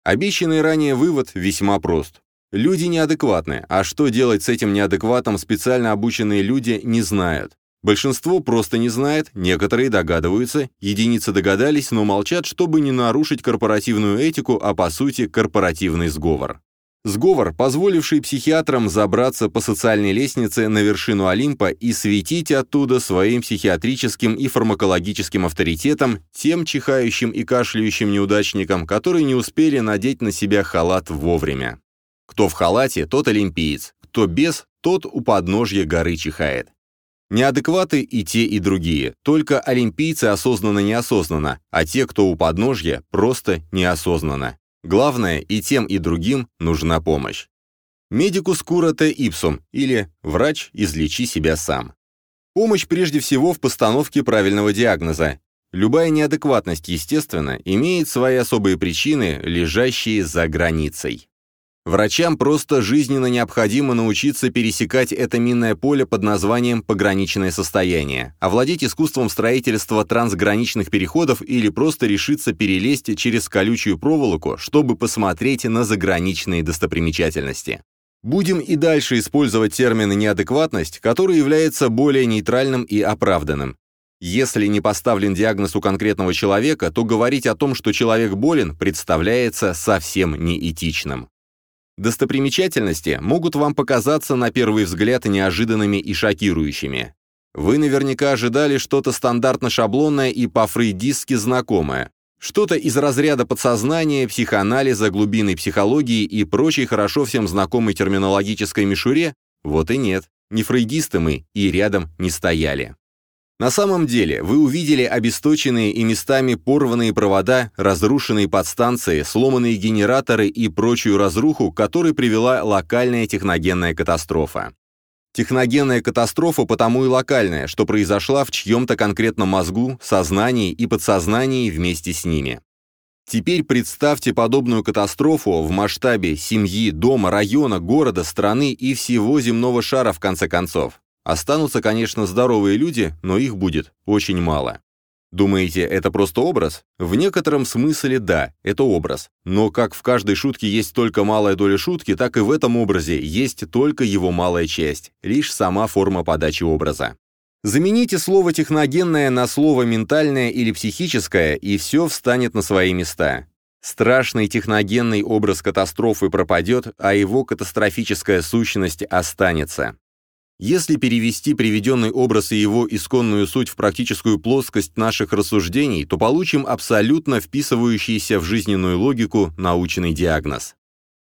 Обещанный ранее вывод весьма прост. Люди неадекватны, а что делать с этим неадекватом специально обученные люди не знают. Большинство просто не знает, некоторые догадываются, единицы догадались, но молчат, чтобы не нарушить корпоративную этику, а по сути корпоративный сговор. Сговор, позволивший психиатрам забраться по социальной лестнице на вершину Олимпа и светить оттуда своим психиатрическим и фармакологическим авторитетом тем чихающим и кашляющим неудачникам, которые не успели надеть на себя халат вовремя. Кто в халате, тот олимпиец, кто без, тот у подножья горы чихает. Неадекваты и те, и другие, только олимпийцы осознанно-неосознанно, а те, кто у подножья, просто неосознанно. Главное, и тем, и другим нужна помощь. Medicus cura te ipsum, или «врач, излечи себя сам». Помощь прежде всего в постановке правильного диагноза. Любая неадекватность, естественно, имеет свои особые причины, лежащие за границей. Врачам просто жизненно необходимо научиться пересекать это минное поле под названием «пограничное состояние», овладеть искусством строительства трансграничных переходов или просто решиться перелезть через колючую проволоку, чтобы посмотреть на заграничные достопримечательности. Будем и дальше использовать термин «неадекватность», который является более нейтральным и оправданным. Если не поставлен диагноз у конкретного человека, то говорить о том, что человек болен, представляется совсем неэтичным. Достопримечательности могут вам показаться на первый взгляд неожиданными и шокирующими. Вы наверняка ожидали что-то стандартно-шаблонное и по-фрейдистски знакомое. Что-то из разряда подсознания, психоанализа, глубинной психологии и прочей хорошо всем знакомой терминологической мишуре? Вот и нет. Не фрейдисты мы и рядом не стояли. На самом деле, вы увидели обесточенные и местами порванные провода, разрушенные подстанции, сломанные генераторы и прочую разруху, которой привела локальная техногенная катастрофа. Техногенная катастрофа потому и локальная, что произошла в чьем-то конкретном мозгу, сознании и подсознании вместе с ними. Теперь представьте подобную катастрофу в масштабе семьи, дома, района, города, страны и всего земного шара в конце концов. Останутся, конечно, здоровые люди, но их будет очень мало. Думаете, это просто образ? В некотором смысле да, это образ. Но как в каждой шутке есть только малая доля шутки, так и в этом образе есть только его малая часть, лишь сама форма подачи образа. Замените слово «техногенное» на слово «ментальное» или «психическое», и все встанет на свои места. Страшный техногенный образ катастрофы пропадет, а его катастрофическая сущность останется. Если перевести приведенный образ и его исконную суть в практическую плоскость наших рассуждений, то получим абсолютно вписывающийся в жизненную логику научный диагноз.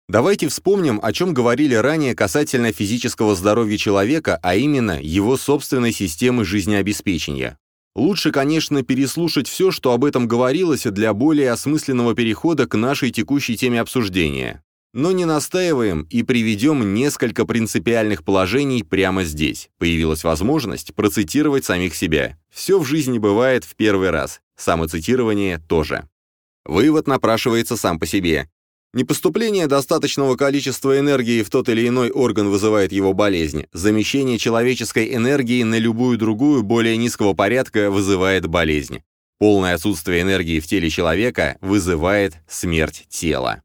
Давайте вспомним, о чем говорили ранее касательно физического здоровья человека, а именно его собственной системы жизнеобеспечения. Лучше, конечно, переслушать все, что об этом говорилось, для более осмысленного перехода к нашей текущей теме обсуждения. Но не настаиваем и приведем несколько принципиальных положений прямо здесь. Появилась возможность процитировать самих себя. Все в жизни бывает в первый раз. Самоцитирование тоже. Вывод напрашивается сам по себе. Не поступление достаточного количества энергии в тот или иной орган вызывает его болезнь. Замещение человеческой энергии на любую другую, более низкого порядка, вызывает болезнь. Полное отсутствие энергии в теле человека вызывает смерть тела.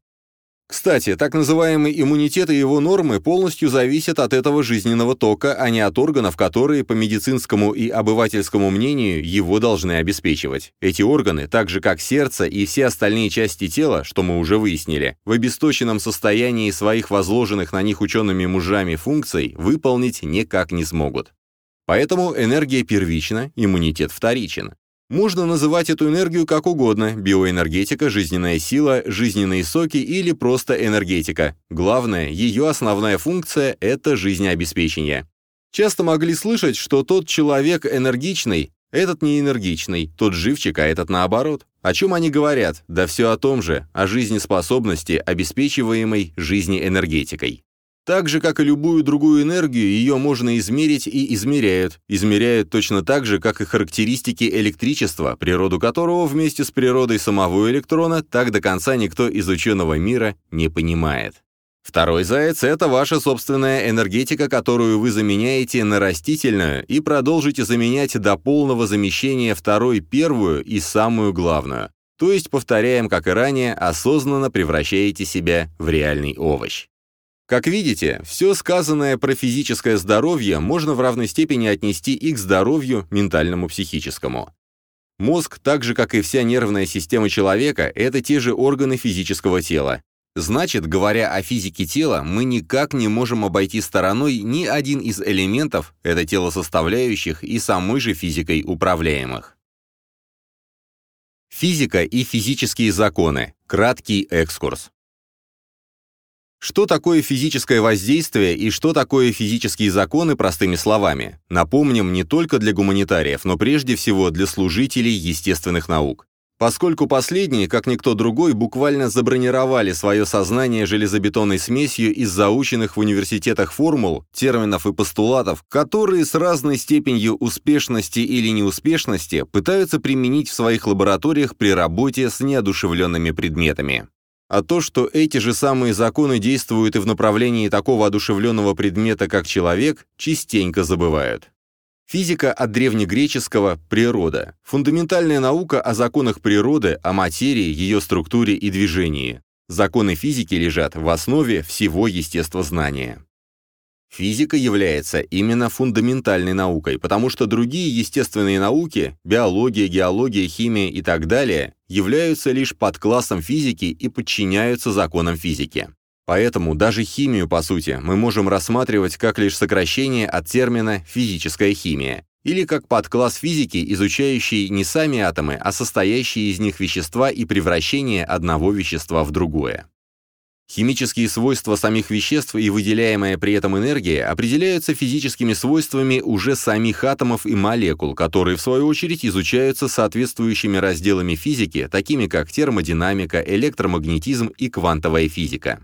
Кстати, так называемый иммунитет и его нормы полностью зависят от этого жизненного тока, а не от органов, которые, по медицинскому и обывательскому мнению, его должны обеспечивать. Эти органы, так же как сердце и все остальные части тела, что мы уже выяснили, в обесточенном состоянии своих возложенных на них учеными-мужами функций выполнить никак не смогут. Поэтому энергия первична, иммунитет вторичен. Можно называть эту энергию как угодно – биоэнергетика, жизненная сила, жизненные соки или просто энергетика. Главное, ее основная функция – это жизнеобеспечение. Часто могли слышать, что тот человек энергичный, этот не энергичный, тот живчик, а этот наоборот. О чем они говорят? Да все о том же, о жизнеспособности, обеспечиваемой жизнеэнергетикой. Так же, как и любую другую энергию, ее можно измерить и измеряют. Измеряют точно так же, как и характеристики электричества, природу которого вместе с природой самого электрона так до конца никто из ученого мира не понимает. Второй заяц – это ваша собственная энергетика, которую вы заменяете на растительную и продолжите заменять до полного замещения второй первую и самую главную. То есть, повторяем, как и ранее, осознанно превращаете себя в реальный овощ. Как видите, все сказанное про физическое здоровье можно в равной степени отнести и к здоровью ментальному психическому. Мозг, так же как и вся нервная система человека, это те же органы физического тела. Значит, говоря о физике тела, мы никак не можем обойти стороной ни один из элементов, это телосоставляющих и самой же физикой управляемых. Физика и физические законы. Краткий экскурс. Что такое физическое воздействие и что такое физические законы простыми словами? Напомним не только для гуманитариев, но прежде всего для служителей естественных наук. Поскольку последние, как никто другой, буквально забронировали свое сознание железобетонной смесью из заученных в университетах формул, терминов и постулатов, которые с разной степенью успешности или неуспешности пытаются применить в своих лабораториях при работе с неодушевленными предметами. А то, что эти же самые законы действуют и в направлении такого одушевленного предмета, как человек, частенько забывают. Физика от древнегреческого «природа». Фундаментальная наука о законах природы, о материи, ее структуре и движении. Законы физики лежат в основе всего естествознания. Физика является именно фундаментальной наукой, потому что другие естественные науки – биология, геология, химия и так далее – являются лишь подклассом физики и подчиняются законам физики. Поэтому даже химию, по сути, мы можем рассматривать как лишь сокращение от термина «физическая химия» или как подкласс физики, изучающий не сами атомы, а состоящие из них вещества и превращение одного вещества в другое. Химические свойства самих веществ и выделяемая при этом энергия определяются физическими свойствами уже самих атомов и молекул, которые, в свою очередь, изучаются соответствующими разделами физики, такими как термодинамика, электромагнетизм и квантовая физика.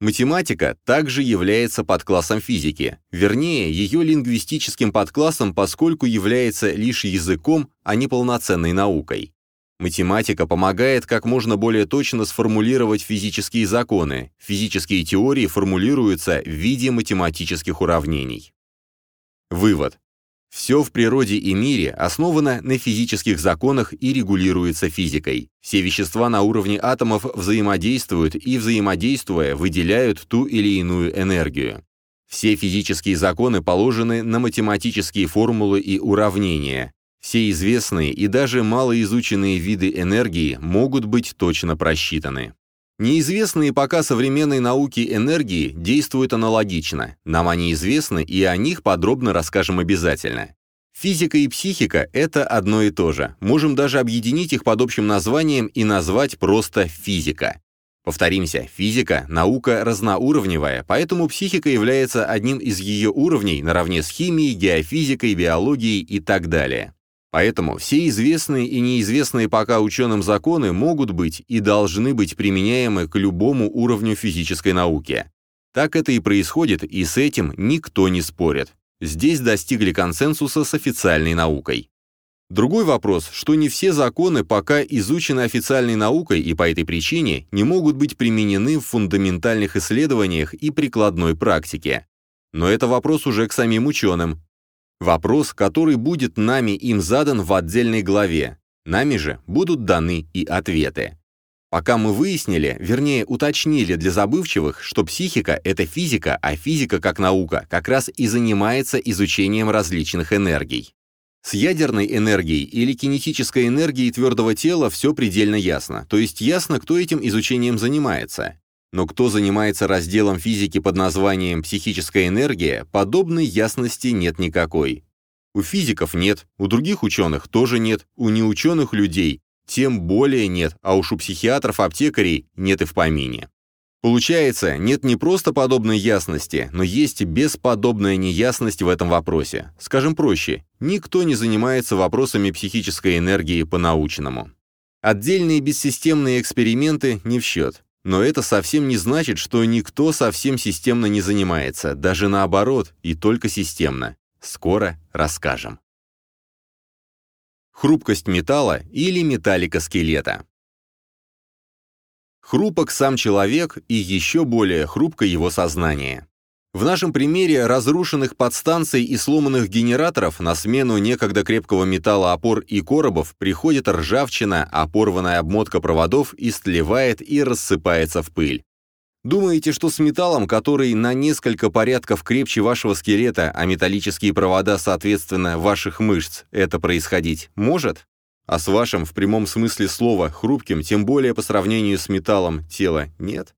Математика также является подклассом физики, вернее, ее лингвистическим подклассом, поскольку является лишь языком, а не полноценной наукой. Математика помогает как можно более точно сформулировать физические законы. Физические теории формулируются в виде математических уравнений. Вывод. Все в природе и мире основано на физических законах и регулируется физикой. Все вещества на уровне атомов взаимодействуют и, взаимодействуя, выделяют ту или иную энергию. Все физические законы положены на математические формулы и уравнения. Все известные и даже малоизученные виды энергии могут быть точно просчитаны. Неизвестные пока современной науке энергии действуют аналогично. Нам они известны, и о них подробно расскажем обязательно. Физика и психика — это одно и то же. Можем даже объединить их под общим названием и назвать просто физика. Повторимся, физика — наука разноуровневая, поэтому психика является одним из ее уровней наравне с химией, геофизикой, биологией и так далее. Поэтому все известные и неизвестные пока ученым законы могут быть и должны быть применяемы к любому уровню физической науки. Так это и происходит, и с этим никто не спорит. Здесь достигли консенсуса с официальной наукой. Другой вопрос, что не все законы пока изучены официальной наукой и по этой причине не могут быть применены в фундаментальных исследованиях и прикладной практике. Но это вопрос уже к самим ученым, Вопрос, который будет нами им задан в отдельной главе. Нами же будут даны и ответы. Пока мы выяснили, вернее уточнили для забывчивых, что психика — это физика, а физика как наука как раз и занимается изучением различных энергий. С ядерной энергией или кинетической энергией твердого тела все предельно ясно, то есть ясно, кто этим изучением занимается. Но кто занимается разделом физики под названием «психическая энергия», подобной ясности нет никакой. У физиков нет, у других ученых тоже нет, у неученых людей тем более нет, а уж у психиатров-аптекарей нет и в помине. Получается, нет не просто подобной ясности, но есть бесподобная неясность в этом вопросе. Скажем проще, никто не занимается вопросами психической энергии по-научному. Отдельные бессистемные эксперименты не в счет. Но это совсем не значит, что никто совсем системно не занимается, даже наоборот, и только системно. Скоро расскажем. Хрупкость металла или металлика скелета. Хрупок сам человек и еще более хрупко его сознание. В нашем примере разрушенных подстанций и сломанных генераторов на смену некогда крепкого металла опор и коробов приходит ржавчина, а обмотка проводов истлевает и рассыпается в пыль. Думаете, что с металлом, который на несколько порядков крепче вашего скелета, а металлические провода, соответственно, ваших мышц, это происходить может? А с вашим, в прямом смысле слова, хрупким, тем более по сравнению с металлом, тела нет?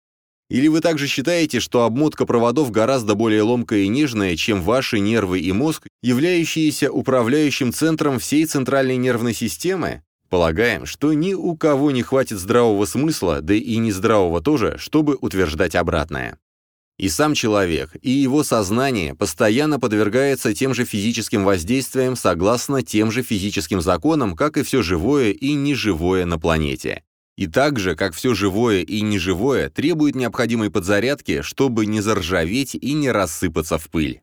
Или вы также считаете, что обмотка проводов гораздо более ломкая и нежная, чем ваши нервы и мозг, являющиеся управляющим центром всей центральной нервной системы? Полагаем, что ни у кого не хватит здравого смысла, да и нездравого тоже, чтобы утверждать обратное. И сам человек, и его сознание постоянно подвергается тем же физическим воздействиям согласно тем же физическим законам, как и все живое и неживое на планете. И так же, как все живое и неживое, требует необходимой подзарядки, чтобы не заржаветь и не рассыпаться в пыль.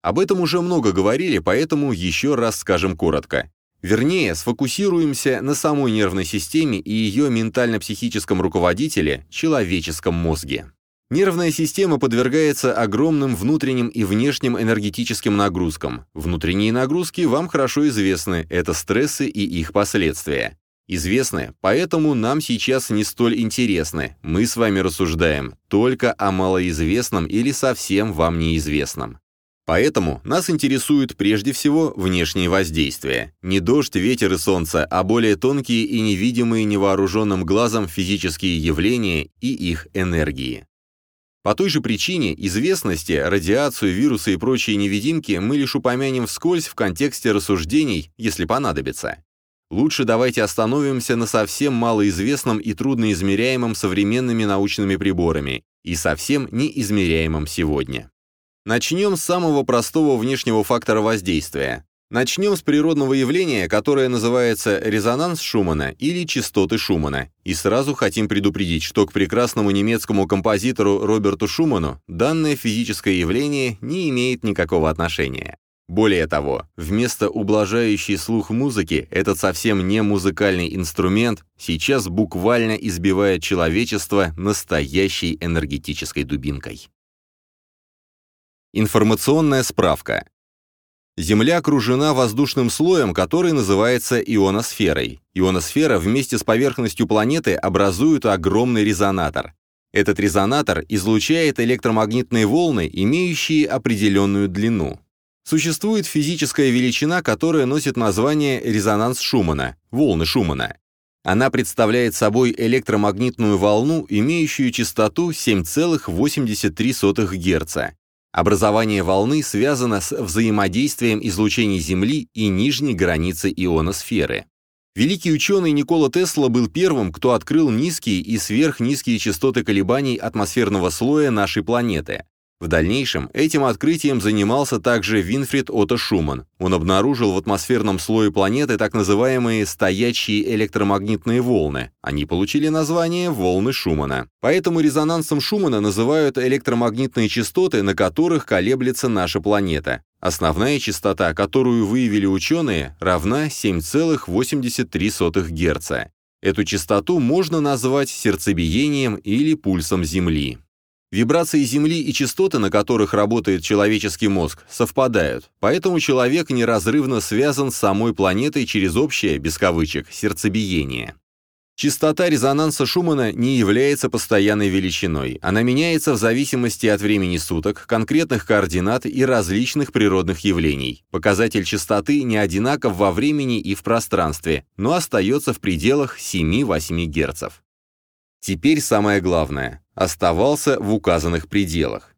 Об этом уже много говорили, поэтому еще раз скажем коротко. Вернее, сфокусируемся на самой нервной системе и ее ментально-психическом руководителе – человеческом мозге. Нервная система подвергается огромным внутренним и внешним энергетическим нагрузкам. Внутренние нагрузки вам хорошо известны – это стрессы и их последствия известны, поэтому нам сейчас не столь интересны. Мы с вами рассуждаем только о малоизвестном или совсем вам неизвестном. Поэтому нас интересуют прежде всего внешние воздействия. Не дождь, ветер и солнце, а более тонкие и невидимые невооруженным глазом физические явления и их энергии. По той же причине известности, радиацию, вирусы и прочие невидимки мы лишь упомянем вскользь в контексте рассуждений, если понадобится. Лучше давайте остановимся на совсем малоизвестном и трудноизмеряемом современными научными приборами и совсем неизмеряемом сегодня. Начнем с самого простого внешнего фактора воздействия. Начнем с природного явления, которое называется резонанс Шумана или частоты Шумана. И сразу хотим предупредить, что к прекрасному немецкому композитору Роберту Шуману данное физическое явление не имеет никакого отношения. Более того, вместо ублажающей слух музыки, этот совсем не музыкальный инструмент сейчас буквально избивает человечество настоящей энергетической дубинкой. Информационная справка. Земля окружена воздушным слоем, который называется ионосферой. Ионосфера вместе с поверхностью планеты образует огромный резонатор. Этот резонатор излучает электромагнитные волны, имеющие определенную длину. Существует физическая величина, которая носит название резонанс Шумана, волны Шумана. Она представляет собой электромагнитную волну, имеющую частоту 7,83 Гц. Образование волны связано с взаимодействием излучений Земли и нижней границы ионосферы. Великий ученый Никола Тесла был первым, кто открыл низкие и сверхнизкие частоты колебаний атмосферного слоя нашей планеты. В дальнейшем этим открытием занимался также Винфрид Отто Шуман. Он обнаружил в атмосферном слое планеты так называемые стоячие электромагнитные волны. Они получили название волны Шумана. Поэтому резонансом Шумана называют электромагнитные частоты, на которых колеблется наша планета. Основная частота, которую выявили ученые, равна 7,83 Гц. Эту частоту можно назвать сердцебиением или пульсом Земли. Вибрации Земли и частоты, на которых работает человеческий мозг, совпадают, поэтому человек неразрывно связан с самой планетой через общее, без кавычек, сердцебиение. Частота резонанса Шумана не является постоянной величиной, она меняется в зависимости от времени суток, конкретных координат и различных природных явлений. Показатель частоты не одинаков во времени и в пространстве, но остается в пределах 7-8 Гц. Теперь самое главное – оставался в указанных пределах.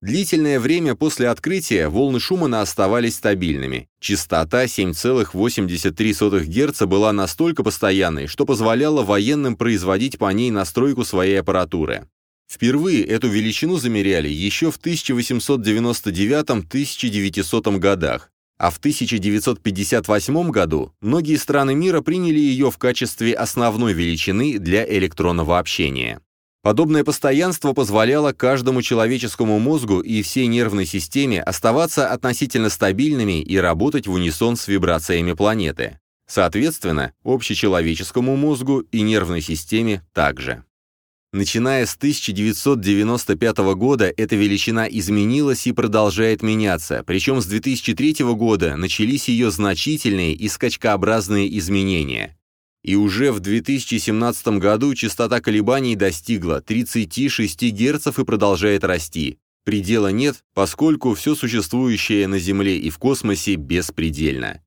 Длительное время после открытия волны Шумана оставались стабильными. Частота 7,83 Гц была настолько постоянной, что позволяла военным производить по ней настройку своей аппаратуры. Впервые эту величину замеряли еще в 1899-1900 годах, а в 1958 году многие страны мира приняли ее в качестве основной величины для электронного общения. Подобное постоянство позволяло каждому человеческому мозгу и всей нервной системе оставаться относительно стабильными и работать в унисон с вибрациями планеты. Соответственно, общечеловеческому мозгу и нервной системе также. Начиная с 1995 года эта величина изменилась и продолжает меняться, причем с 2003 года начались ее значительные и скачкообразные изменения. И уже в 2017 году частота колебаний достигла 36 Гц и продолжает расти. Предела нет, поскольку все существующее на Земле и в космосе беспредельно.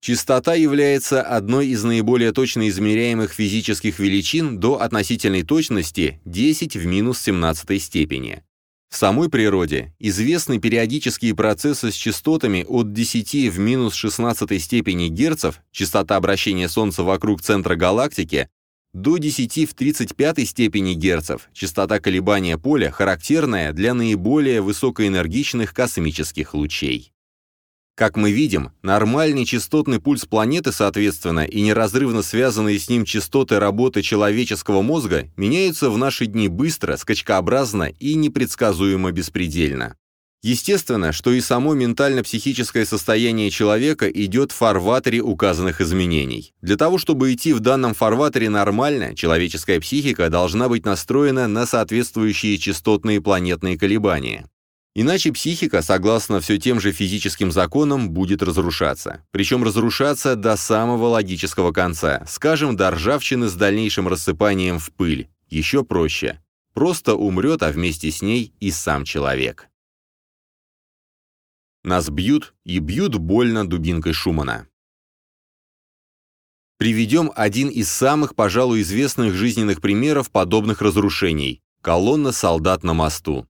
Частота является одной из наиболее точно измеряемых физических величин до относительной точности 10 в минус 17 степени. В самой природе известны периодические процессы с частотами от 10 в минус 16 степени герцов, частота обращения Солнца вокруг центра галактики, до 10 в 35 степени герцов, частота колебания поля, характерная для наиболее высокоэнергичных космических лучей. Как мы видим, нормальный частотный пульс планеты, соответственно, и неразрывно связанные с ним частоты работы человеческого мозга меняются в наши дни быстро, скачкообразно и непредсказуемо беспредельно. Естественно, что и само ментально-психическое состояние человека идет в фарватере указанных изменений. Для того, чтобы идти в данном фарватере нормально, человеческая психика должна быть настроена на соответствующие частотные планетные колебания. Иначе психика, согласно все тем же физическим законам, будет разрушаться. Причем разрушаться до самого логического конца, скажем, до ржавчины с дальнейшим рассыпанием в пыль. Еще проще. Просто умрет, а вместе с ней и сам человек. Нас бьют и бьют больно дубинкой Шумана. Приведем один из самых, пожалуй, известных жизненных примеров подобных разрушений Колонна солдат на мосту.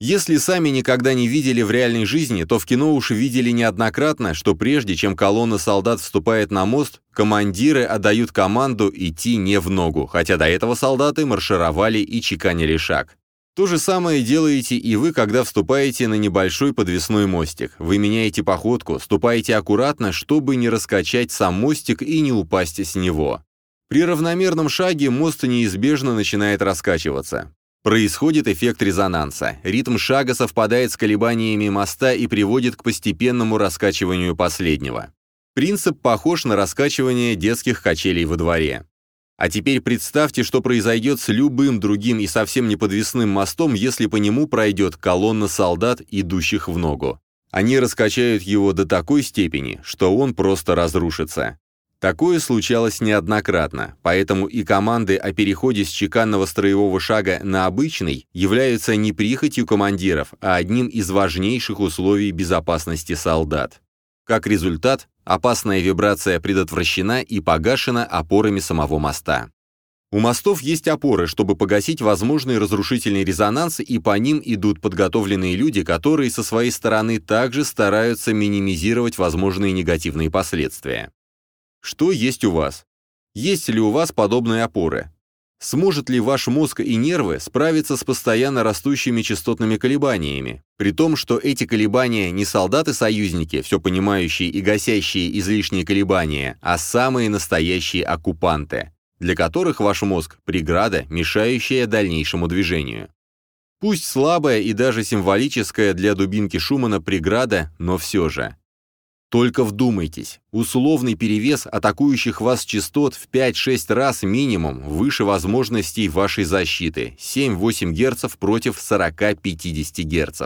Если сами никогда не видели в реальной жизни, то в кино уж видели неоднократно, что прежде чем колонна солдат вступает на мост, командиры отдают команду идти не в ногу, хотя до этого солдаты маршировали и чеканили шаг. То же самое делаете и вы, когда вступаете на небольшой подвесной мостик. Вы меняете походку, ступаете аккуратно, чтобы не раскачать сам мостик и не упасть с него. При равномерном шаге мост неизбежно начинает раскачиваться. Происходит эффект резонанса. Ритм шага совпадает с колебаниями моста и приводит к постепенному раскачиванию последнего. Принцип похож на раскачивание детских качелей во дворе. А теперь представьте, что произойдет с любым другим и совсем неподвесным мостом, если по нему пройдет колонна солдат, идущих в ногу. Они раскачают его до такой степени, что он просто разрушится. Такое случалось неоднократно, поэтому и команды о переходе с чеканного строевого шага на обычный являются не прихотью командиров, а одним из важнейших условий безопасности солдат. Как результат, опасная вибрация предотвращена и погашена опорами самого моста. У мостов есть опоры, чтобы погасить возможный разрушительный резонанс, и по ним идут подготовленные люди, которые со своей стороны также стараются минимизировать возможные негативные последствия. Что есть у вас? Есть ли у вас подобные опоры? Сможет ли ваш мозг и нервы справиться с постоянно растущими частотными колебаниями, при том, что эти колебания не солдаты-союзники, все понимающие и гасящие излишние колебания, а самые настоящие оккупанты, для которых ваш мозг – преграда, мешающая дальнейшему движению. Пусть слабая и даже символическая для дубинки Шумана преграда, но все же. Только вдумайтесь, условный перевес атакующих вас частот в 5-6 раз минимум выше возможностей вашей защиты 7-8 Гц против 40-50 Гц.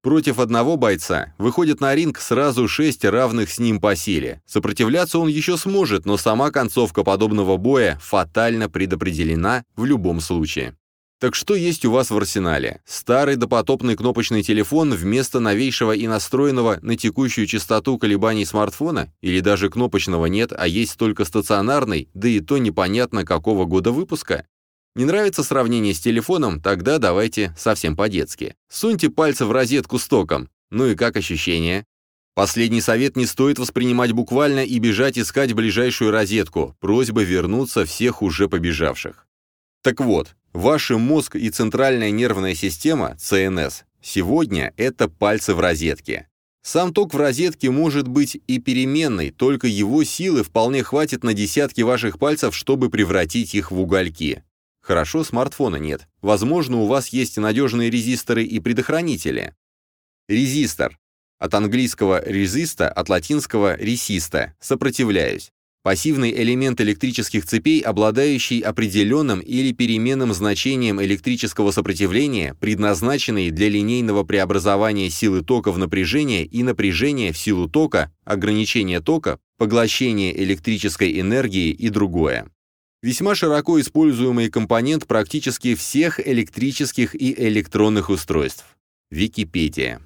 Против одного бойца выходит на ринг сразу 6 равных с ним по силе. Сопротивляться он еще сможет, но сама концовка подобного боя фатально предопределена в любом случае. Так что есть у вас в арсенале? Старый допотопный кнопочный телефон вместо новейшего и настроенного на текущую частоту колебаний смартфона? Или даже кнопочного нет, а есть только стационарный, да и то непонятно какого года выпуска? Не нравится сравнение с телефоном? Тогда давайте совсем по-детски. Суньте пальцы в розетку с током. Ну и как ощущение? Последний совет не стоит воспринимать буквально и бежать искать ближайшую розетку. Просьба вернуться всех уже побежавших. Так вот, Ваш мозг и центральная нервная система, ЦНС, сегодня это пальцы в розетке. Сам ток в розетке может быть и переменный, только его силы вполне хватит на десятки ваших пальцев, чтобы превратить их в угольки. Хорошо, смартфона нет. Возможно, у вас есть надежные резисторы и предохранители. Резистор. От английского «резиста», от латинского «ресиста» – «сопротивляюсь». Пассивный элемент электрических цепей, обладающий определенным или переменным значением электрического сопротивления, предназначенный для линейного преобразования силы тока в напряжение и напряжения в силу тока, ограничения тока, поглощения электрической энергии и другое. Весьма широко используемый компонент практически всех электрических и электронных устройств. Википедия.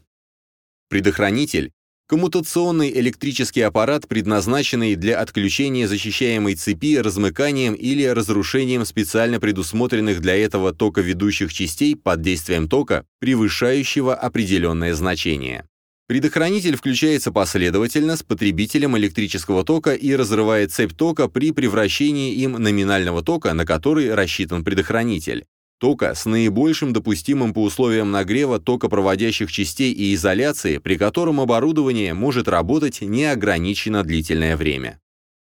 Предохранитель Коммутационный электрический аппарат, предназначенный для отключения защищаемой цепи размыканием или разрушением специально предусмотренных для этого токоведущих частей под действием тока, превышающего определенное значение. Предохранитель включается последовательно с потребителем электрического тока и разрывает цепь тока при превращении им номинального тока, на который рассчитан предохранитель тока с наибольшим допустимым по условиям нагрева токопроводящих частей и изоляции, при котором оборудование может работать неограниченно длительное время.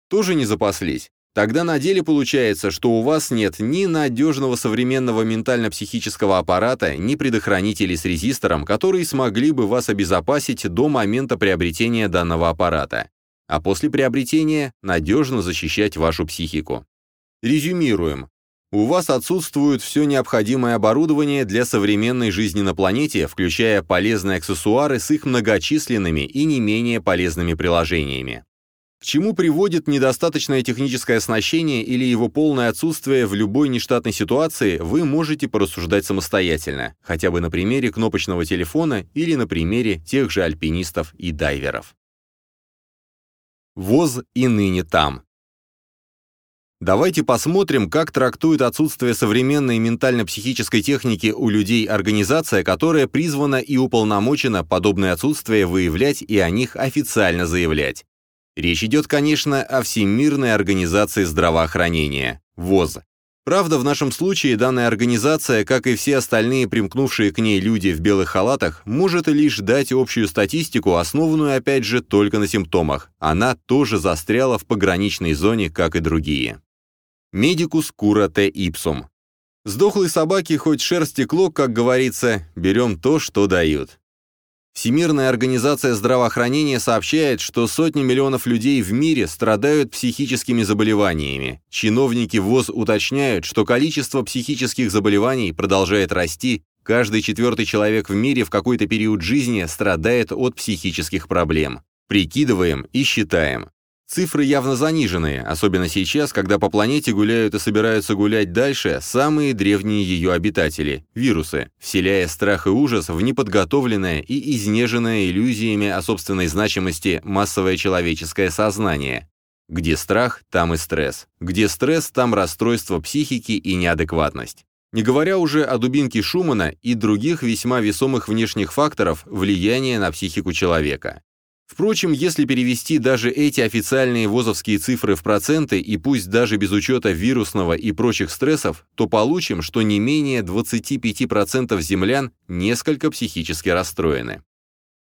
Тоже не запаслись? Тогда на деле получается, что у вас нет ни надежного современного ментально-психического аппарата, ни предохранителей с резистором, которые смогли бы вас обезопасить до момента приобретения данного аппарата, а после приобретения надежно защищать вашу психику. Резюмируем. У вас отсутствует все необходимое оборудование для современной жизни на планете, включая полезные аксессуары с их многочисленными и не менее полезными приложениями. К чему приводит недостаточное техническое оснащение или его полное отсутствие в любой нештатной ситуации, вы можете порассуждать самостоятельно, хотя бы на примере кнопочного телефона или на примере тех же альпинистов и дайверов. ВОЗ и ныне там. Давайте посмотрим, как трактует отсутствие современной ментально-психической техники у людей организация, которая призвана и уполномочена подобное отсутствие выявлять и о них официально заявлять. Речь идет, конечно, о Всемирной организации здравоохранения, ВОЗ. Правда, в нашем случае данная организация, как и все остальные примкнувшие к ней люди в белых халатах, может лишь дать общую статистику, основанную, опять же, только на симптомах. Она тоже застряла в пограничной зоне, как и другие. Medicus cura te ipsum. С дохлой собаки хоть шерсти клок, как говорится, берем то, что дают. Всемирная организация здравоохранения сообщает, что сотни миллионов людей в мире страдают психическими заболеваниями. Чиновники ВОЗ уточняют, что количество психических заболеваний продолжает расти, каждый четвертый человек в мире в какой-то период жизни страдает от психических проблем. Прикидываем и считаем. Цифры явно заниженные, особенно сейчас, когда по планете гуляют и собираются гулять дальше самые древние ее обитатели – вирусы, вселяя страх и ужас в неподготовленное и изнеженное иллюзиями о собственной значимости массовое человеческое сознание. Где страх, там и стресс. Где стресс, там расстройство психики и неадекватность. Не говоря уже о дубинке Шумана и других весьма весомых внешних факторов влияния на психику человека. Впрочем, если перевести даже эти официальные ВОЗовские цифры в проценты и пусть даже без учета вирусного и прочих стрессов, то получим, что не менее 25% землян несколько психически расстроены.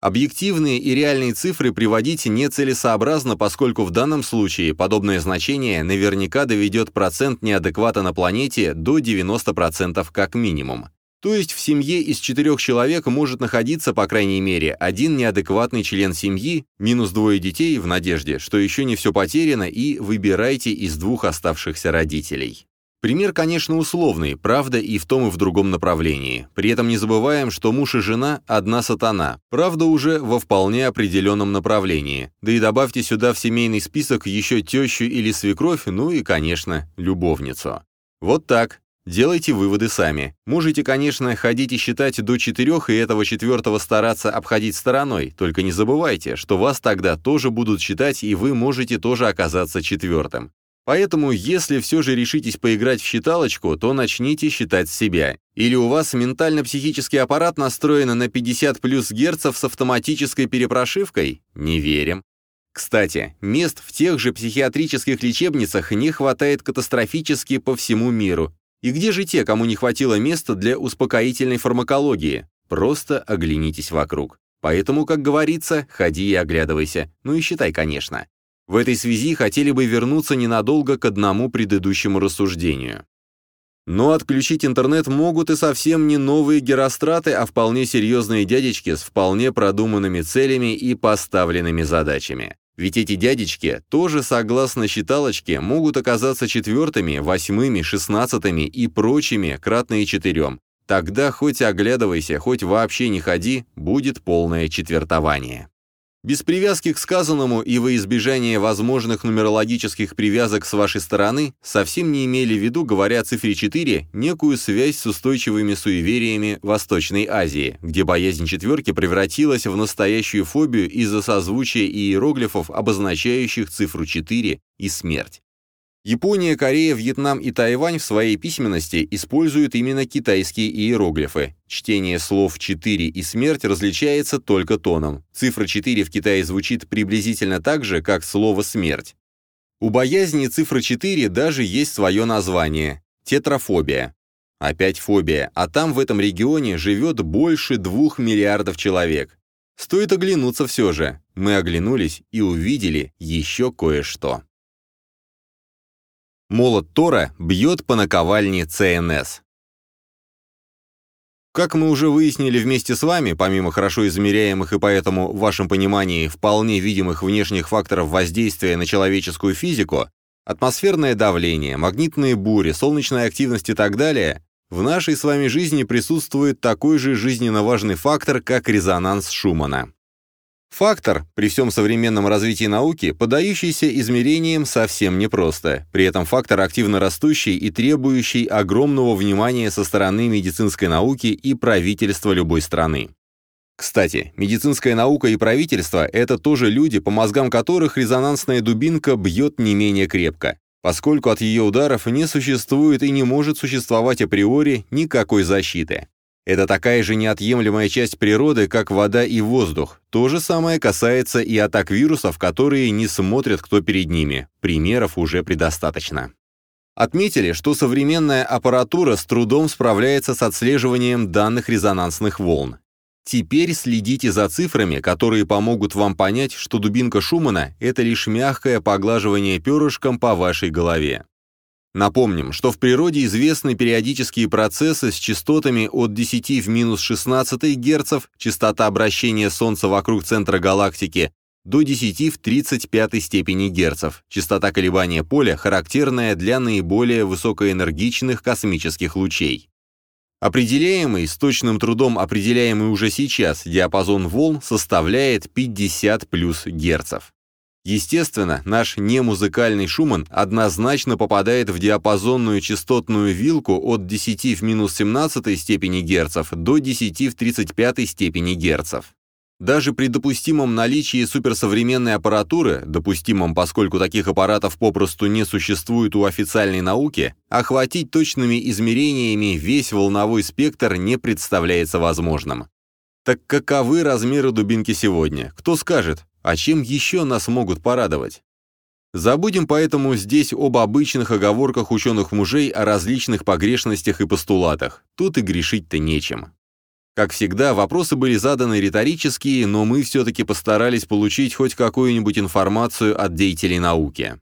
Объективные и реальные цифры приводить нецелесообразно, поскольку в данном случае подобное значение наверняка доведет процент неадеквата на планете до 90% как минимум. То есть в семье из четырех человек может находиться, по крайней мере, один неадекватный член семьи, минус двое детей, в надежде, что еще не все потеряно, и выбирайте из двух оставшихся родителей. Пример, конечно, условный, правда и в том и в другом направлении. При этом не забываем, что муж и жена – одна сатана, правда уже во вполне определенном направлении. Да и добавьте сюда в семейный список еще тещу или свекровь, ну и, конечно, любовницу. Вот так, Делайте выводы сами. Можете, конечно, ходить и считать до четырех и этого четвертого стараться обходить стороной, только не забывайте, что вас тогда тоже будут считать, и вы можете тоже оказаться четвертым. Поэтому, если все же решитесь поиграть в считалочку, то начните считать себя. Или у вас ментально-психический аппарат настроен на 50 плюс герцов с автоматической перепрошивкой? Не верим. Кстати, мест в тех же психиатрических лечебницах не хватает катастрофически по всему миру, и где же те, кому не хватило места для успокоительной фармакологии? Просто оглянитесь вокруг. Поэтому, как говорится, ходи и оглядывайся. Ну и считай, конечно. В этой связи хотели бы вернуться ненадолго к одному предыдущему рассуждению. Но отключить интернет могут и совсем не новые геростраты, а вполне серьезные дядечки с вполне продуманными целями и поставленными задачами. Ведь эти дядечки тоже, согласно считалочке, могут оказаться четвертыми, восьмыми, шестнадцатыми и прочими, кратные четырем. Тогда хоть оглядывайся, хоть вообще не ходи, будет полное четвертование. Без привязки к сказанному и во избежание возможных нумерологических привязок с вашей стороны, совсем не имели в виду, говоря о цифре 4, некую связь с устойчивыми суевериями Восточной Азии, где боязнь четверки превратилась в настоящую фобию из-за созвучия иероглифов, обозначающих цифру 4 и смерть. Япония, Корея, Вьетнам и Тайвань в своей письменности используют именно китайские иероглифы. Чтение слов «четыре» и «смерть» различается только тоном. Цифра 4 в Китае звучит приблизительно так же, как слово «смерть». У боязни цифры 4 даже есть свое название – тетрафобия. Опять фобия, а там в этом регионе живет больше двух миллиардов человек. Стоит оглянуться все же. Мы оглянулись и увидели еще кое-что. Молот Тора бьет по наковальне ЦНС. Как мы уже выяснили вместе с вами, помимо хорошо измеряемых и поэтому, в вашем понимании, вполне видимых внешних факторов воздействия на человеческую физику, атмосферное давление, магнитные бури, солнечная активность и так далее, в нашей с вами жизни присутствует такой же жизненно важный фактор, как резонанс Шумана. Фактор, при всем современном развитии науки, подающийся измерениям совсем непросто. При этом фактор активно растущий и требующий огромного внимания со стороны медицинской науки и правительства любой страны. Кстати, медицинская наука и правительство – это тоже люди, по мозгам которых резонансная дубинка бьет не менее крепко. поскольку от ее ударов не существует и не может существовать априори никакой защиты. Это такая же неотъемлемая часть природы, как вода и воздух. То же самое касается и атак вирусов, которые не смотрят, кто перед ними. Примеров уже предостаточно. Отметили, что современная аппаратура с трудом справляется с отслеживанием данных резонансных волн. Теперь следите за цифрами, которые помогут вам понять, что дубинка Шумана – это лишь мягкое поглаживание перышком по вашей голове. Напомним, что в природе известны периодические процессы с частотами от 10 в минус 16 Гц, частота обращения Солнца вокруг центра галактики, до 10 в 35 степени Гц, частота колебания поля, характерная для наиболее высокоэнергичных космических лучей. Определяемый, с точным трудом определяемый уже сейчас, диапазон волн составляет 50 плюс герцев. Естественно, наш немузыкальный Шуман однозначно попадает в диапазонную частотную вилку от 10 в минус 17 степени герцев до 10 в 35 степени герцев. Даже при допустимом наличии суперсовременной аппаратуры, допустимом, поскольку таких аппаратов попросту не существует у официальной науки, охватить точными измерениями весь волновой спектр не представляется возможным. Так каковы размеры дубинки сегодня? Кто скажет? А чем еще нас могут порадовать? Забудем поэтому здесь об обычных оговорках ученых-мужей о различных погрешностях и постулатах. Тут и грешить-то нечем. Как всегда, вопросы были заданы риторические, но мы все-таки постарались получить хоть какую-нибудь информацию от деятелей науки.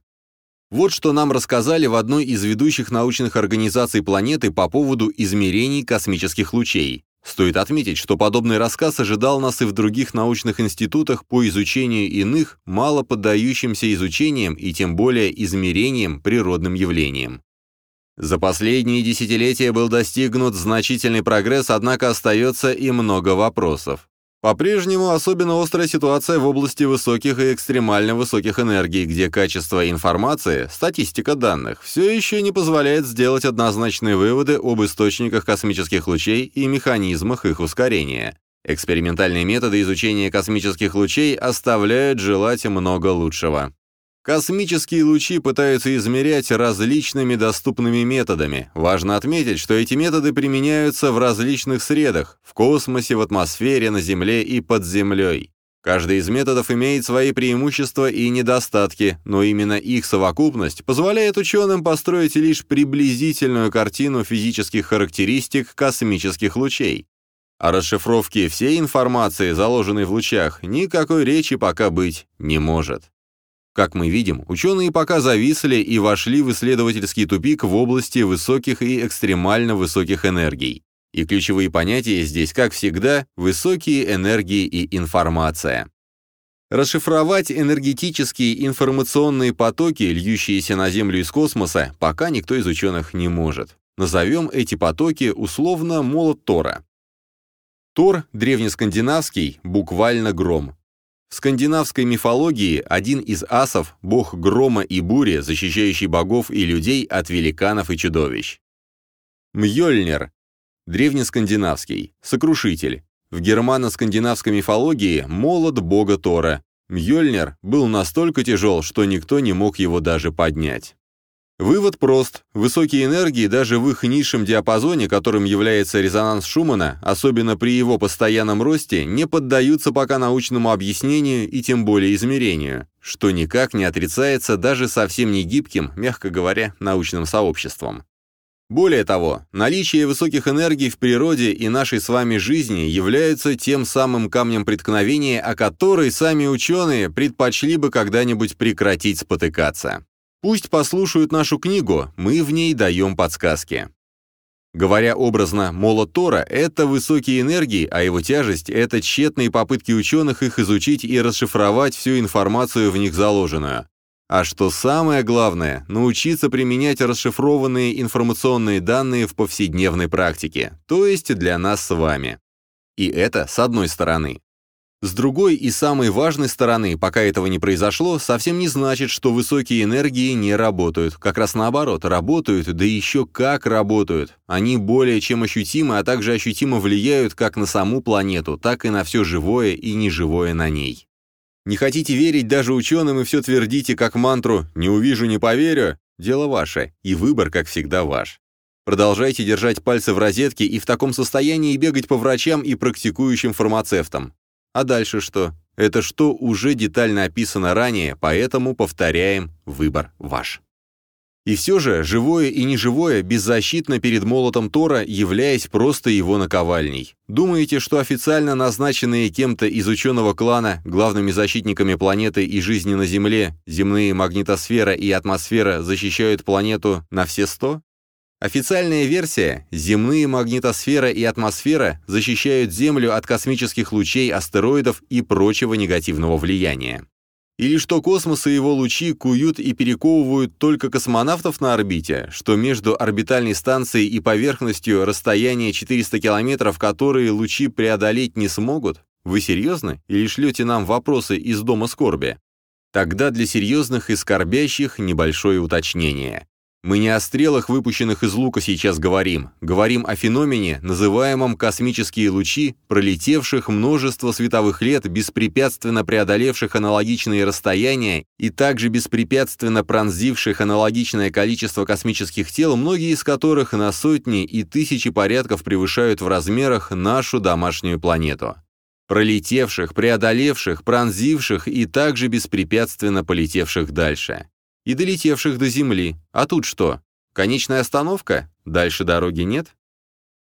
Вот что нам рассказали в одной из ведущих научных организаций планеты по поводу измерений космических лучей. Стоит отметить, что подобный рассказ ожидал нас и в других научных институтах по изучению иных, мало поддающимся изучениям и тем более измерениям природным явлениям. За последние десятилетия был достигнут значительный прогресс, однако остается и много вопросов. По-прежнему особенно острая ситуация в области высоких и экстремально высоких энергий, где качество информации, статистика данных, все еще не позволяет сделать однозначные выводы об источниках космических лучей и механизмах их ускорения. Экспериментальные методы изучения космических лучей оставляют желать много лучшего. Космические лучи пытаются измерять различными доступными методами. Важно отметить, что эти методы применяются в различных средах – в космосе, в атмосфере, на Земле и под землей. Каждый из методов имеет свои преимущества и недостатки, но именно их совокупность позволяет ученым построить лишь приблизительную картину физических характеристик космических лучей. О расшифровке всей информации, заложенной в лучах, никакой речи пока быть не может. Как мы видим, ученые пока зависли и вошли в исследовательский тупик в области высоких и экстремально высоких энергий. И ключевые понятия здесь, как всегда, высокие энергии и информация. Расшифровать энергетические информационные потоки, льющиеся на Землю из космоса, пока никто из ученых не может. Назовем эти потоки условно молот Тора. Тор, древнескандинавский, буквально гром. В скандинавской мифологии один из асов – бог грома и бури, защищающий богов и людей от великанов и чудовищ. Мьёльнир – древнескандинавский, сокрушитель. В германо-скандинавской мифологии – молот бога Тора. Мьёльнир был настолько тяжел, что никто не мог его даже поднять. Вывод прост. Высокие энергии даже в их низшем диапазоне, которым является резонанс Шумана, особенно при его постоянном росте, не поддаются пока научному объяснению и тем более измерению, что никак не отрицается даже совсем не гибким, мягко говоря, научным сообществом. Более того, наличие высоких энергий в природе и нашей с вами жизни являются тем самым камнем преткновения, о который сами ученые предпочли бы когда-нибудь прекратить спотыкаться. Пусть послушают нашу книгу, мы в ней даем подсказки. Говоря образно, молот Тора — это высокие энергии, а его тяжесть — это тщетные попытки ученых их изучить и расшифровать всю информацию в них заложенную. А что самое главное, научиться применять расшифрованные информационные данные в повседневной практике, то есть для нас с вами. И это с одной стороны. С другой и самой важной стороны, пока этого не произошло, совсем не значит, что высокие энергии не работают. Как раз наоборот, работают, да еще как работают. Они более чем ощутимы, а также ощутимо влияют как на саму планету, так и на все живое и неживое на ней. Не хотите верить даже ученым и все твердите как мантру «не увижу, не поверю»? Дело ваше, и выбор, как всегда, ваш. Продолжайте держать пальцы в розетке и в таком состоянии бегать по врачам и практикующим фармацевтам. А дальше что? Это что уже детально описано ранее, поэтому повторяем, выбор ваш. И все же, живое и неживое беззащитно перед молотом Тора, являясь просто его наковальней. Думаете, что официально назначенные кем-то из ученого клана главными защитниками планеты и жизни на Земле, земные магнитосфера и атмосфера защищают планету на все сто? Официальная версия – земные магнитосфера и атмосфера защищают Землю от космических лучей, астероидов и прочего негативного влияния. Или что космос и его лучи куют и перековывают только космонавтов на орбите, что между орбитальной станцией и поверхностью расстояние 400 километров, которые лучи преодолеть не смогут? Вы серьезно? Или шлете нам вопросы из Дома скорби? Тогда для серьезных и скорбящих небольшое уточнение. Мы не о стрелах, выпущенных из лука, сейчас говорим. Говорим о феномене, называемом космические лучи, пролетевших множество световых лет, беспрепятственно преодолевших аналогичные расстояния и также беспрепятственно пронзивших аналогичное количество космических тел, многие из которых на сотни и тысячи порядков превышают в размерах нашу домашнюю планету. Пролетевших, преодолевших, пронзивших и также беспрепятственно полетевших дальше и долетевших до Земли. А тут что? Конечная остановка? Дальше дороги нет?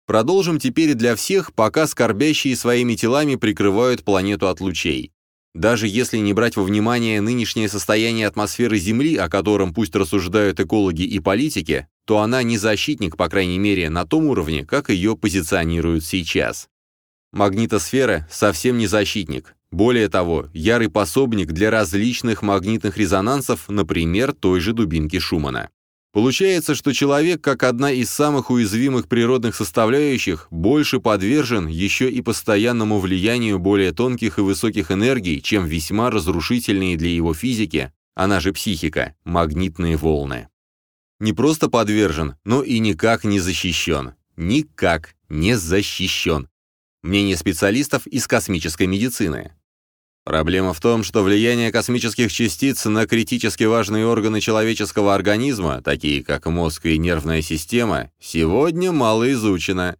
Продолжим теперь для всех, пока скорбящие своими телами прикрывают планету от лучей. Даже если не брать во внимание нынешнее состояние атмосферы Земли, о котором пусть рассуждают экологи и политики, то она не защитник, по крайней мере, на том уровне, как ее позиционируют сейчас. Магнитосфера совсем не защитник. Более того, ярый пособник для различных магнитных резонансов, например, той же дубинки Шумана. Получается, что человек, как одна из самых уязвимых природных составляющих, больше подвержен еще и постоянному влиянию более тонких и высоких энергий, чем весьма разрушительные для его физики, она же психика, магнитные волны. Не просто подвержен, но и никак не защищен. Никак не защищен. Мнение специалистов из космической медицины. Проблема в том, что влияние космических частиц на критически важные органы человеческого организма, такие как мозг и нервная система, сегодня мало изучено.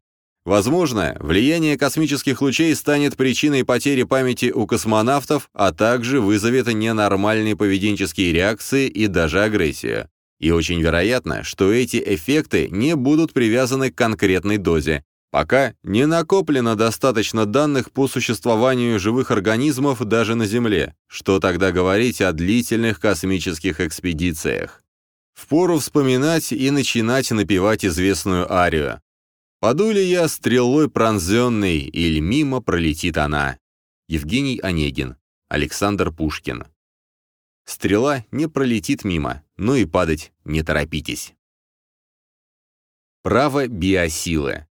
Возможно, влияние космических лучей станет причиной потери памяти у космонавтов, а также вызовет ненормальные поведенческие реакции и даже агрессию. И очень вероятно, что эти эффекты не будут привязаны к конкретной дозе, Пока не накоплено достаточно данных по существованию живых организмов даже на Земле. Что тогда говорить о длительных космических экспедициях? Впору вспоминать и начинать напевать известную арию. «Паду ли я стрелой пронзенный, или мимо пролетит она?» Евгений Онегин, Александр Пушкин. Стрела не пролетит мимо, но и падать не торопитесь. Право биосилы.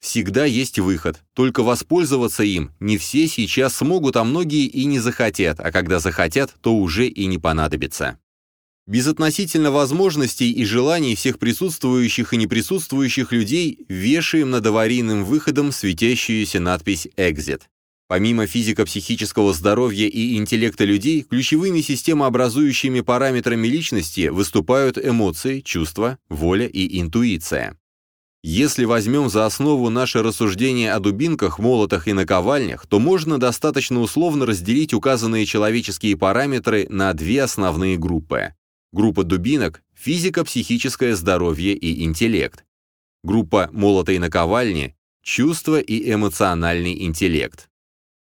Всегда есть выход, только воспользоваться им не все сейчас смогут, а многие и не захотят, а когда захотят, то уже и не понадобится. Безотносительно возможностей и желаний всех присутствующих и неприсутствующих людей вешаем над аварийным выходом светящуюся надпись «Экзит». Помимо физико-психического здоровья и интеллекта людей, ключевыми системообразующими параметрами личности выступают эмоции, чувства, воля и интуиция. Если возьмем за основу наше рассуждение о дубинках, молотах и наковальнях, то можно достаточно условно разделить указанные человеческие параметры на две основные группы. Группа дубинок – физико-психическое здоровье и интеллект. Группа молота и наковальни – чувство и эмоциональный интеллект.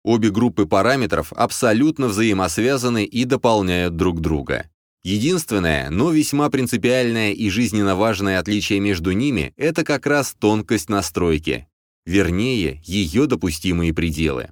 Обе группы параметров абсолютно взаимосвязаны и дополняют друг друга. Единственное, но весьма принципиальное и жизненно важное отличие между ними – это как раз тонкость настройки, вернее, ее допустимые пределы.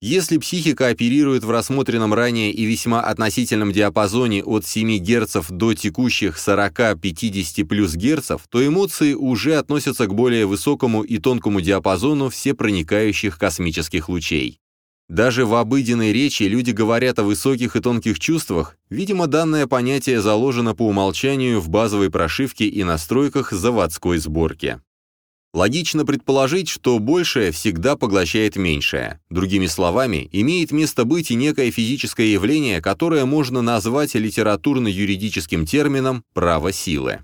Если психика оперирует в рассмотренном ранее и весьма относительном диапазоне от 7 Гц до текущих 40-50 плюс Гц, то эмоции уже относятся к более высокому и тонкому диапазону всепроникающих космических лучей. Даже в обыденной речи люди говорят о высоких и тонких чувствах, видимо, данное понятие заложено по умолчанию в базовой прошивке и настройках заводской сборки. Логично предположить, что большее всегда поглощает меньшее. Другими словами, имеет место быть и некое физическое явление, которое можно назвать литературно-юридическим термином «право силы».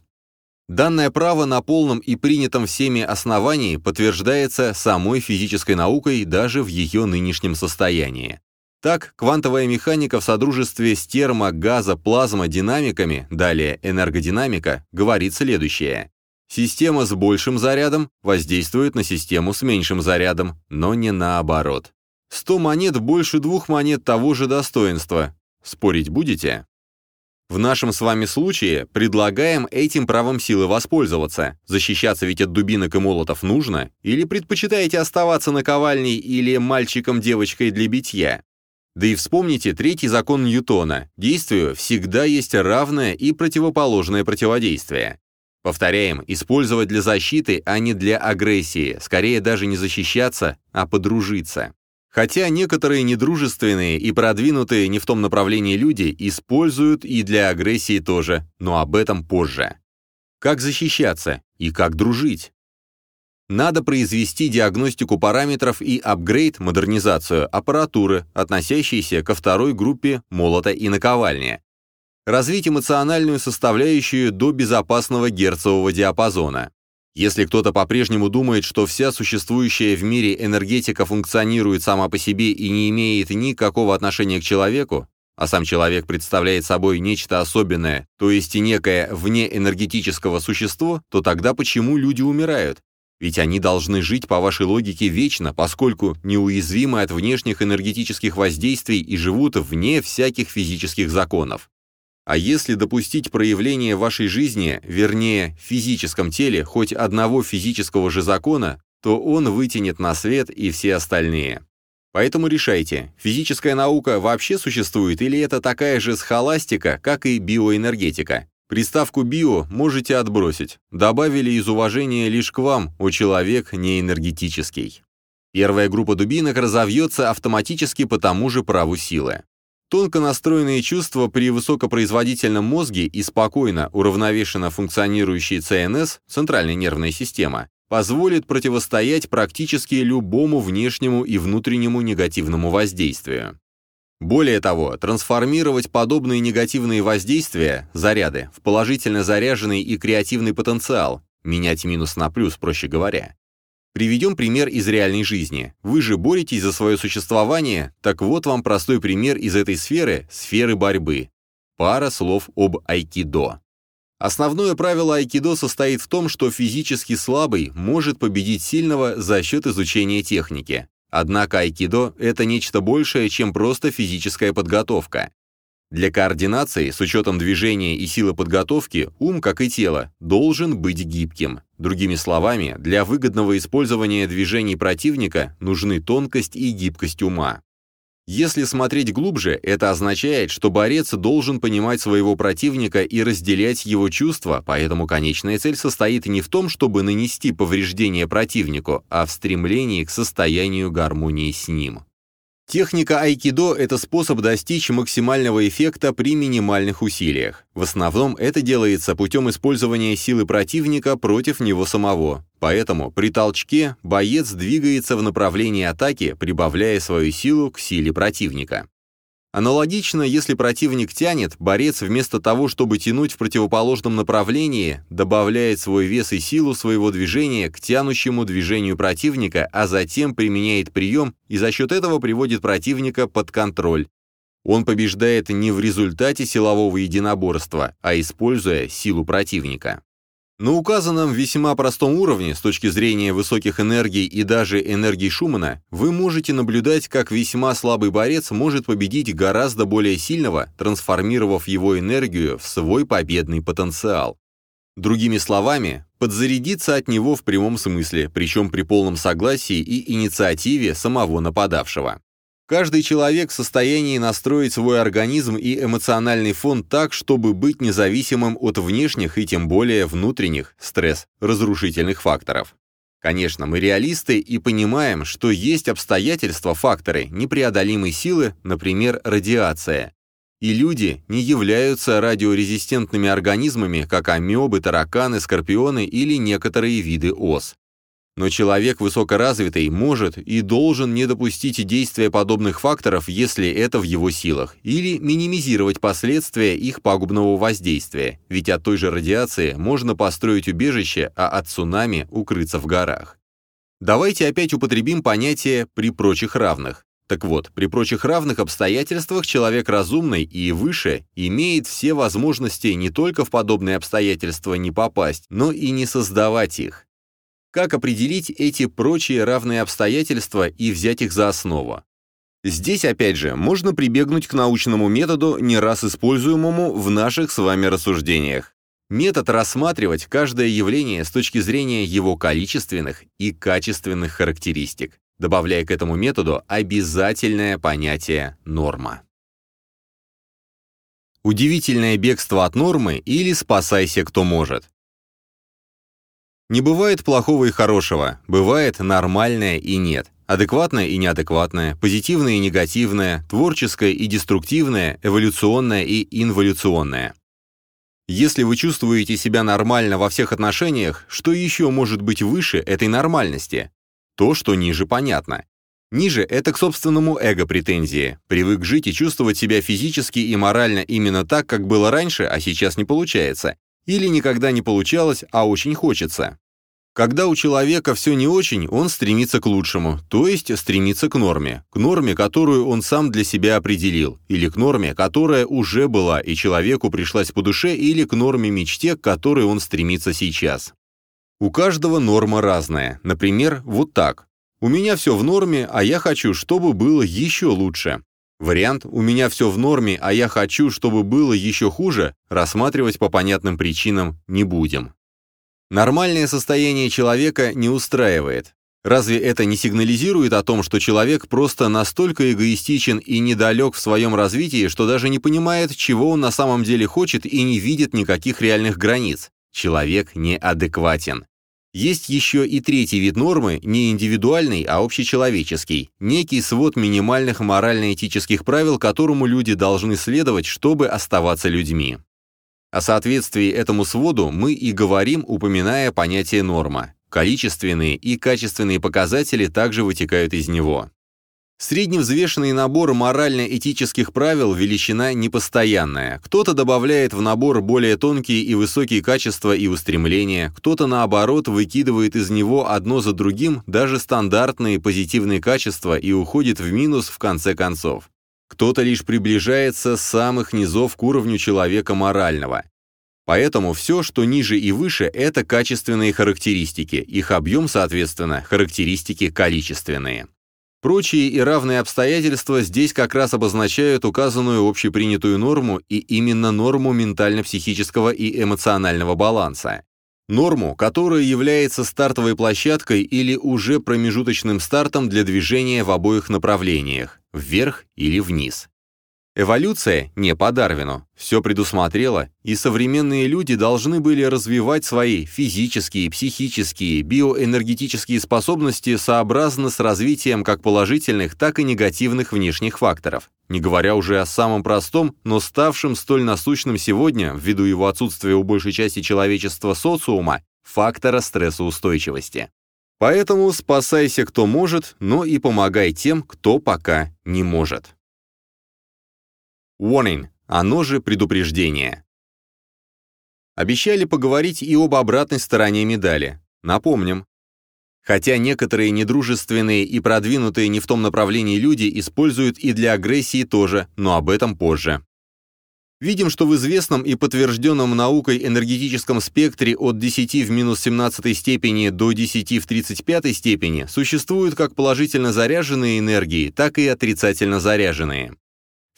Данное право на полном и принятом всеми основании подтверждается самой физической наукой даже в ее нынешнем состоянии. Так, квантовая механика в содружестве с термо-, газо-, плазмодинамиками, далее энергодинамика, говорит следующее. Система с большим зарядом воздействует на систему с меньшим зарядом, но не наоборот. 100 монет больше двух монет того же достоинства. Спорить будете? В нашем с вами случае предлагаем этим правом силы воспользоваться. Защищаться ведь от дубинок и молотов нужно? Или предпочитаете оставаться наковальней или мальчиком-девочкой для битья? Да и вспомните третий закон Ньютона. Действию всегда есть равное и противоположное противодействие. Повторяем, использовать для защиты, а не для агрессии, скорее даже не защищаться, а подружиться. Хотя некоторые недружественные и продвинутые не в том направлении люди используют и для агрессии тоже, но об этом позже. Как защищаться и как дружить? Надо произвести диагностику параметров и апгрейд, модернизацию аппаратуры, относящейся ко второй группе молота и наковальни. Развить эмоциональную составляющую до безопасного герцового диапазона. Если кто-то по-прежнему думает, что вся существующая в мире энергетика функционирует сама по себе и не имеет никакого отношения к человеку, а сам человек представляет собой нечто особенное, то есть некое внеэнергетического существо, то тогда почему люди умирают? Ведь они должны жить по вашей логике вечно, поскольку неуязвимы от внешних энергетических воздействий и живут вне всяких физических законов. А если допустить проявление вашей жизни, вернее, в физическом теле, хоть одного физического же закона, то он вытянет на свет и все остальные. Поэтому решайте, физическая наука вообще существует или это такая же схоластика, как и биоэнергетика? Приставку «био» можете отбросить. Добавили из уважения лишь к вам, о человек не энергетический. Первая группа дубинок разовьется автоматически по тому же праву силы. Тонко настроенные чувства при высокопроизводительном мозге и спокойно, уравновешенно функционирующий ЦНС, центральная нервная система, позволит противостоять практически любому внешнему и внутреннему негативному воздействию. Более того, трансформировать подобные негативные воздействия, заряды, в положительно заряженный и креативный потенциал, менять минус на плюс, проще говоря, Приведем пример из реальной жизни. Вы же боретесь за свое существование, так вот вам простой пример из этой сферы, сферы борьбы. Пара слов об айкидо. Основное правило айкидо состоит в том, что физически слабый может победить сильного за счет изучения техники. Однако айкидо – это нечто большее, чем просто физическая подготовка. Для координации, с учетом движения и силы подготовки, ум, как и тело, должен быть гибким. Другими словами, для выгодного использования движений противника нужны тонкость и гибкость ума. Если смотреть глубже, это означает, что борец должен понимать своего противника и разделять его чувства, поэтому конечная цель состоит не в том, чтобы нанести повреждение противнику, а в стремлении к состоянию гармонии с ним. Техника айкидо – это способ достичь максимального эффекта при минимальных усилиях. В основном это делается путем использования силы противника против него самого. Поэтому при толчке боец двигается в направлении атаки, прибавляя свою силу к силе противника. Аналогично, если противник тянет, борец вместо того, чтобы тянуть в противоположном направлении, добавляет свой вес и силу своего движения к тянущему движению противника, а затем применяет прием и за счет этого приводит противника под контроль. Он побеждает не в результате силового единоборства, а используя силу противника. На указанном весьма простом уровне, с точки зрения высоких энергий и даже энергий Шумана, вы можете наблюдать, как весьма слабый борец может победить гораздо более сильного, трансформировав его энергию в свой победный потенциал. Другими словами, подзарядиться от него в прямом смысле, причем при полном согласии и инициативе самого нападавшего. Каждый человек в состоянии настроить свой организм и эмоциональный фон так, чтобы быть независимым от внешних и тем более внутренних, стресс, разрушительных факторов. Конечно, мы реалисты и понимаем, что есть обстоятельства, факторы непреодолимой силы, например, радиация. И люди не являются радиорезистентными организмами, как амебы, тараканы, скорпионы или некоторые виды ос. Но человек высокоразвитый может и должен не допустить действия подобных факторов, если это в его силах, или минимизировать последствия их пагубного воздействия, ведь от той же радиации можно построить убежище, а от цунами укрыться в горах. Давайте опять употребим понятие «при прочих равных». Так вот, при прочих равных обстоятельствах человек разумный и выше имеет все возможности не только в подобные обстоятельства не попасть, но и не создавать их. Как определить эти прочие равные обстоятельства и взять их за основу? Здесь, опять же, можно прибегнуть к научному методу, не раз используемому в наших с вами рассуждениях. Метод рассматривать каждое явление с точки зрения его количественных и качественных характеристик добавляя к этому методу обязательное понятие «норма». Удивительное бегство от нормы или спасайся кто может. Не бывает плохого и хорошего, бывает нормальное и нет, адекватное и неадекватное, позитивное и негативное, творческое и деструктивное, эволюционное и инволюционное. Если вы чувствуете себя нормально во всех отношениях, что еще может быть выше этой нормальности? То, что ниже, понятно. Ниже — это к собственному эго претензии. Привык жить и чувствовать себя физически и морально именно так, как было раньше, а сейчас не получается. Или никогда не получалось, а очень хочется. Когда у человека все не очень, он стремится к лучшему, то есть стремится к норме, к норме, которую он сам для себя определил, или к норме, которая уже была и человеку пришлась по душе, или к норме-мечте, к которой он стремится сейчас. У каждого норма разная. Например, вот так. У меня все в норме, а я хочу, чтобы было еще лучше. Вариант «у меня все в норме, а я хочу, чтобы было еще хуже» рассматривать по понятным причинам не будем. Нормальное состояние человека не устраивает. Разве это не сигнализирует о том, что человек просто настолько эгоистичен и недалек в своем развитии, что даже не понимает, чего он на самом деле хочет и не видит никаких реальных границ? Человек неадекватен. Есть еще и третий вид нормы, не индивидуальный, а общечеловеческий, некий свод минимальных морально-этических правил, которому люди должны следовать, чтобы оставаться людьми. О соответствии этому своду мы и говорим, упоминая понятие норма. Количественные и качественные показатели также вытекают из него. Средневзвешенный набор морально-этических правил – величина непостоянная. Кто-то добавляет в набор более тонкие и высокие качества и устремления, кто-то, наоборот, выкидывает из него одно за другим даже стандартные позитивные качества и уходит в минус в конце концов. Кто-то лишь приближается с самых низов к уровню человека морального. Поэтому все, что ниже и выше, это качественные характеристики, их объем, соответственно, характеристики количественные. Прочие и равные обстоятельства здесь как раз обозначают указанную общепринятую норму и именно норму ментально-психического и эмоционального баланса. Норму, которая является стартовой площадкой или уже промежуточным стартом для движения в обоих направлениях – вверх или вниз. Эволюция не по Дарвину, все предусмотрела, и современные люди должны были развивать свои физические, психические, биоэнергетические способности сообразно с развитием как положительных, так и негативных внешних факторов, не говоря уже о самом простом, но ставшем столь насущным сегодня, ввиду его отсутствия у большей части человечества социума, фактора стрессоустойчивости. Поэтому спасайся кто может, но и помогай тем, кто пока не может. Warning, оно же предупреждение. Обещали поговорить и об обратной стороне медали. Напомним. Хотя некоторые недружественные и продвинутые не в том направлении люди используют и для агрессии тоже, но об этом позже. Видим, что в известном и подтвержденном наукой энергетическом спектре от 10 в минус 17 степени до 10 в 35 степени существуют как положительно заряженные энергии, так и отрицательно заряженные.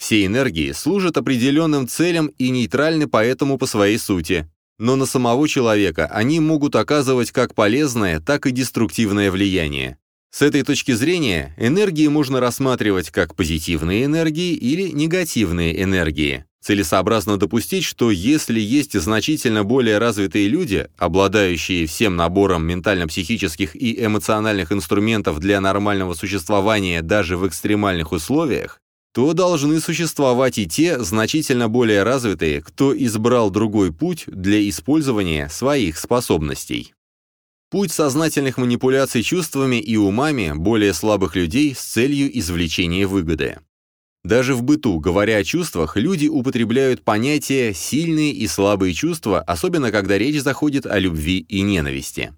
Все энергии служат определенным целям и нейтральны поэтому по своей сути. Но на самого человека они могут оказывать как полезное, так и деструктивное влияние. С этой точки зрения энергии можно рассматривать как позитивные энергии или негативные энергии. Целесообразно допустить, что если есть значительно более развитые люди, обладающие всем набором ментально-психических и эмоциональных инструментов для нормального существования даже в экстремальных условиях, то должны существовать и те, значительно более развитые, кто избрал другой путь для использования своих способностей. Путь сознательных манипуляций чувствами и умами более слабых людей с целью извлечения выгоды. Даже в быту, говоря о чувствах, люди употребляют понятия «сильные» и «слабые чувства», особенно когда речь заходит о любви и ненависти.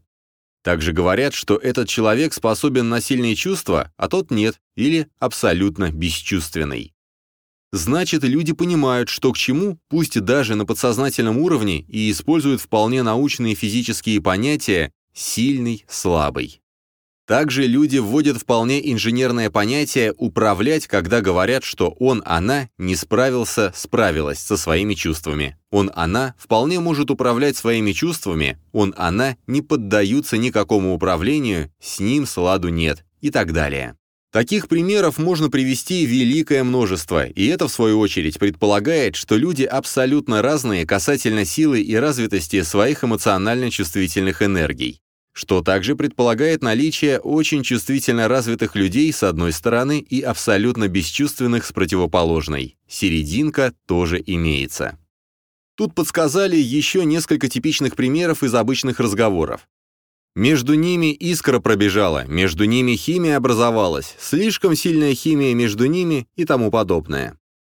Также говорят, что этот человек способен на сильные чувства, а тот нет, или абсолютно бесчувственный. Значит, люди понимают, что к чему, пусть даже на подсознательном уровне, и используют вполне научные физические понятия «сильный», «слабый». Также люди вводят вполне инженерное понятие «управлять», когда говорят, что он, она не справился, справилась со своими чувствами. Он, она вполне может управлять своими чувствами, он, она не поддаются никакому управлению, с ним сладу нет и так далее. Таких примеров можно привести великое множество, и это, в свою очередь, предполагает, что люди абсолютно разные касательно силы и развитости своих эмоционально-чувствительных энергий что также предполагает наличие очень чувствительно развитых людей с одной стороны и абсолютно бесчувственных с противоположной. Серединка тоже имеется. Тут подсказали еще несколько типичных примеров из обычных разговоров. Между ними искра пробежала, между ними химия образовалась, слишком сильная химия между ними и тому подобное.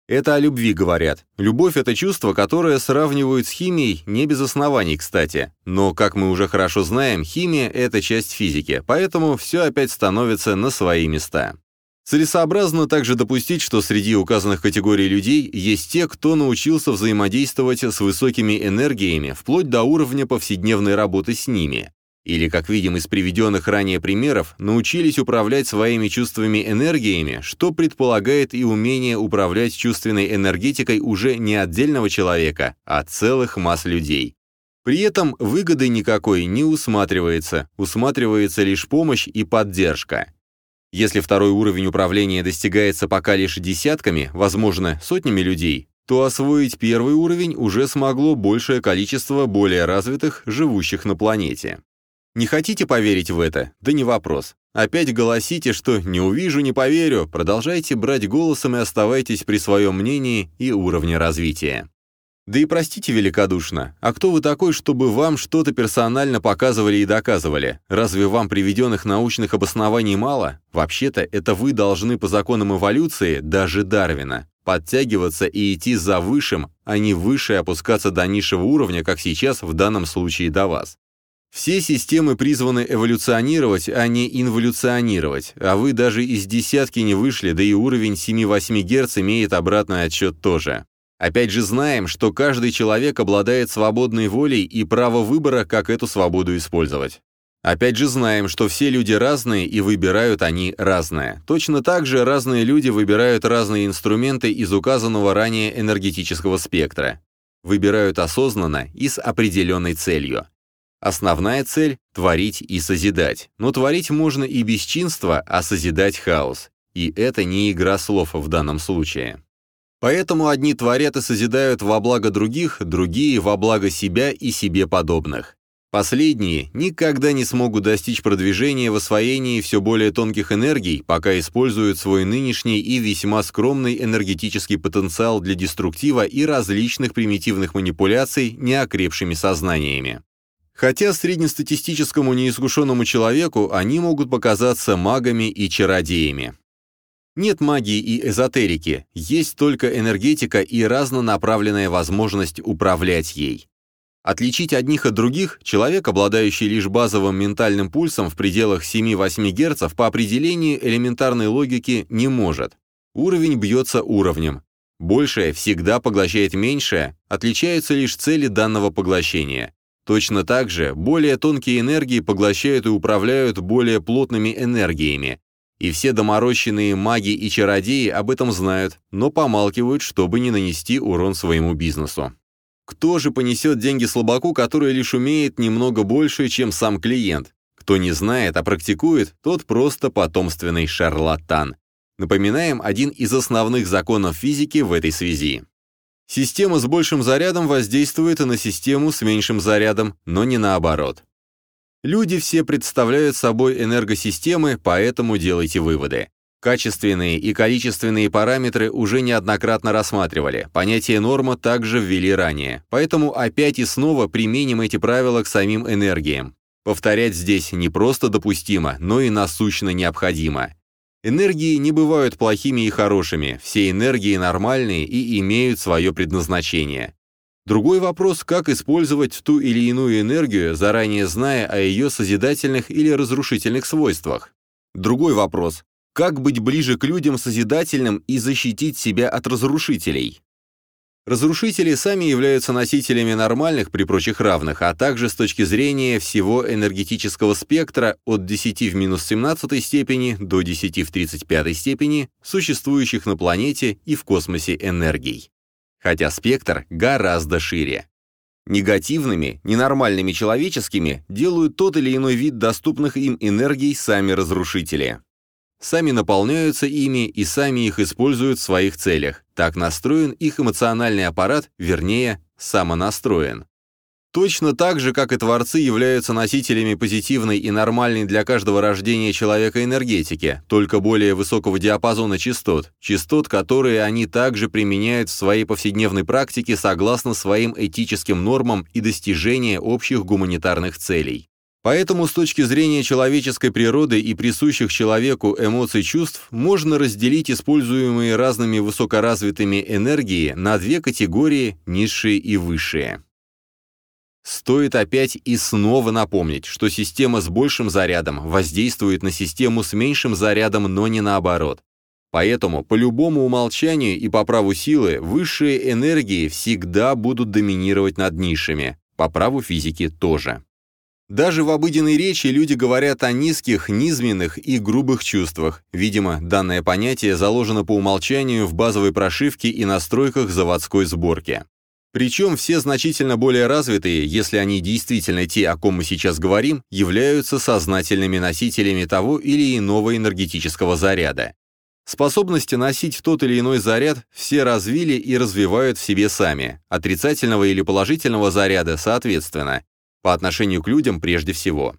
Это о любви говорят. Любовь — это чувство, которое сравнивают с химией, не без оснований, кстати. Но, как мы уже хорошо знаем, химия — это часть физики, поэтому все опять становится на свои места. Целесообразно также допустить, что среди указанных категорий людей есть те, кто научился взаимодействовать с высокими энергиями вплоть до уровня повседневной работы с ними или, как видим из приведенных ранее примеров, научились управлять своими чувствами энергиями, что предполагает и умение управлять чувственной энергетикой уже не отдельного человека, а целых масс людей. При этом выгоды никакой не усматривается, усматривается лишь помощь и поддержка. Если второй уровень управления достигается пока лишь десятками, возможно, сотнями людей, то освоить первый уровень уже смогло большее количество более развитых, живущих на планете. Не хотите поверить в это? Да не вопрос. Опять голосите, что «не увижу, не поверю», продолжайте брать голосом и оставайтесь при своем мнении и уровне развития. Да и простите великодушно, а кто вы такой, чтобы вам что-то персонально показывали и доказывали? Разве вам приведенных научных обоснований мало? Вообще-то это вы должны по законам эволюции, даже Дарвина, подтягиваться и идти за высшим, а не выше опускаться до низшего уровня, как сейчас в данном случае до вас. Все системы призваны эволюционировать, а не инволюционировать, а вы даже из десятки не вышли, да и уровень 7-8 Гц имеет обратный отсчет тоже. Опять же знаем, что каждый человек обладает свободной волей и право выбора, как эту свободу использовать. Опять же знаем, что все люди разные и выбирают они разное. Точно так же разные люди выбирают разные инструменты из указанного ранее энергетического спектра. Выбирают осознанно и с определенной целью. Основная цель — творить и созидать. Но творить можно и бесчинство, а созидать хаос. И это не игра слов в данном случае. Поэтому одни творят и созидают во благо других, другие — во благо себя и себе подобных. Последние никогда не смогут достичь продвижения в освоении все более тонких энергий, пока используют свой нынешний и весьма скромный энергетический потенциал для деструктива и различных примитивных манипуляций неокрепшими сознаниями. Хотя среднестатистическому неискушенному человеку они могут показаться магами и чародеями. Нет магии и эзотерики, есть только энергетика и разнонаправленная возможность управлять ей. Отличить одних от других человек, обладающий лишь базовым ментальным пульсом в пределах 7-8 Гц, по определению элементарной логики не может. Уровень бьется уровнем. Большее всегда поглощает меньшее, отличаются лишь цели данного поглощения. Точно так же более тонкие энергии поглощают и управляют более плотными энергиями. И все доморощенные маги и чародеи об этом знают, но помалкивают, чтобы не нанести урон своему бизнесу. Кто же понесет деньги слабаку, который лишь умеет немного больше, чем сам клиент? Кто не знает, а практикует, тот просто потомственный шарлатан. Напоминаем один из основных законов физики в этой связи. Система с большим зарядом воздействует на систему с меньшим зарядом, но не наоборот. Люди все представляют собой энергосистемы, поэтому делайте выводы. Качественные и количественные параметры уже неоднократно рассматривали, понятие норма также ввели ранее, поэтому опять и снова применим эти правила к самим энергиям. Повторять здесь не просто допустимо, но и насущно необходимо. Энергии не бывают плохими и хорошими, все энергии нормальные и имеют свое предназначение. Другой вопрос, как использовать ту или иную энергию, заранее зная о ее созидательных или разрушительных свойствах. Другой вопрос, как быть ближе к людям созидательным и защитить себя от разрушителей. Разрушители сами являются носителями нормальных при прочих равных, а также с точки зрения всего энергетического спектра от 10 в минус 17 степени до 10 в 35 степени существующих на планете и в космосе энергий. Хотя спектр гораздо шире. Негативными, ненормальными человеческими делают тот или иной вид доступных им энергий сами разрушители сами наполняются ими и сами их используют в своих целях. Так настроен их эмоциональный аппарат, вернее, самонастроен. Точно так же, как и творцы являются носителями позитивной и нормальной для каждого рождения человека энергетики, только более высокого диапазона частот, частот, которые они также применяют в своей повседневной практике согласно своим этическим нормам и достижения общих гуманитарных целей. Поэтому с точки зрения человеческой природы и присущих человеку эмоций чувств можно разделить используемые разными высокоразвитыми энергии на две категории – низшие и высшие. Стоит опять и снова напомнить, что система с большим зарядом воздействует на систему с меньшим зарядом, но не наоборот. Поэтому по любому умолчанию и по праву силы высшие энергии всегда будут доминировать над низшими, по праву физики тоже. Даже в обыденной речи люди говорят о низких, низменных и грубых чувствах. Видимо, данное понятие заложено по умолчанию в базовой прошивке и настройках заводской сборки. Причем все значительно более развитые, если они действительно те, о ком мы сейчас говорим, являются сознательными носителями того или иного энергетического заряда. Способности носить тот или иной заряд все развили и развивают в себе сами, отрицательного или положительного заряда соответственно, по отношению к людям прежде всего.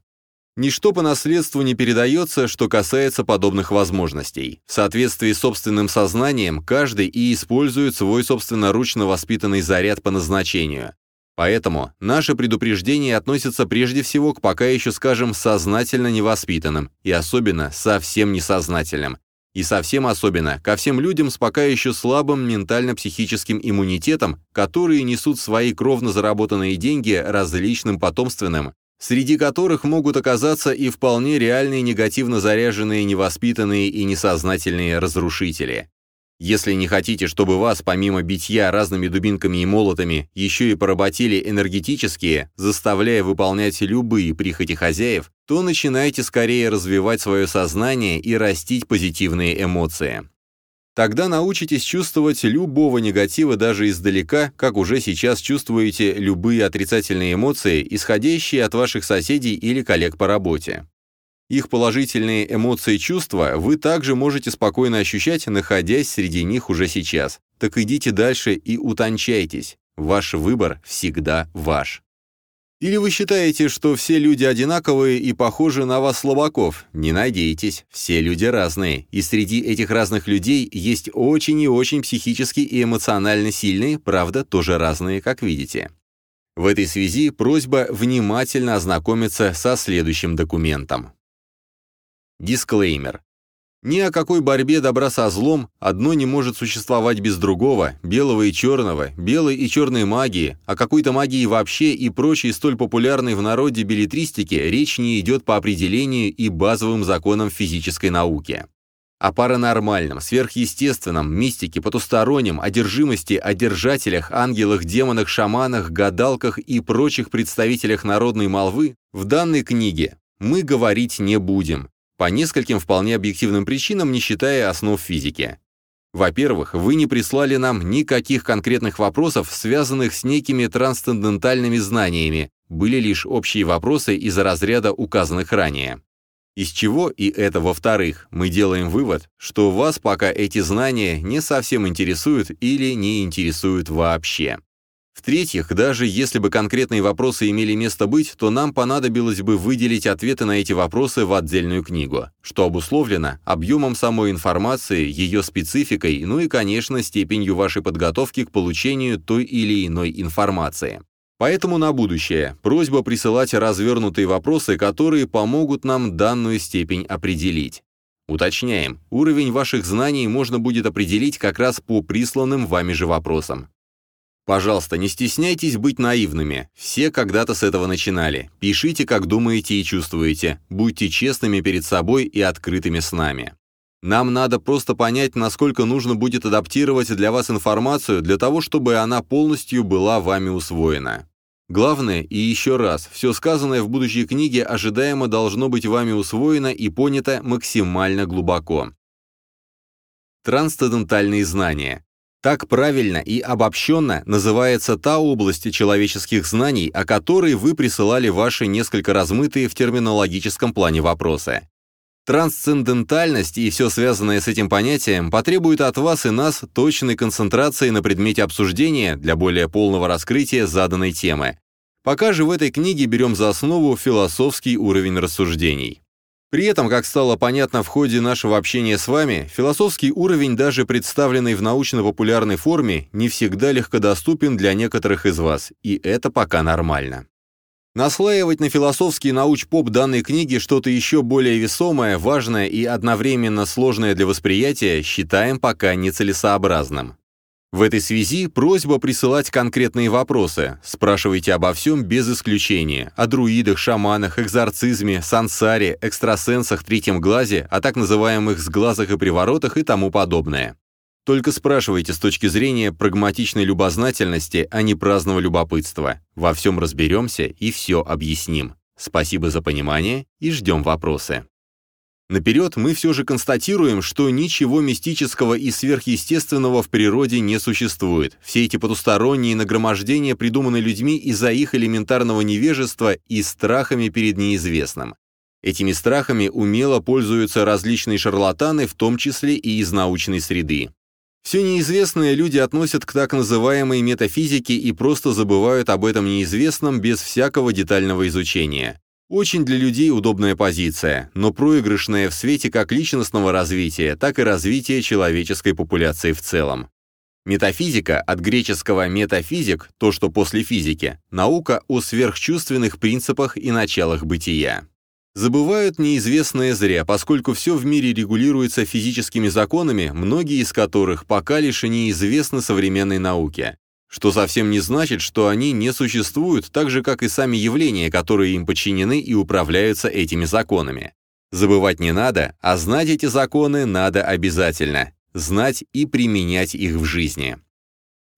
Ничто по наследству не передается, что касается подобных возможностей. В соответствии с собственным сознанием каждый и использует свой собственноручно воспитанный заряд по назначению. Поэтому наше предупреждение относится прежде всего к пока еще, скажем, сознательно невоспитанным и особенно совсем несознательным, и совсем особенно ко всем людям с пока еще слабым ментально-психическим иммунитетом, которые несут свои кровно заработанные деньги различным потомственным, среди которых могут оказаться и вполне реальные негативно заряженные невоспитанные и несознательные разрушители. Если не хотите, чтобы вас, помимо битья разными дубинками и молотами, еще и поработили энергетические, заставляя выполнять любые прихоти хозяев, то начинайте скорее развивать свое сознание и растить позитивные эмоции. Тогда научитесь чувствовать любого негатива даже издалека, как уже сейчас чувствуете любые отрицательные эмоции, исходящие от ваших соседей или коллег по работе. Их положительные эмоции и чувства вы также можете спокойно ощущать, находясь среди них уже сейчас. Так идите дальше и утончайтесь. Ваш выбор всегда ваш. Или вы считаете, что все люди одинаковые и похожи на вас слабаков? Не надейтесь, все люди разные, и среди этих разных людей есть очень и очень психически и эмоционально сильные, правда, тоже разные, как видите. В этой связи просьба внимательно ознакомиться со следующим документом. Дисклеймер. Ни о какой борьбе добра со злом одно не может существовать без другого, белого и черного, белой и черной магии, о какой-то магии вообще и прочей столь популярной в народе билетристики речь не идет по определению и базовым законам физической науки. О паранормальном, сверхъестественном, мистике, потустороннем, одержимости, одержателях, ангелах, демонах, шаманах, гадалках и прочих представителях народной молвы в данной книге мы говорить не будем, по нескольким вполне объективным причинам, не считая основ физики. Во-первых, вы не прислали нам никаких конкретных вопросов, связанных с некими трансцендентальными знаниями, были лишь общие вопросы из разряда указанных ранее. Из чего, и это во-вторых, мы делаем вывод, что вас пока эти знания не совсем интересуют или не интересуют вообще. В-третьих, даже если бы конкретные вопросы имели место быть, то нам понадобилось бы выделить ответы на эти вопросы в отдельную книгу, что обусловлено объемом самой информации, ее спецификой, ну и, конечно, степенью вашей подготовки к получению той или иной информации. Поэтому на будущее просьба присылать развернутые вопросы, которые помогут нам данную степень определить. Уточняем, уровень ваших знаний можно будет определить как раз по присланным вами же вопросам. Пожалуйста, не стесняйтесь быть наивными. Все когда-то с этого начинали. Пишите, как думаете и чувствуете. Будьте честными перед собой и открытыми с нами. Нам надо просто понять, насколько нужно будет адаптировать для вас информацию для того, чтобы она полностью была вами усвоена. Главное, и еще раз, все сказанное в будущей книге ожидаемо должно быть вами усвоено и понято максимально глубоко. Трансцендентальные знания. Так правильно и обобщенно называется та область человеческих знаний, о которой вы присылали ваши несколько размытые в терминологическом плане вопросы. Трансцендентальность и все связанное с этим понятием потребует от вас и нас точной концентрации на предмете обсуждения для более полного раскрытия заданной темы. Пока же в этой книге берем за основу философский уровень рассуждений. При этом, как стало понятно в ходе нашего общения с вами, философский уровень, даже представленный в научно-популярной форме, не всегда легкодоступен для некоторых из вас, и это пока нормально. Наслаивать на философский науч-поп данной книги что-то еще более весомое, важное и одновременно сложное для восприятия считаем пока нецелесообразным. В этой связи просьба присылать конкретные вопросы. Спрашивайте обо всем без исключения. О друидах, шаманах, экзорцизме, сансаре, экстрасенсах, третьем глазе, о так называемых сглазах и приворотах и тому подобное. Только спрашивайте с точки зрения прагматичной любознательности, а не праздного любопытства. Во всем разберемся и все объясним. Спасибо за понимание и ждем вопросы. Наперед мы все же констатируем, что ничего мистического и сверхъестественного в природе не существует. Все эти потусторонние нагромождения придуманы людьми из-за их элементарного невежества и страхами перед неизвестным. Этими страхами умело пользуются различные шарлатаны, в том числе и из научной среды. Все неизвестное люди относят к так называемой метафизике и просто забывают об этом неизвестном без всякого детального изучения. Очень для людей удобная позиция, но проигрышная в свете как личностного развития, так и развития человеческой популяции в целом. Метафизика, от греческого «метафизик» – то, что после физики, наука о сверхчувственных принципах и началах бытия. Забывают неизвестное зря, поскольку все в мире регулируется физическими законами, многие из которых пока лишь неизвестны современной науке. Что совсем не значит, что они не существуют, так же, как и сами явления, которые им подчинены и управляются этими законами. Забывать не надо, а знать эти законы надо обязательно. Знать и применять их в жизни.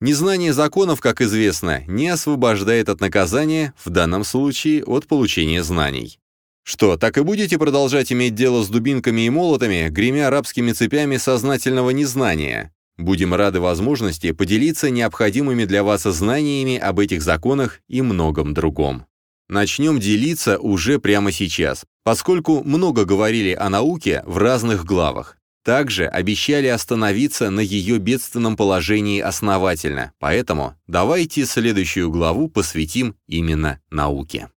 Незнание законов, как известно, не освобождает от наказания, в данном случае от получения знаний. Что, так и будете продолжать иметь дело с дубинками и молотами, гремя арабскими цепями сознательного незнания? Будем рады возможности поделиться необходимыми для вас знаниями об этих законах и многом другом. Начнем делиться уже прямо сейчас, поскольку много говорили о науке в разных главах. Также обещали остановиться на ее бедственном положении основательно, поэтому давайте следующую главу посвятим именно науке.